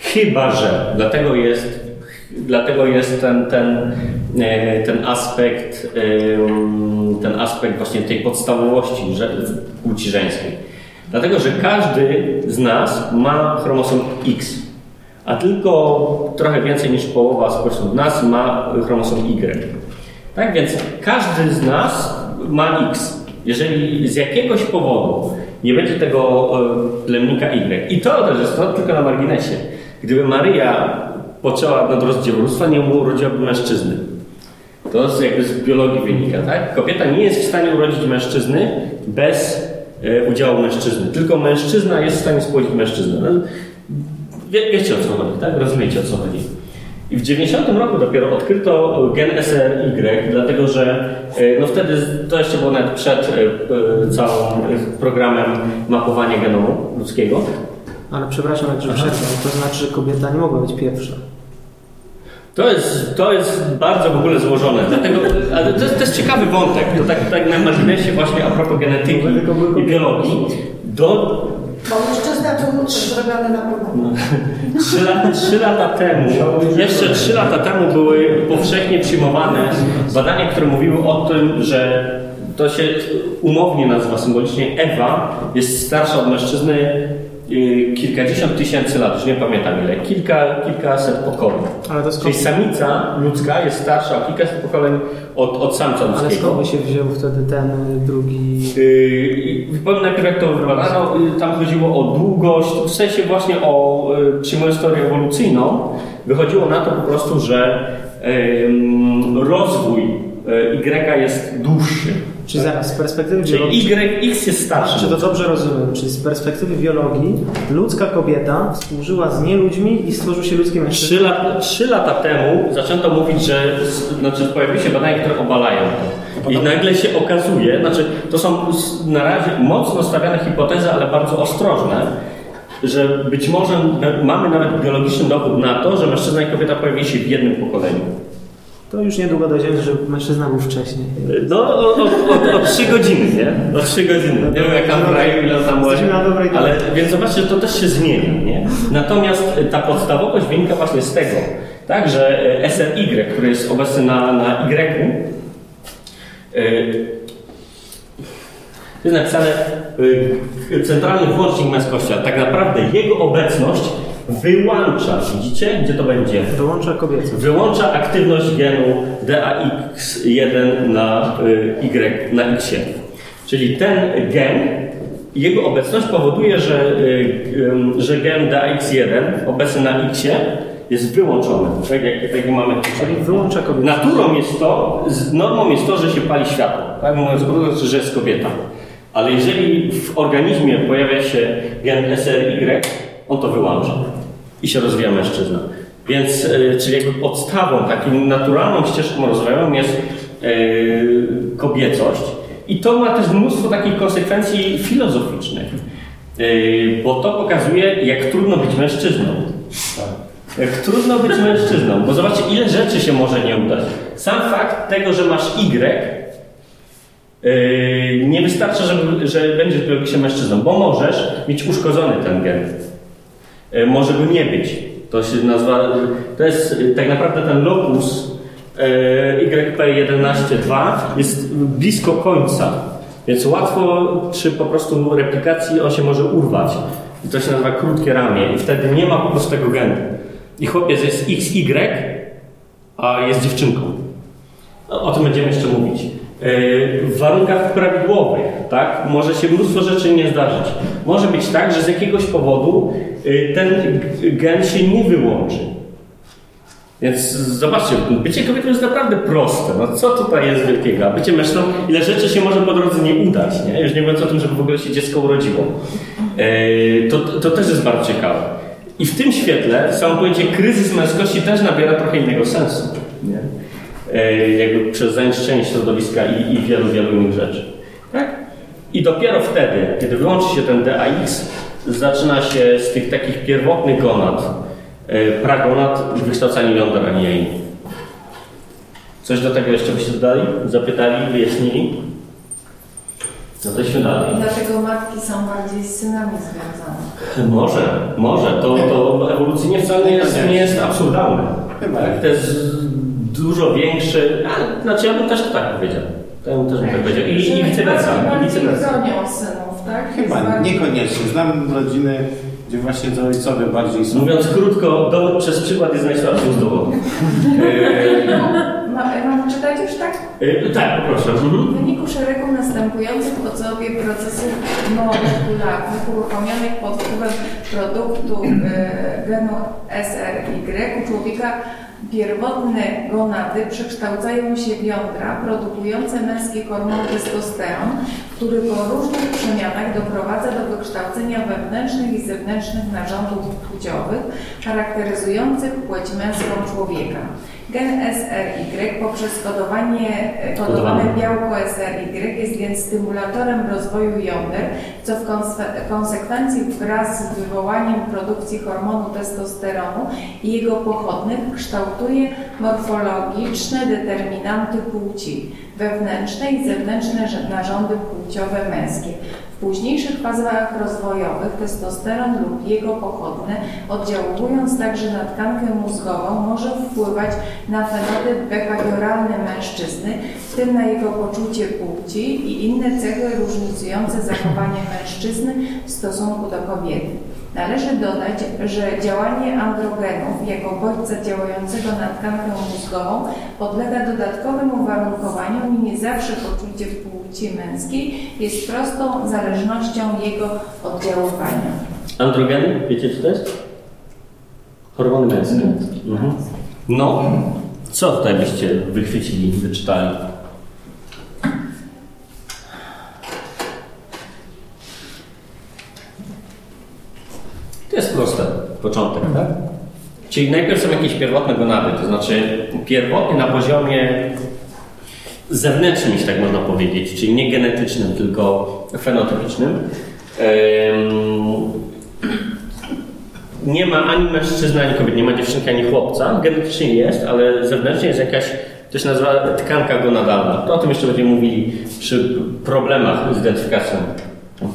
Speaker 1: chyba że dlatego jest, dlatego jest ten, ten, e, ten aspekt, ten aspekt właśnie tej podstawowości płci żeńskiej. Dlatego, że każdy z nas ma chromosom X, a tylko trochę więcej niż połowa spośród nas ma chromosom Y. Tak więc każdy z nas ma X. Jeżeli z jakiegoś powodu nie będzie tego e, plemnika Y, i to też jest to tylko na marginesie, gdyby Maryja poczęła nadrost dziewuństwa, nie urodziłaby mężczyzny. To z, jakby z biologii wynika, tak? Kobieta nie jest w stanie urodzić mężczyzny bez e, udziału mężczyzny. Tylko mężczyzna jest w stanie spłodzić mężczyznę. No, wie, wiecie o co chodzi, tak? Rozumiecie o co chodzi. I w 90 roku dopiero odkryto gen SRY, dlatego że e, no wtedy to jeszcze było nawet przed e, e, całym programem mapowania genomu ludzkiego.
Speaker 3: Ale przepraszam, że przerwę, to znaczy, że kobieta nie mogła być pierwsza.
Speaker 1: To jest, to jest bardzo w ogóle złożone, dlatego, ale to jest, to jest ciekawy wątek, to tak, tak na marginesie właśnie a propos genetyki i biologii. Do
Speaker 5: Zrobione na pewno.
Speaker 1: Trzy, lat, trzy lata temu, jeszcze trzy lata temu były powszechnie przyjmowane badania, które mówiły o tym, że to się umownie nazywa symbolicznie Ewa jest starsza od mężczyzny kilkadziesiąt tysięcy lat, już nie pamiętam ile, kilka, kilkaset pokoleń.
Speaker 3: Ale to
Speaker 1: Czyli
Speaker 3: skąd,
Speaker 1: samica ludzka jest starsza o kilkaset pokoleń od, od samca
Speaker 3: ale
Speaker 1: ludzkiego.
Speaker 3: skąd by się wziął wtedy ten y, drugi...
Speaker 1: Yy, Powiem najpierw jak to wybadano, Yy, tam chodziło o długość, w sensie właśnie o, przyjmując teorię ewolucyjną, wychodziło na to po prostu, że yy, rozwój Y jest dłuższy.
Speaker 3: Czyli zaraz, z perspektywy biologii...
Speaker 1: Czyli YX jest starszy.
Speaker 3: Czy to dobrze rozumiem? Czyli z perspektywy biologii ludzka kobieta współżyła z nieludźmi i stworzył się ludzki mężczyzna?
Speaker 1: Trzy, lat, trzy lata temu zaczęto mówić, że znaczy pojawiły się badania, które obalają to. I nagle się okazuje, znaczy to są na razie mocno stawiane hipotezy, ale bardzo ostrożne, że być może mamy nawet biologiczny dowód na to, że mężczyzna i kobieta pojawili się w jednym pokoleniu.
Speaker 3: To już niedługo dojdziemy, że mężczyzna był wcześniej.
Speaker 1: No, o, o, o, o trzy godziny, nie? O trzy godziny. Nie wiem, jak tam w ile tam
Speaker 3: drodze.
Speaker 1: Ale więc zobaczcie, to też się zmienia, nie? Natomiast y, ta podstawowość wynika właśnie z tego, tak, że y, SRY, który jest obecny na, na Y, y, jest napisane y, centralny włącznik męskości, a tak naprawdę jego obecność wyłącza, widzicie, gdzie to będzie?
Speaker 3: Wyłącza kobiecość.
Speaker 1: Wyłącza aktywność genu DAX1 na y, Y, na X. Czyli ten gen, jego obecność powoduje, że, y, że gen DAX1 obecny na X jest wyłączony. Tak jak, tak jak mamy tutaj.
Speaker 3: Czyli wyłącza kobiecość.
Speaker 1: Naturą jest to, z- normą jest to, że się pali światło. Tak mówiąc krótko, że jest kobieta. Ale jeżeli w organizmie pojawia się gen SRY, on to wyłącza i się rozwija mężczyzna. Więc, e, czyli jakby podstawą, takim naturalną ścieżką rozwojową jest e, kobiecość. I to ma też mnóstwo takich konsekwencji filozoficznych, e, bo to pokazuje, jak trudno być mężczyzną. Jak trudno być mężczyzną, bo zobaczcie, ile rzeczy się może nie udać. Sam fakt tego, że masz Y, nie wystarcza, żeby, że będziesz biologicznie mężczyzną, bo możesz mieć uszkodzony ten gen. Yy, może go nie być. To się nazywa, to jest yy, tak naprawdę ten locus yy, YP11.2 jest blisko końca, więc łatwo przy po prostu replikacji on się może urwać. I to się nazywa krótkie ramię i wtedy nie ma po prostu tego genu. I chłopiec jest XY, a jest dziewczynką. O tym będziemy jeszcze mówić. Yy, w warunkach prawidłowych, tak, może się mnóstwo rzeczy nie zdarzyć. Może być tak, że z jakiegoś powodu yy, ten gen się nie wyłączy. Więc zobaczcie, bycie kobietą jest naprawdę proste. No co tutaj jest wielkiego? A bycie mężczyzną, ile rzeczy się może po drodze nie udać, nie? Już nie mówiąc o tym, żeby w ogóle się dziecko urodziło. Yy, to, to też jest bardzo ciekawe. I w tym świetle samo pojęcie kryzys męskości też nabiera trochę innego sensu. Nie? E, jakby przez zanieczyszczenie środowiska i, i wielu, wielu innych rzeczy. Tak? I dopiero wtedy, kiedy wyłączy się ten DAX, zaczyna się z tych takich pierwotnych gonad, e, pragonad, wykształcanie jąder, a nie jajnik. Coś do tego jeszcze byście dodali? Zapytali, wyjaśnili? No to się dalej.
Speaker 7: Dlatego matki są bardziej z synami związane.
Speaker 1: Może, może. To, to ewolucyjnie wcale nie jest, nie jest absurdalne.
Speaker 6: Chyba.
Speaker 1: Tak, to jest dużo większy, ale znaczy ja bym też to tak powiedział. To ja bym też bym tak powiedział. I, i vice versa.
Speaker 7: Bardziej bronią synów, tak?
Speaker 6: Chyba
Speaker 7: bardziej-
Speaker 6: niekoniecznie. Znam rodziny, gdzie właśnie to ojcowie bardziej są.
Speaker 1: Mówiąc krótko, dowód przez przykład jest najsłabszym z dowodów.
Speaker 7: Ma, mam czytać już tak?
Speaker 1: e, tak, proszę.
Speaker 7: W
Speaker 1: Mhm.
Speaker 7: wyniku szeregu następujących w osobie procesów molekularnych uruchomionych pod wpływem produktu e, genu SRY u człowieka pierwotne gonady przekształcają się w jądra produkujące męski hormon testosteron, który po różnych przemianach doprowadza do wykształcenia wewnętrznych i zewnętrznych narządów płciowych charakteryzujących płeć męską człowieka. Gen SRY poprzez kodowanie, kodowane
Speaker 1: Kodowane.
Speaker 7: białko SRY jest więc stymulatorem rozwoju jąder, co w konse- konsekwencji wraz z wywołaniem produkcji hormonu testosteronu i jego pochodnych kształtuje morfologiczne determinanty płci, wewnętrzne i zewnętrzne narządy płciowe męskie. W późniejszych fazach rozwojowych testosteron lub jego pochodne, oddziałując także na tkankę mózgową, może wpływać na fenotyp behawioralny mężczyzny, w tym na jego poczucie płci i inne cechy różnicujące zachowanie mężczyzny w stosunku do kobiety. Należy dodać, że działanie androgenów jako bodźca działającego na tkankę mózgową podlega dodatkowym uwarunkowaniom i nie zawsze poczucie płci męskiej jest prostą zależnością jego oddziaływania.
Speaker 1: Androgeny, wiecie co to jest? Hormony męskie. Mhm. No, co tutaj byście wychwycili, wyczytali? To jest proste, początek, tak? Czyli najpierw są jakieś pierwotne gonady, to znaczy pierwotnie na poziomie zewnętrznym, jeśli tak można powiedzieć, czyli nie genetycznym, tylko fenotypicznym. Nie ma ani mężczyzny, ani kobiety, nie ma dziewczynki, ani chłopca. Genetycznie jest, ale zewnętrznie jest jakaś, to się nazywa tkanka gonadalna. To o tym jeszcze będziemy mówili przy problemach z identyfikacją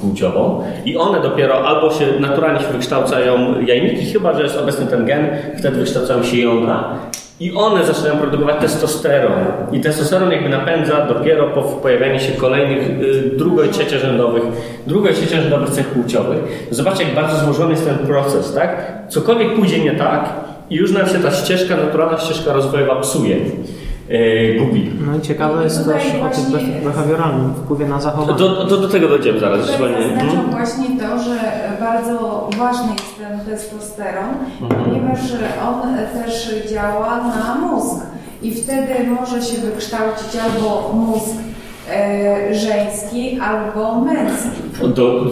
Speaker 1: płciową. I one dopiero albo się naturalnie się wykształcają jajniki, chyba że jest obecny ten gen, wtedy wykształcają się jądra. I one zaczynają produkować testosteron. I testosteron jakby napędza dopiero po pojawianiu się kolejnych y, drugo- i trzeciorzędowych, drugo- i trzeciorzędowych cech płciowych. Zobaczcie, jak bardzo złożony jest ten proces, tak? Cokolwiek pójdzie nie tak i już nam się ta ścieżka, naturalna ścieżka rozwojowa psuje, y, gubi.
Speaker 3: No i ciekawe jest
Speaker 7: Tutaj
Speaker 3: też o tym behawioralnym wpływie na zachowanie.
Speaker 1: Do, do, do tego dojdziemy zaraz.
Speaker 7: Tutaj zaznaczam
Speaker 1: Mhm.
Speaker 7: właśnie to, że bardzo ważny jest ten testosteron,
Speaker 1: Mhm.
Speaker 7: ponieważ on też działa na mózg i wtedy może się wykształcić albo mózg e, żeński albo męski.
Speaker 1: Do,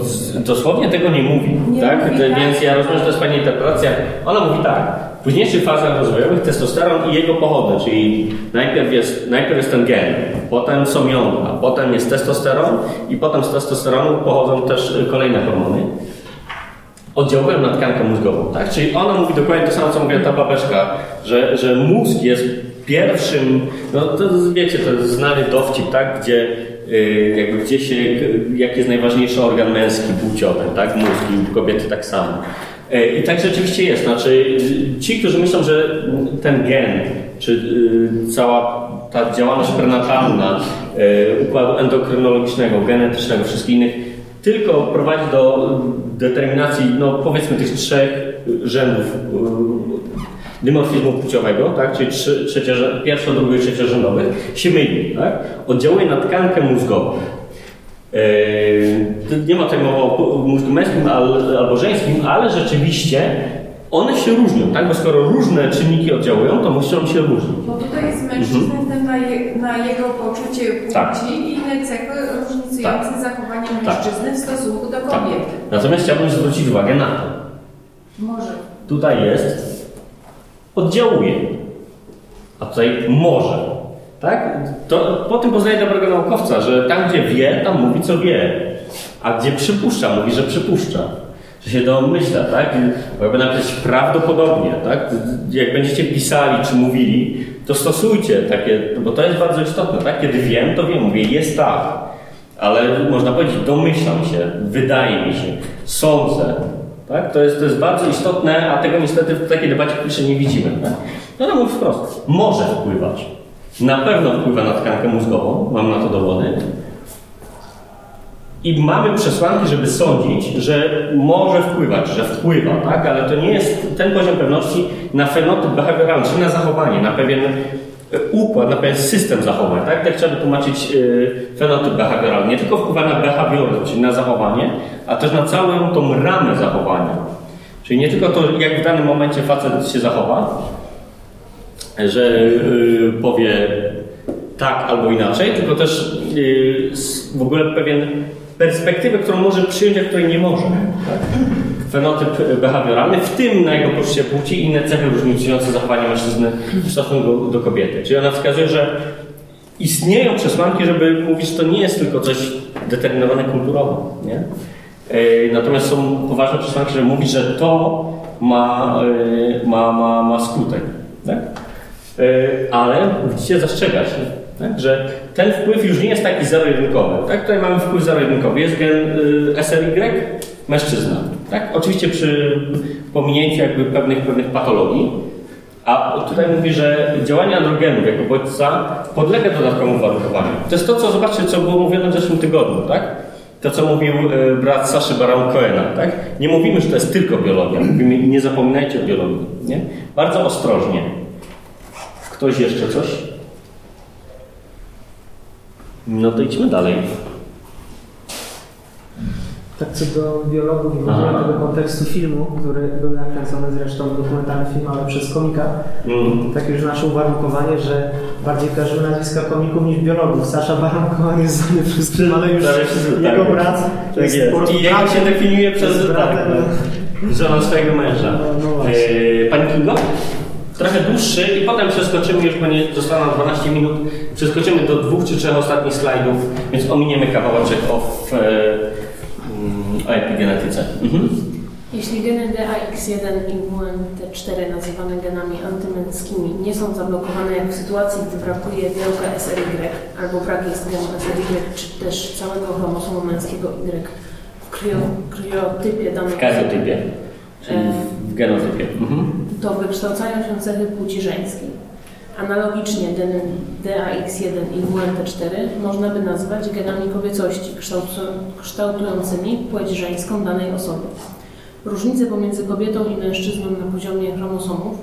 Speaker 1: dosłownie tego nie mówi,
Speaker 7: Nie
Speaker 1: tak?
Speaker 7: mówi, tak?
Speaker 1: Więc ja rozumiem, że to jest Pani interpretacja. Ona mówi tak. W późniejszych fazach rozwojowych testosteron i jego pochody, czyli najpierw jest, najpierw jest ten gen, potem są jądra, potem jest testosteron i potem z testosteronu pochodzą też kolejne hormony. Oddziałują na tkankę mózgową, tak? Czyli ona mówi dokładnie to samo, co mówiła ta babeczka, że, że mózg jest pierwszym, no to wiecie, to jest znany dowcip, tak? Gdzie y, jakby gdzie się, jaki jest najważniejszy organ męski, płciowy, tak? Mózg i u kobiety tak samo. Y, I tak rzeczywiście jest, znaczy ci, którzy myślą, że ten gen, czy y, cała ta działalność prenatalna układu endokrynologicznego, genetycznego, wszystkich innych tylko prowadzi do determinacji, no powiedzmy, tych trzech rzędów y, dymorfizmu płciowego, tak? czyli trzy, trzecie, pierwszo, drugie i trzeciorzędowych, się myli. Tak? Oddziałuje na tkankę mózgową. Yy, nie ma tutaj mowy o mózgu męskim al- albo żeńskim, ale rzeczywiście one się różnią, tak? Bo skoro różne czynniki oddziałują, to muszą się różnić.
Speaker 7: Bo tutaj jest mężczyzna wpływ na, je, na jego poczucie płci
Speaker 1: Tak.
Speaker 7: i inne cechy różnicujące zachowanie
Speaker 1: Tak.
Speaker 7: mężczyzny w stosunku do kobiety.
Speaker 1: Natomiast chciałbym zwrócić uwagę na to.
Speaker 7: Może.
Speaker 1: Tutaj jest oddziałuje, a tutaj może. Tak? To po tym poznaje dobrego naukowca, że tam gdzie wie, tam mówi co wie. A gdzie przypuszcza, mówi, że przypuszcza. Że się domyśla, tak? Bo jakby napisać prawdopodobnie, tak? Jak będziecie pisali czy mówili, to stosujcie takie, bo to jest bardzo istotne, tak? Kiedy wiem, to wiem, mówię, jest tak. Ale można powiedzieć, domyślam się, wydaje mi się, sądzę, tak? To, jest, to jest bardzo istotne, a tego niestety w takiej debacie jeszcze nie widzimy. Tak? No to mówi wprost. Może wpływać. Na pewno wpływa na tkankę mózgową, mam na to dowody. I mamy przesłanki, żeby sądzić, że może wpływać, że wpływa, tak? Ale to nie jest ten poziom pewności na fenotyp behawioralny, czyli na zachowanie, na pewien układ, na pewien system zachowań, tak? Tak trzeba tłumaczyć e, fenotyp behawioralny. Nie tylko wpływa na behawioryzm, czyli na zachowanie, a też na całą tą ramę zachowania. Czyli nie tylko to, jak w danym momencie facet się zachowa, że y, powie tak albo inaczej, tylko też y, s- w ogóle pewien perspektywę, którą może przyjąć, a której nie może. Tak? Fenotyp behawioralny, w tym na jego poczucie płci i inne cechy różnicujące zachowanie mężczyzny w stosunku do kobiety. Czyli ona wskazuje, że istnieją przesłanki, żeby mówić, że to nie jest tylko coś determinowane kulturowo. Nie? E, Natomiast są poważne przesłanki, żeby mówić, że to ma, e, ma, ma, ma skutek. Tak? E, Ale widzicie, zastrzega się, tak? że ten wpływ już nie jest taki zero-jedynkowy. Tak? Tutaj mamy wpływ zero-jedynkowy. Jest gen SRY, mężczyzna. Tak? Oczywiście przy pominięciu jakby pewnych, pewnych patologii. A tutaj mówi, że działanie androgenów jako bodźca podlega dodatkowemu uwarunkowaniu. To jest to, co zobaczcie, co było mówione w zeszłym tygodniu, tak? To, co mówił e, brat Saszy Baron Cohena, tak? Nie mówimy, że to jest tylko biologia. Mówimy, nie zapominajcie o biologii, nie? Bardzo ostrożnie. Ktoś jeszcze coś? No to idźmy dalej.
Speaker 3: Tak co do biologów i w ogóle
Speaker 1: Aha.
Speaker 3: tego kontekstu filmu, który był nakręcony zresztą dokumentalny film, ale przez komika,
Speaker 1: Mm.
Speaker 3: tak już nasze uwarunkowanie, że bardziej kojarzymy nazwiska komików niż biologów. Sasza Baron Cohen jest znany przez film, ale już
Speaker 1: wszyscy,
Speaker 3: jego
Speaker 1: tak.
Speaker 3: brat
Speaker 1: Tak
Speaker 3: jest,
Speaker 1: jest.
Speaker 3: po prostu
Speaker 1: I jego
Speaker 3: bratem-
Speaker 1: się definiuje przez
Speaker 3: jest
Speaker 1: tak,
Speaker 3: bratem,
Speaker 1: no. żoną swojego męża.
Speaker 3: No, no.
Speaker 1: E, Pani Kingo? Trochę dłuższy i potem przeskoczymy, już bo nie zostało nam 12 minut, przeskoczymy do dwóch czy trzech ostatnich slajdów, więc ominiemy kawałeczek o, Mhm.
Speaker 9: Jeśli geny DAX1 i WNT4 nazywane genami antymęskimi nie są zablokowane jak w sytuacji, gdy brakuje białka SRY albo brak jest genu SRY czy też całego chromosomu męskiego Y w kryo, kryotypie danej
Speaker 1: W karyotypie, czyli
Speaker 9: E.
Speaker 1: w genotypie. Mhm.
Speaker 9: to wykształcają się cechy płci żeńskiej. Analogicznie geny DAX1 i WNT4 można by nazwać genami kobiecości, kształtu- kształtującymi płeć żeńską danej osoby. Różnice pomiędzy kobietą i mężczyzną na poziomie chromosomów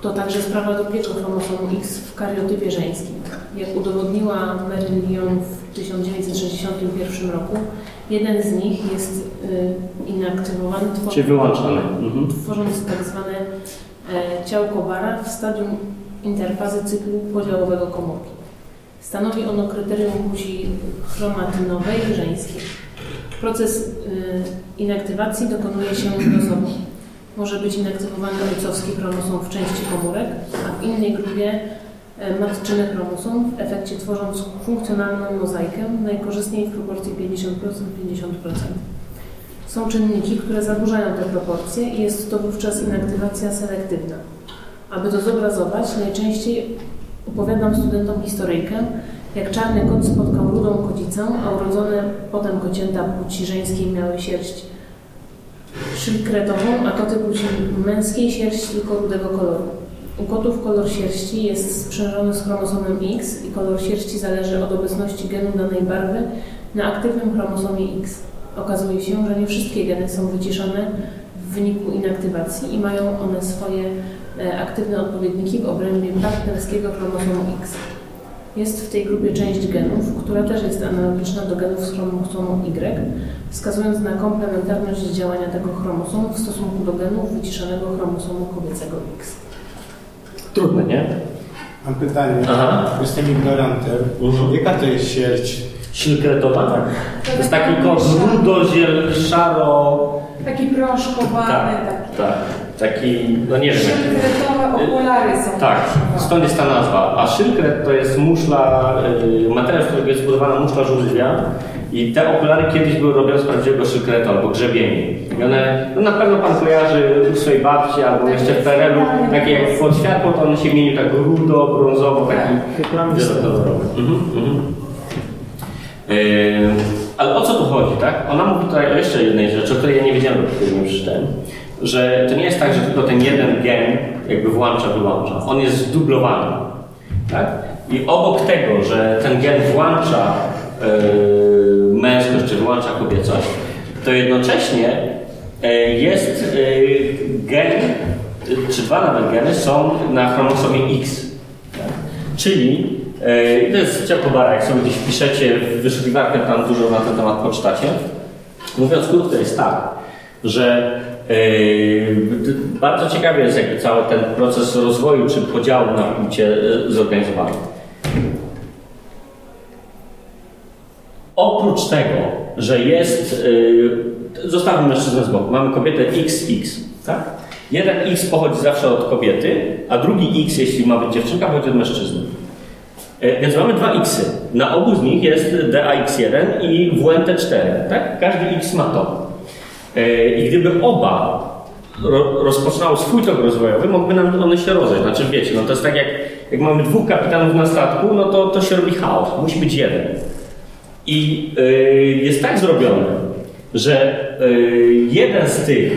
Speaker 9: to także sprawa drugiego chromosomu X w kariotypie żeńskim. Jak udowodniła Merylion w 1961 roku, jeden z nich jest y, inaktywowany, twor-
Speaker 1: Czyli wyłączony. Mhm.
Speaker 9: tworząc tak zwane e, ciałko bara w stadium interfazy cyklu podziałowego komórki. Stanowi ono kryterium płci chromatynowej żeńskiej. Proces y, inaktywacji dokonuje się dozowo. Może być inaktywowany ojcowski chromosom w części komórek, a w innej grupie e, matczyny chromosom, w efekcie tworząc funkcjonalną mozaikę, najkorzystniej w proporcji 50%-50%. Są czynniki, które zaburzają te proporcje i jest to wówczas inaktywacja selektywna. Aby to zobrazować, najczęściej opowiadam studentom historyjkę, jak czarny kot spotkał rudą kocicę, a urodzone potem kocięta płci żeńskiej miały sierść szylkretową, a koty płci męskiej sierść tylko rudego koloru. U kotów kolor sierści jest sprzężony z chromosomem X i kolor sierści zależy od obecności genu danej barwy na aktywnym chromosomie X. Okazuje się, że nie wszystkie geny są wyciszone w wyniku inaktywacji i mają one swoje e, aktywne odpowiedniki w obrębie partnerskiego chromosomu X. Jest w tej grupie część genów, która też jest analogiczna do genów z chromosomu Y, wskazując na komplementarność działania tego chromosomu w stosunku do genów wyciszonego chromosomu kobiecego X.
Speaker 1: Trudne, nie?
Speaker 2: Mam pytanie.
Speaker 1: Aha.
Speaker 2: Jestem ignorantem.
Speaker 1: Mhm.
Speaker 2: Jaka to jest sierść?
Speaker 1: Szylkretowa? Tak. To jest taki kot rudo, szaro...
Speaker 7: Taki proszkowany,
Speaker 1: Tak,
Speaker 7: taki.
Speaker 1: tak. Taki, no nie wiem.
Speaker 7: Szylkretowe okulary są.
Speaker 1: Tak, stąd jest ta nazwa. A szylkret to jest muszla, y, materiał, z którego jest zbudowana muszla żółwia. I te okulary kiedyś były robione z prawdziwego szylkretu albo grzebieni. I one, no na pewno pan kojarzy u swojej babci albo jeszcze w PRL-u, takie jak pod światło, to one się mieniły tak rudo, brązowo, taki wielokolorowy. Mhm, mhm. Yy, ale o co tu chodzi, tak? Ona mówi tutaj o jeszcze jednej rzeczy, o której ja nie wiedziałem, dopóki nie przeczytałem. Że to nie jest tak, że tylko ten jeden gen jakby włącza, wyłącza. On jest zdublowany. Tak? I obok tego, że ten gen włącza yy, męskość, czy włącza kobiecość, to jednocześnie yy, jest yy, gen, czy dwa nawet geny są na chromosomie X. Tak? Czyli yy, to jest ciepłobara, jak sobie gdzieś piszecie w wyszukiwarkę, tam dużo na ten temat poczytacie. Mówiąc krótko, jest tak, że bardzo ciekawy jest jakby cały ten proces rozwoju czy podziału na płcie yy, zorganizowany. Oprócz tego, że jest, yy, zostawmy mężczyznę z boku, mamy kobietę XX, tak? Jeden X pochodzi zawsze od kobiety, a drugi X, jeśli ma być dziewczynka, pochodzi od mężczyzny. E, Więc mamy dwa X. -y. Na obu z nich jest DAX1 i WNT4. Tak? Każdy X ma to. E, I gdyby oba ro, rozpoczynały swój tok rozwojowy, mogłyby nam one się rozejść. Znaczy wiecie, no to jest tak jak, jak mamy dwóch kapitanów na statku, no to, to się robi chaos. Musi być jeden. I e, jest tak zrobione, że jeden z tych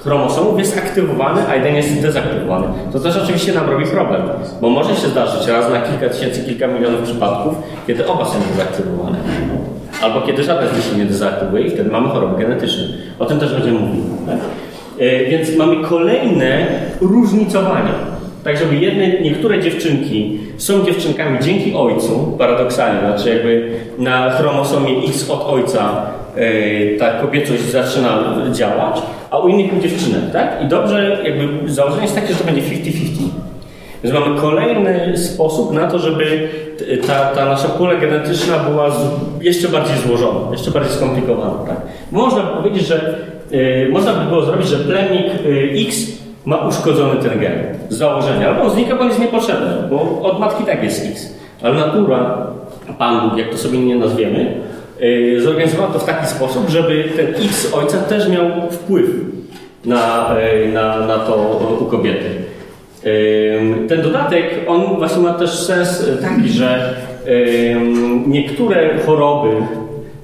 Speaker 1: chromosomów jest aktywowany, a jeden jest dezaktywowany. To też oczywiście nam robi problem, bo może się zdarzyć raz na kilka tysięcy, kilka milionów przypadków, kiedy oba są dezaktywowane. Albo kiedy żaden z nich się nie dezaktywuje i wtedy mamy choroby genetyczne. O tym też będziemy mówili. Tak? E, Więc mamy kolejne różnicowanie. Tak, żeby jedne, niektóre dziewczynki są dziewczynkami dzięki ojcu, paradoksalnie, znaczy jakby na chromosomie X od ojca ta kobiecość zaczyna działać, a u innych u dziewczynek, tak? I dobrze, jakby założenie jest takie, że to będzie 50-50. Więc mamy kolejny sposób na to, żeby ta, ta nasza pula genetyczna była jeszcze bardziej złożona, jeszcze bardziej skomplikowana. Tak? Można by powiedzieć, że y, można by było zrobić, że plemnik y, X ma uszkodzony ten gen z założenia, albo on znika, bo on jest niepotrzebny, bo od matki tak jest X. Ale natura, Pan Bóg, jak to sobie nie nazwiemy, y, zorganizowała to w taki sposób, żeby ten X ojca też miał wpływ na, y, na, na to u kobiety. Ym, Ten dodatek, on właśnie ma też sens taki, że niektóre choroby,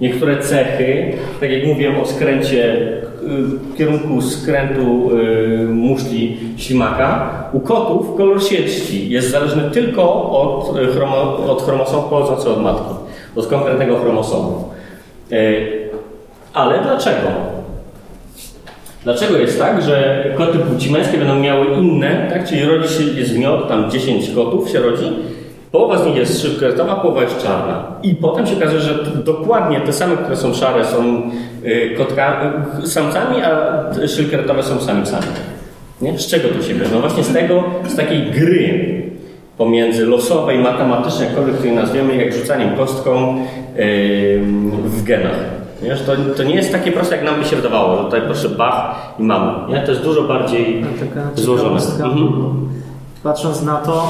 Speaker 1: niektóre cechy, tak jak mówiłem o skręcie, y, w kierunku skrętu y, muszli ślimaka, u kotów kolor sierści jest zależny tylko od, y, chromo, od chromosomu pochodzącego od matki, od konkretnego chromosomu. Y, Ale dlaczego? Dlaczego jest tak, że koty płci męskiej będą miały inne, tak? Czyli rodzi się, jest gniot, tam 10 kotów się rodzi, połowa z nich jest szybkretowa, połowa jest czarna. I potem się okazuje, że dokładnie te same, które są szare, są y, kotka, y, samcami, a szylkretowe są samicami. Nie? Z czego to się bierze? No właśnie z tego, z takiej gry pomiędzy losowe i matematyczne, jakkolwiek to nazwiemy, jak rzucaniem kostką w genach. Że to, to nie jest takie proste, jak nam by się wydawało, że tutaj proszę bach i mamy. Nie? To jest dużo bardziej złożone. Mhm.
Speaker 3: Patrząc na to,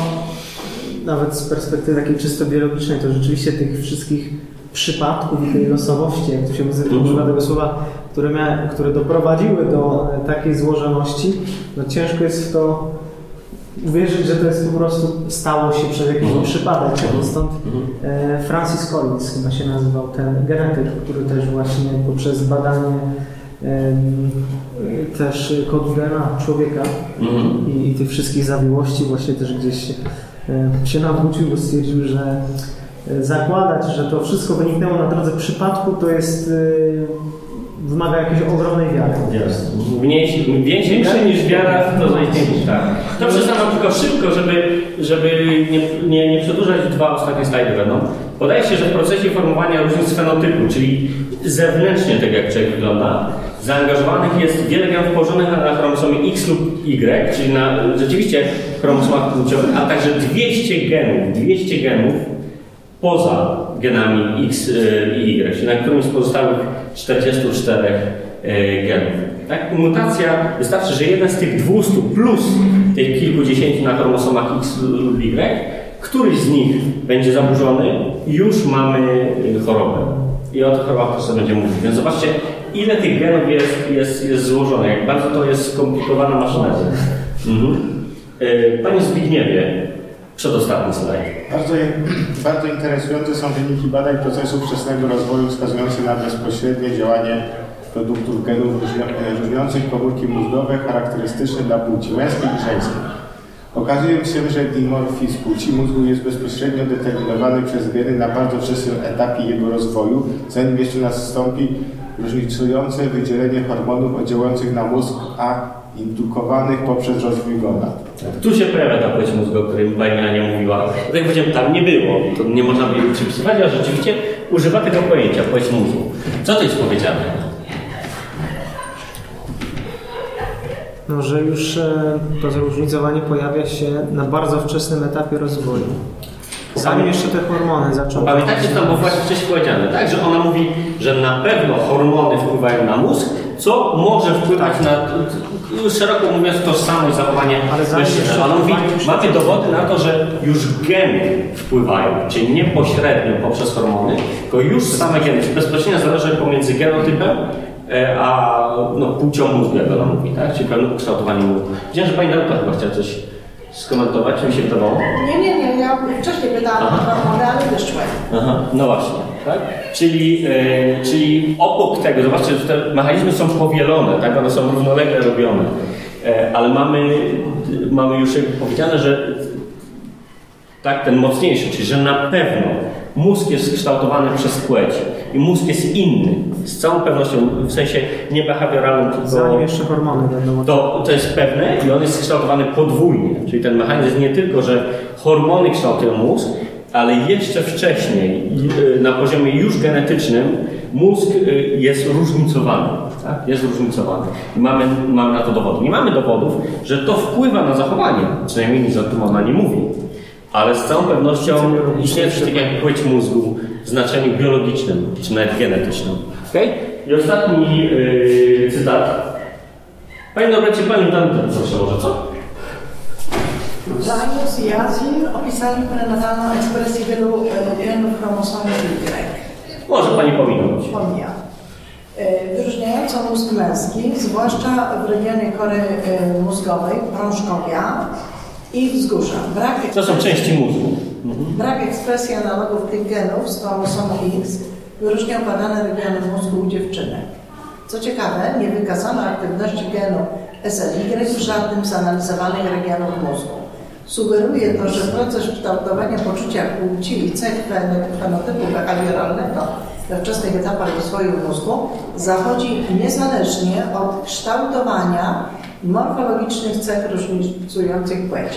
Speaker 3: nawet z perspektywy takiej czysto biologicznej, to rzeczywiście tych wszystkich przypadków i tej losowości, jak tu się używa tego słowa, które, mia, które doprowadziły do takiej złożoności, no ciężko jest w to uwierzyć, że to jest po prostu stało się przez jakiś
Speaker 1: Mhm.
Speaker 3: przypadek. Stąd e, Francis Collins chyba się nazywał ten genetyk, który też właśnie poprzez badanie em, też kodu DNA człowieka
Speaker 1: Mhm.
Speaker 3: i, i tych wszystkich zawiłości właśnie też gdzieś się, e, się nawrócił, bo stwierdził, że e, zakładać, że to wszystko wyniknęło na drodze przypadku, to jest e, wymaga jakiejś ogromnej wiary.
Speaker 1: Mniejszy, większy niż wiara w to zaistnienie. Tak. To przestanę tylko szybko, żeby, żeby nie, nie, nie przedłużać, dwa ostatnie slajdy będą. Podaje się, że w procesie formowania różnic fenotypu, czyli zewnętrznie tego jak człowiek wygląda, zaangażowanych jest wiele genów położonych na chromosomie X lub Y, czyli na rzeczywiście chromosomach płciowych, a także 200 genów, 200 genów poza genami X y, i Y, na którymś z pozostałych 44 y, genów. Tak? Mutacja wystarczy, że jeden z tych 200 plus tych kilkudziesięciu na chromosomach X lub Y, któryś z nich będzie zaburzony i już mamy y, chorobę. I o tych chorobach też będziemy mówić. Więc zobaczcie, ile tych genów jest, jest, jest złożone, jak bardzo to jest skomplikowana maszyneria. Mhm. Panie Zbigniewie, przedostatni slajd.
Speaker 2: Bardzo, bardzo interesujące są wyniki badań procesu wczesnego rozwoju wskazujące na bezpośrednie działanie produktów genów e, różniących komórki mózgowe charakterystyczne dla płci męskiej i żeńskiej. Okazuje się, że dimorfizm płci mózgu jest bezpośrednio determinowany przez geny na bardzo wczesnym etapie jego rozwoju, zanim jeszcze nastąpi różnicujące wydzielenie hormonów oddziałujących na mózg, a indukowanych poprzez rozwój gonad.
Speaker 1: Tu się pojawia ta płeć mózgu, o której Pani Ania mówiła. Tak jak powiedziałem, tam nie było. To nie można by jej przypisywać, a rzeczywiście używa tego pojęcia, płeć mózgu. Co to jest powiedziane?
Speaker 3: No, że już e, to zróżnicowanie pojawia się na bardzo wczesnym etapie rozwoju. Zanim jeszcze te hormony zaczęły.
Speaker 1: Pamiętacie, tam było właśnie wcześniej powiedziane, tak? Że ona mówi, że na pewno hormony wpływają na mózg, co może wpływać na, szeroko mówiąc, tożsamość, zachowanie
Speaker 3: Ale zanim
Speaker 1: mężczyzny. Ona mówi, mamy dowody na to, że już geny wpływają, czyli nie pośrednio poprzez hormony, tylko już same geny, czyli bezpośrednio zależy pomiędzy genotypem e, a no, płcią mózgu, jak ona mówi, tak? Czyli pewnym ukształtowaniem mózgu. Widziałem, że Pani Danuta chyba chciała coś skomentować, czy mi się wydawało?
Speaker 5: Nie, nie, nie, ja wcześniej pytałam ale wyszły.
Speaker 1: Aha, no właśnie, tak? Czyli, e, czyli obok tego, zobaczcie, że te mechanizmy są powielone, tak? One są równolegle robione, e, ale mamy, mamy już powiedziane, że tak, ten mocniejszy, czyli że na pewno mózg jest kształtowany przez płeć i mózg jest inny, z całą pewnością, w sensie nie behawioralnym, tylko...
Speaker 3: Zanim jeszcze hormony będą.
Speaker 1: To, to jest pewne i on jest kształtowany podwójnie. Czyli ten mechanizm jest nie tylko, że hormony kształtują mózg, ale jeszcze wcześniej, y, na poziomie już genetycznym, mózg y, jest różnicowany. Tak? Jest różnicowany. I mamy, mamy na to dowody. Nie mamy dowodów, że to wpływa na zachowanie. Przynajmniej nic o tym ona nie mówi. Ale z całą pewnością istnieje coś takiego jak płeć mózgu w znaczeniu biologicznym, czy nawet genetycznym. Okay? I ostatni yy, cytat. Panie Norbercie, Pani Dante, proszę może, co?
Speaker 5: Zajus i Azil opisali prenatalną ekspresję wielu e, genów chromosomu Y.
Speaker 1: Może Pani pominąć.
Speaker 5: Pomija. E, Wyróżniającą mózg męski, zwłaszcza w regionie kory e, mózgowej, prążkowia i wzgórza. Brak,
Speaker 1: To są części mózgu.
Speaker 5: brak ekspresji analogów tych genów z chromosomu X wyróżniał badane regiony mózgu u dziewczynek. Co ciekawe, nie wykazano aktywności genu SLY w żadnym z analizowanych regionów mózgu. Sugeruje to, że proces kształtowania poczucia płci i cech fen- fenotypu behawioralnego we wczesnych etapach rozwoju mózgu zachodzi niezależnie od kształtowania morfologicznych cech różnicujących płeć.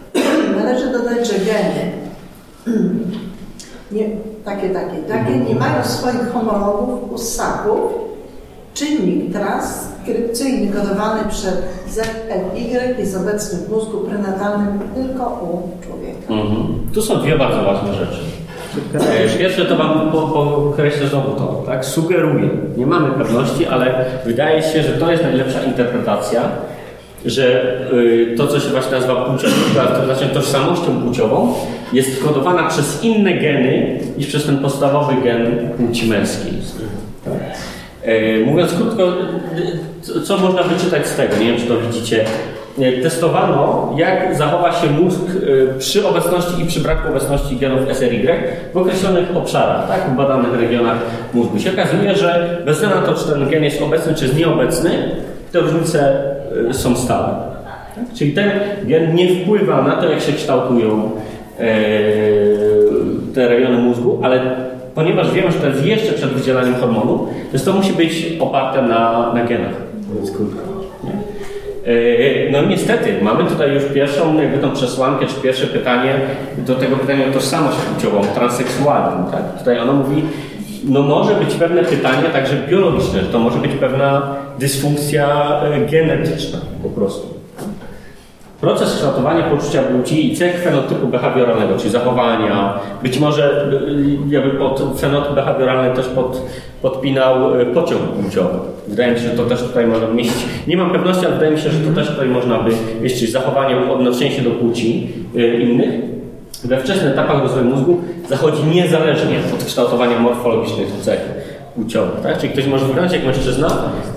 Speaker 5: Należy dodać, że geny nie, takie, takie, takie nie mają swoich homologów u ssaków. Czynnik trans, transkrypcyjny kodowany przez ZFY jest obecny w mózgu prenatalnym tylko u człowieka.
Speaker 1: Mhm. Tu są dwie bardzo ważne rzeczy. E, Pierwsze to Wam po- podkreślę znowu to, tak? Sugeruję. Nie mamy pewności, ale wydaje się, że to jest najlepsza interpretacja, że y, to, co się właśnie nazywa płcią, to znaczy tożsamością płciową, jest kodowana przez inne geny niż przez ten podstawowy gen płci męskiej. Tak? E, Mówiąc krótko, y, co- można wyczytać z tego? Nie wiem, czy to widzicie. E, Testowano, jak zachowa się mózg e, przy obecności i przy braku obecności genów SRY w określonych obszarach, tak, w badanych regionach mózgu. Się okazuje, że bez względu na to, czy ten gen jest obecny, czy jest nieobecny, te różnice e, są stałe. Tak? Czyli ten gen nie wpływa na to, jak się kształtują e, te rejony mózgu, ale ponieważ wiemy, że to jest jeszcze przed wydzielaniem hormonu, więc to musi być oparte na, na genach? E, No niestety, mamy tutaj już pierwszą jakby tą przesłankę, czy pierwsze pytanie do tego pytania o tożsamość płciową, transseksualną. Tak? Tutaj ona mówi, no może być pewne pytanie także biologiczne, że to może być pewna dysfunkcja e, genetyczna po prostu. Proces kształtowania poczucia płci i cech fenotypu behawioralnego, czyli zachowania, być może y, jakby pod fenotyp behawioralny też pod, podpinał y, pociąg płciowy. Wydaje mi się, że to też tutaj można mieścić. Nie mam pewności, ale wydaje mi się, że to też tutaj można by mieścić zachowanie odnoszenie się do płci y, innych. We wczesnych etapach rozwoju mózgu zachodzi niezależnie od kształtowania morfologicznych cech płciowych. Tak? Czyli ktoś może wyglądać jak mężczyzna,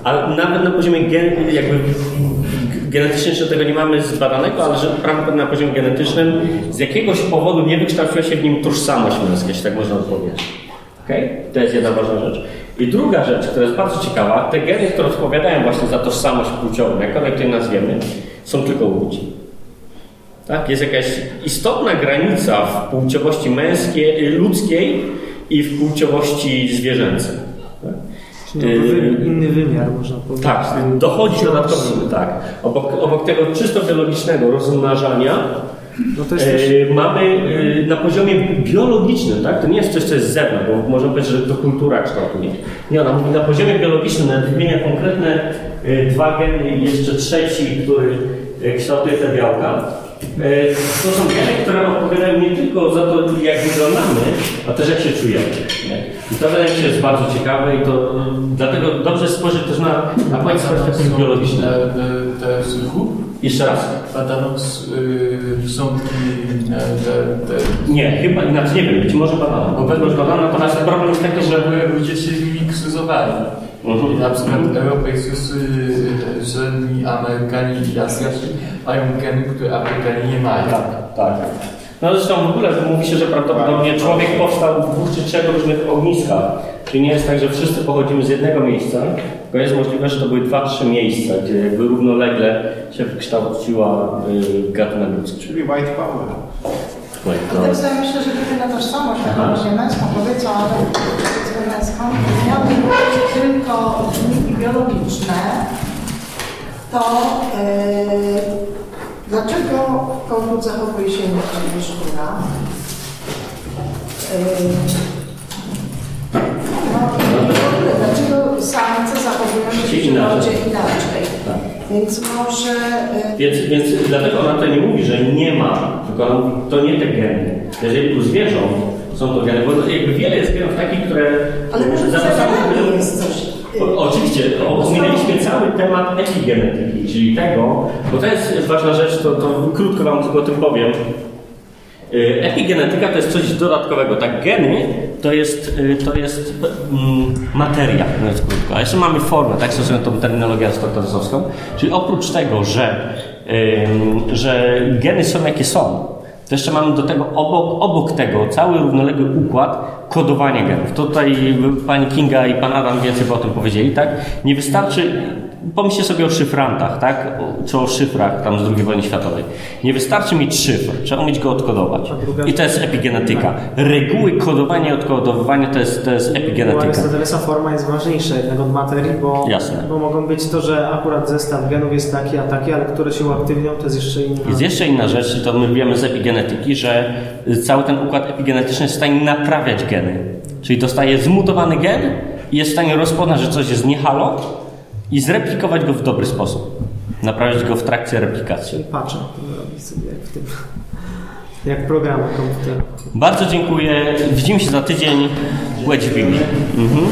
Speaker 1: ale nawet na poziomie gen, jakby genetycznie jeszcze tego nie mamy zbadanego, ale że prawdopodobnie na poziomie genetycznym z jakiegoś powodu nie wykształciła się w nim tożsamość męska, jeśli tak można powiedzieć. Okay? To jest jedna ważna rzecz. I druga rzecz, która jest bardzo ciekawa, te geny, które odpowiadają właśnie za tożsamość płciową, jakkolwiek to nazwiemy, są tylko u ludzi. Tak? Jest jakaś istotna granica w płciowości męskiej, ludzkiej i w płciowości zwierzęcej.
Speaker 3: Czyli no, wy- inny wymiar, można powiedzieć.
Speaker 1: Tak, dochodzi dodatkowo, tak. Obok, obok tego czysto biologicznego rozmnażania
Speaker 3: No jest też...
Speaker 1: e, mamy e, na poziomie biologicznym, tak? To nie jest coś, co jest z zewnątrz, bo można powiedzieć, że to kultura kształtuje. Nie, ona mówi na poziomie biologicznym, nawet wymienia konkretne e, dwa geny i jeszcze trzeci, który kształtuje te białka. E, To są geny, które odpowiadają nie tylko za to, jak wyglądamy, a też jak się czujemy. nie? I to wydaje mi się jest bardzo ciekawe i to e, dlatego dobrze spojrzeć też na, na z perspektywy biologicznej.
Speaker 4: Te, słuchu
Speaker 1: Jeszcze raz.
Speaker 4: badano y, są e, te,
Speaker 1: Nie, chyba inaczej nie wiem, być może badano. Bo może badano, natomiast problem jest taki, że
Speaker 4: ludzie się krzyżowali.
Speaker 1: Mhm.
Speaker 4: I na przykład Europejczycy, Żeni, Amerykanie i Azjaci mają geny, które Afrykanie nie mają.
Speaker 1: Tak, tak. No zresztą w ogóle mówi się, że prawdopodobnie człowiek powstał w dwóch czy trzech różnych ogniskach. Czyli nie jest tak, że wszyscy pochodzimy z jednego miejsca, tylko jest możliwe, że to były dwa, trzy miejsca, gdzie jakby równolegle się wykształciła y, gatunek ludzki.
Speaker 2: Czyli white power.
Speaker 1: No.
Speaker 5: Tak sobie myślę, że gdyby na tożsamość właśnie męską powiedzą, ale być tylko czynniki biologiczne, to yy, dlaczego kogut zachowuje się inaczej niż kura? Yy, no, w ogóle, dlaczego samce zachowują się w
Speaker 1: Inaczej.
Speaker 5: przyrodzie inaczej?
Speaker 1: Tak.
Speaker 5: Więc może... yy,
Speaker 1: Więc, więc dlatego ona tutaj nie mówi, że nie ma, tylko to nie te geny. Jeżeli u zwierząt są to bo jakby wiele jest genów takich, które
Speaker 5: Ale może
Speaker 1: za to samo
Speaker 5: to jest coś...
Speaker 1: O, oczywiście, ominęliśmy cały temat epigenetyki, czyli tego, bo to jest ważna rzecz, to, to krótko Wam tylko o tym powiem. Y, Epigenetyka to jest coś dodatkowego. Tak, geny to jest, y, to jest mm, materia, mówiąc krótko. A jeszcze mamy formę, tak stosując tą terminologię aristotelesowską. Czyli oprócz tego, że, ym, że geny są jakie są, jeszcze mamy do tego obok, obok tego cały równoległy układ kodowania genów. Tutaj pani Kinga i pan Adam więcej by o tym powiedzieli, tak? Nie wystarczy, pomyślcie sobie o szyfrantach, tak? Czy o szyfrach tam z II wojny światowej. Nie wystarczy mieć szyfr, trzeba umieć go odkodować. I to jest epigenetyka. Reguły kodowania i odkodowywania to jest, to jest epigenetyka.
Speaker 3: Arystotelesa forma jest ważniejsza jednak od materii, bo,
Speaker 1: Jasne.
Speaker 3: bo mogą być to, że akurat zestaw genów jest taki, a taki, ale które się uaktywnią, to jest jeszcze inna.
Speaker 1: Jest jeszcze inna rzecz, to my wiemy z epigenetyki, że cały ten układ epigenetyczny jest w stanie naprawiać geny. Czyli dostaje zmutowany gen i jest w stanie rozpoznać, że coś jest nie halo i zreplikować go w dobry sposób. Naprawić go w trakcie replikacji.
Speaker 3: Czyli patrzę, to robi sobie jak w tym, jak programy komputerowe.
Speaker 1: Bardzo dziękuję. Widzimy się za tydzień. Łedź w Biblii. Mhm.